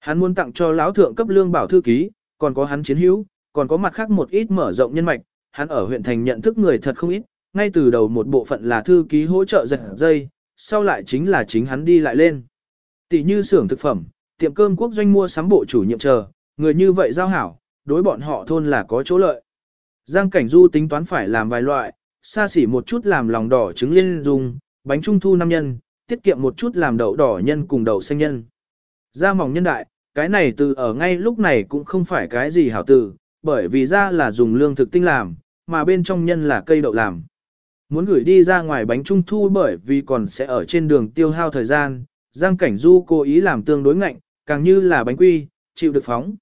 Hắn muốn tặng cho lão thượng cấp lương bảo thư ký, còn có hắn chiến hữu, còn có mặt khác một ít mở rộng nhân mạch, hắn ở huyện thành nhận thức người thật không ít, ngay từ đầu một bộ phận là thư ký hỗ trợ giật dây, sau lại chính là chính hắn đi lại lên. Tỷ như xưởng thực phẩm, tiệm cơm quốc doanh mua sắm bộ chủ nhiệm chờ, người như vậy giao hảo, đối bọn họ thôn là có chỗ lợi. Giang Cảnh Du tính toán phải làm vài loại, xa xỉ một chút làm lòng đỏ trứng liên dung, bánh trung thu năm nhân, tiết kiệm một chút làm đậu đỏ nhân cùng đậu xanh nhân. Da mỏng nhân đại, cái này từ ở ngay lúc này cũng không phải cái gì hảo từ, bởi vì da là dùng lương thực tinh làm, mà bên trong nhân là cây đậu làm. Muốn gửi đi ra ngoài bánh trung thu bởi vì còn sẽ ở trên đường tiêu hao thời gian, Giang Cảnh Du cố ý làm tương đối ngạnh, càng như là bánh quy, chịu được phóng.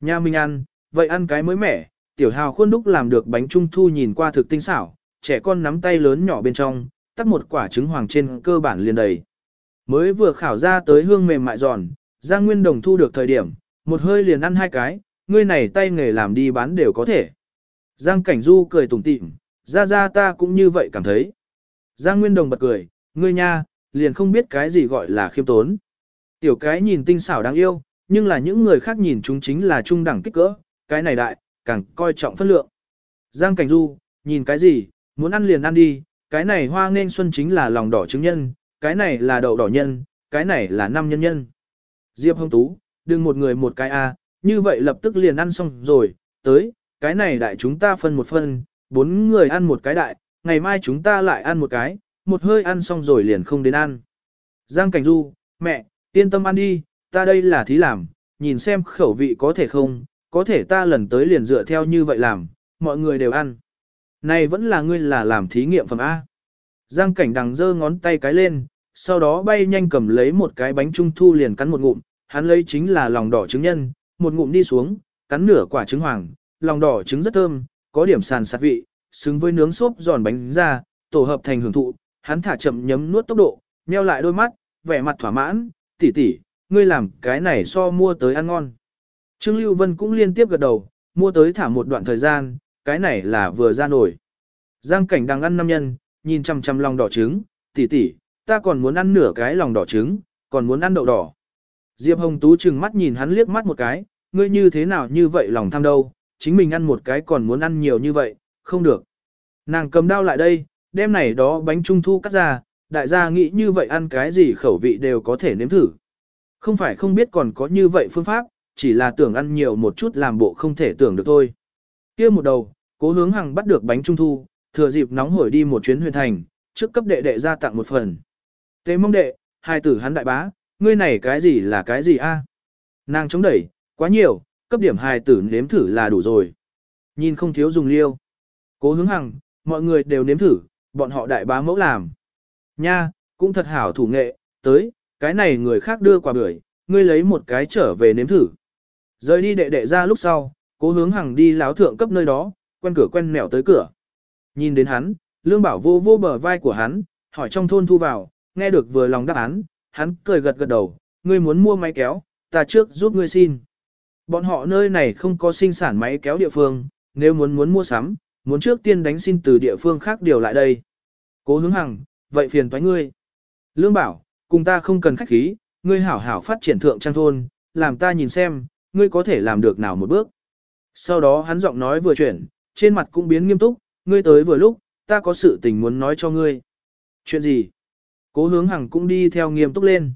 Nhà mình ăn, vậy ăn cái mới mẻ, tiểu hào khuôn đúc làm được bánh trung thu nhìn qua thực tinh xảo, trẻ con nắm tay lớn nhỏ bên trong, tắt một quả trứng hoàng trên cơ bản liền đầy. Mới vừa khảo ra tới hương mềm mại giòn, Giang Nguyên Đồng thu được thời điểm, một hơi liền ăn hai cái, ngươi này tay nghề làm đi bán đều có thể. Giang Cảnh Du cười tủm tỉm, ra ra ta cũng như vậy cảm thấy. Giang Nguyên Đồng bật cười, ngươi nha, liền không biết cái gì gọi là khiêm tốn. Tiểu cái nhìn tinh xảo đáng yêu, nhưng là những người khác nhìn chúng chính là trung đẳng kích cỡ, cái này đại, càng coi trọng phân lượng. Giang Cảnh Du, nhìn cái gì, muốn ăn liền ăn đi, cái này hoa nên xuân chính là lòng đỏ trứng nhân, cái này là đậu đỏ nhân, cái này là năm nhân nhân. Diệp Hồng Tú, đừng một người một cái a, như vậy lập tức liền ăn xong rồi, tới, cái này đại chúng ta phân một phân, bốn người ăn một cái đại, ngày mai chúng ta lại ăn một cái, một hơi ăn xong rồi liền không đến ăn. Giang Cảnh Du, mẹ, yên tâm ăn đi, ta đây là thí làm, nhìn xem khẩu vị có thể không, có thể ta lần tới liền dựa theo như vậy làm, mọi người đều ăn. Này vẫn là ngươi là làm thí nghiệm phẩm A. Giang Cảnh đằng giơ ngón tay cái lên, sau đó bay nhanh cầm lấy một cái bánh trung thu liền cắn một ngụm, hắn lấy chính là lòng đỏ trứng nhân, một ngụm đi xuống, cắn nửa quả trứng hoàng, lòng đỏ trứng rất thơm, có điểm sàn sạt vị, xứng với nướng xốp giòn bánh ra, tổ hợp thành hưởng thụ, hắn thả chậm nhấm nuốt tốc độ, nheo lại đôi mắt, vẻ mặt thỏa mãn, tỷ tỷ, ngươi làm cái này so mua tới ăn ngon. Trương Lưu Vân cũng liên tiếp gật đầu, mua tới thả một đoạn thời gian, cái này là vừa ra nổi. Giang cảnh đang ăn năm nhân, nhìn chăm chăm lòng đỏ trứng, tỷ tỷ, ta còn muốn ăn nửa cái lòng đỏ trứng, còn muốn ăn đậu đỏ. Diệp Hồng Tú chừng mắt nhìn hắn liếc mắt một cái, ngươi như thế nào như vậy lòng tham đâu, chính mình ăn một cái còn muốn ăn nhiều như vậy, không được. Nàng cầm đao lại đây, đem này đó bánh trung thu cắt ra, đại gia nghĩ như vậy ăn cái gì khẩu vị đều có thể nếm thử. Không phải không biết còn có như vậy phương pháp, chỉ là tưởng ăn nhiều một chút làm bộ không thể tưởng được thôi. kia một đầu, cố hướng hàng bắt được bánh trung thu, thừa dịp nóng hổi đi một chuyến huyền thành, trước cấp đệ đệ ra tặng một phần. Tế mong đệ, hai tử hắn đại bá, ngươi này cái gì là cái gì a? Nàng chống đẩy, quá nhiều, cấp điểm hài tử nếm thử là đủ rồi. Nhìn không thiếu dùng liêu. Cố hướng hằng, mọi người đều nếm thử, bọn họ đại bá mẫu làm. Nha, cũng thật hảo thủ nghệ, tới, cái này người khác đưa quả bưởi, ngươi lấy một cái trở về nếm thử. Rời đi đệ đệ ra lúc sau, cố hướng hằng đi láo thượng cấp nơi đó, quen cửa quen mẹo tới cửa. Nhìn đến hắn, lương bảo vô vô bờ vai của hắn, hỏi trong thôn thu vào, nghe được vừa lòng đáp án, hắn cười gật gật đầu, ngươi muốn mua máy kéo, ta trước giúp ngươi xin. Bọn họ nơi này không có sinh sản máy kéo địa phương, nếu muốn muốn mua sắm, muốn trước tiên đánh xin từ địa phương khác điều lại đây. Cố hướng hằng, vậy phiền toái ngươi. Lương bảo, cùng ta không cần khách khí, ngươi hảo hảo phát triển thượng trang thôn, làm ta nhìn xem, ngươi có thể làm được nào một bước. Sau đó hắn giọng nói vừa chuyển, trên mặt cũng biến nghiêm túc, ngươi tới vừa lúc, ta có sự tình muốn nói cho ngươi. Chuyện gì? Cố hướng hằng cũng đi theo nghiêm túc lên.